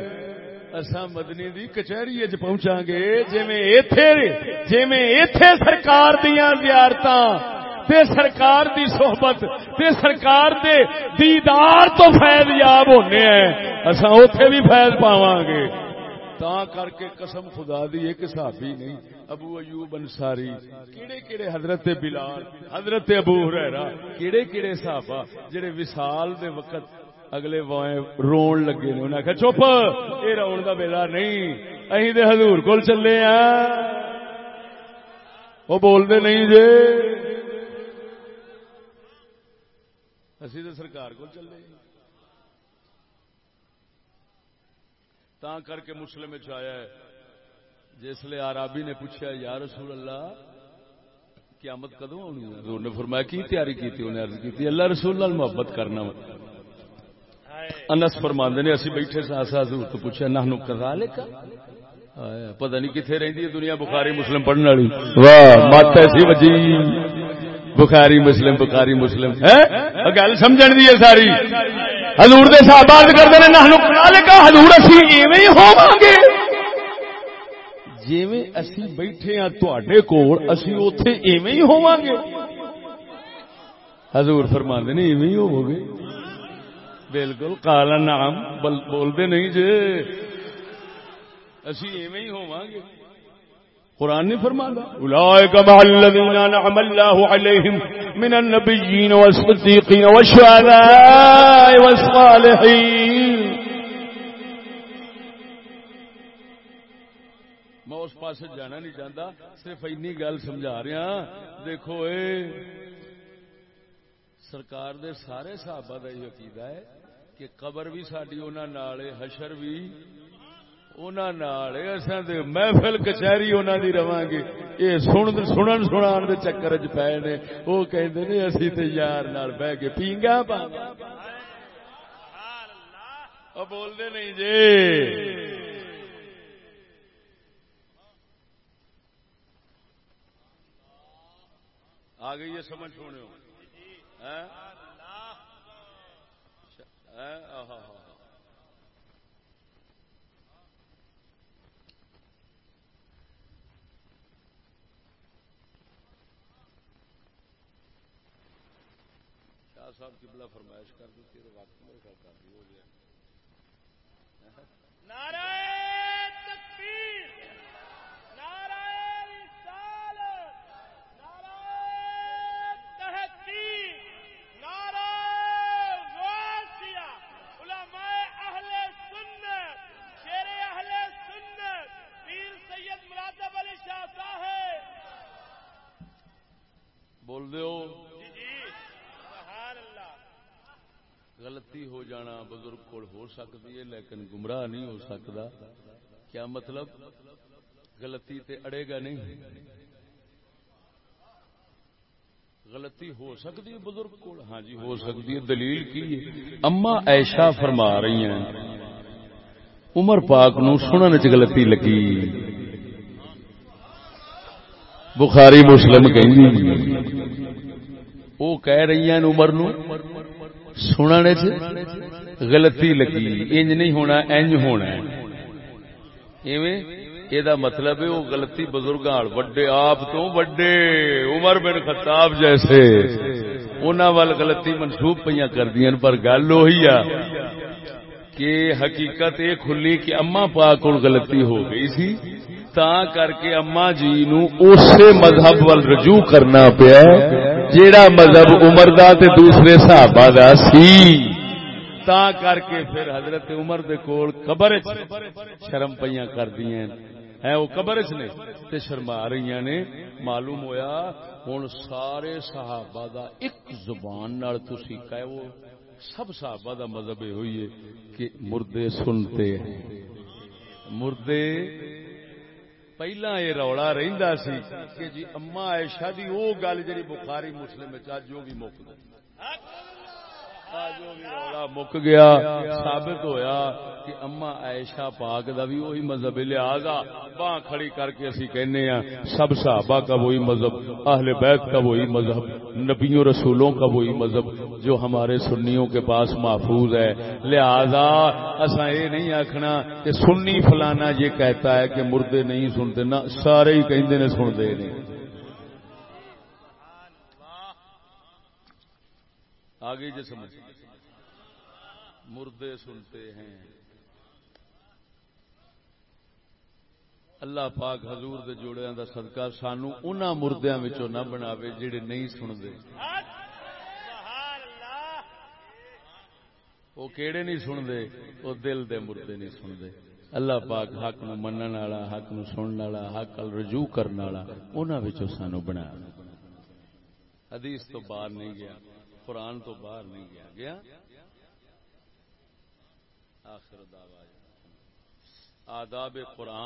اصا مدنی دی کچہری پہنچا گے جی ایتھے سرکار دیا زیارت تے سرکار دی صحبت، تے سرکار دے دیدار تو فیض یاب ہونے ہیں۔ اصا اتے بھی فیض پاواں گے۔ تا کر کے قسم خدا دی، ایک صحابی نہیں، ابو ایوب انصاری۔ کیڑے کیڑے حضرت بلال، حضرت ابو ہریرہ، کیڑے کیڑے صحابہ جڑے وصال دے وقت اگلے وائیں رون لگے نے، انہاں کہ چپ، اے رون دا ویلا نہیں اہیں دے حضور کول چلے ہیں وہ بول دے نہیں جے۔ اسی تے سرکار کول چلے۔ ہیں تا کر کے مسلم آیا ہے۔ جس لیے آرابی نے پوچھا یا رسول اللہ، قیامت کدو آنی حضور نے فرمایا، کی تیاری کی تھی انہیں عرض کی تھی اللہ رسول اللہ محبت کرنا۔ انس فرماندے نے، اسی بیٹھے سا سا حضور تو پوچھا، نحنو کذالک؟ پتہ نہیں کتنے رہندی ہے دنیا بخاری مسلم پڑھنے والی۔ واہ مات ایسی وجی۔ بخاری مسلم بخاری مسلم۔ ہے گل سمجھن دی ہے ساری۔ حضور دے صحابہ عرض کردے نے نحنو کذالک حضور اسی ایویں ہوواں گے جویں اسی بیٹھے ہاں تواڈے کول، اسی اوتھے ایویں ہی ہوواں گے حضور فرما دے نہیں ایویں ہو گے بالکل کالا نام بولتے نہیں جی اسی ایویں ہی ہوا گے قرآن نہیں فرمانا اولئک مع الذین انعم اللہ علیہم من النبیین والصدیقین والشہداء والصالحین. میں اس پاس جانا نہیں چاہتا، صرف اینی گل سمجھا رہا ہاں۔ دیکھو اے، سرکار دے سارے صحابہ دا یہ عقیدہ ہے کہ قبر بھی ساری انہوں نے حشر بھی محفل کچہری انہوں دی رواں گے یہ سنن سنان سنا چکر چ پے نے وہ کہتے نے اسی تے یار نال بہ کے پیگا پا بولتے نہیں جی آ گئی ہے سمجھ سونے شاہ صاحب کی فرمائش کر دی تیرے وقت میرے خیال کافی ہو گیا بول بزرگ کو ہو سکتی ہے، لیکن گمراہ نہیں ہو سکتا۔ کیا مطلب؟ غلطی تے اڑے گا نہیں۔ غلطی ہو سکتی ہے بزرگ کو ہاں جی ہو سکتی ہے۔ دلیل کی اما ایشا فرما رہی ہیں، عمر پاک نو سنن چ غلطی لگی۔ بخاری مسلم کہ وہ کہہ رہی ہیں عمر نو سننے چ غلطی لگی، انج نہیں ہونا، انج ہونا یہ مطلب ہے، وہ غلطی بزرگ وڈے، آپ تو وڈے، عمر بن خطاب جیسے۔ انہوں وال غلطی منسوخ پہ کر دیا پر گل وہی آ کہ حقیقت یہ کھلی کہ اما پاک غلطی ہو گئی سی تا کر کے اما جی نو اسی مذہب وال رجوع کرنا پیا جیڑا مذہب عمر دا تے دوسرے صحابہ دا سی۔ تا کر کے پھر حضرت عمر دے کول قبر شرم پیاں کر دیاں ہے وہ قبر چ نے تے شرما رہی نے۔ معلوم ہویا ہن سارے صحابہ دا ایک زبان نال تسی کہے وہ سب صحابہ دا مذہب ہوئی ہے کہ مردے سنتے ہیں۔ مردے پہلا یہ رولا رہندا سی کہ جی اما عائشہ دی او گل جڑی بخاری مسلم وچ اج جو بھی مک مک گیا، ثابت ہویا کہ اما عائشہ پاک دا بھی وہی مذہب لہذا باں کھڑی کر کے اسی کہنے ہیں، سب صحابہ کا وہی مذہب، اہل بیت کا وہی مذہب، نبیوں رسولوں کا وہی مذہب جو ہمارے سنیوں کے پاس محفوظ ہے۔ لہذا اسا یہ نہیں آخنا کہ سنی فلانا یہ کہتا ہے کہ مردے نہیں سنتے، نہ سارے ہی کہندے نے سنتے نہیں۔ آگے جو سمجھ۔ مردے سنتے ہیں۔ اللہ پاک حضور دے جوڑیاں دا صدقہ سانو انہاں مردیاں وچوں نہ بناوے جڑے نہیں سندے وہ کیڑے نہیں سندے وہ دل دے مردے نہیں سندے اللہ پاک حق نو منن والا، حق نو سنن والا، حق ال رجوع کرن والا، انہاں وچوں سانو بنا۔ حدیث تو باہر نہیں گیا۔ قرآن تو باہر نہیں گیا۔ گیا؟ آخر دعوا آداب قرآن۔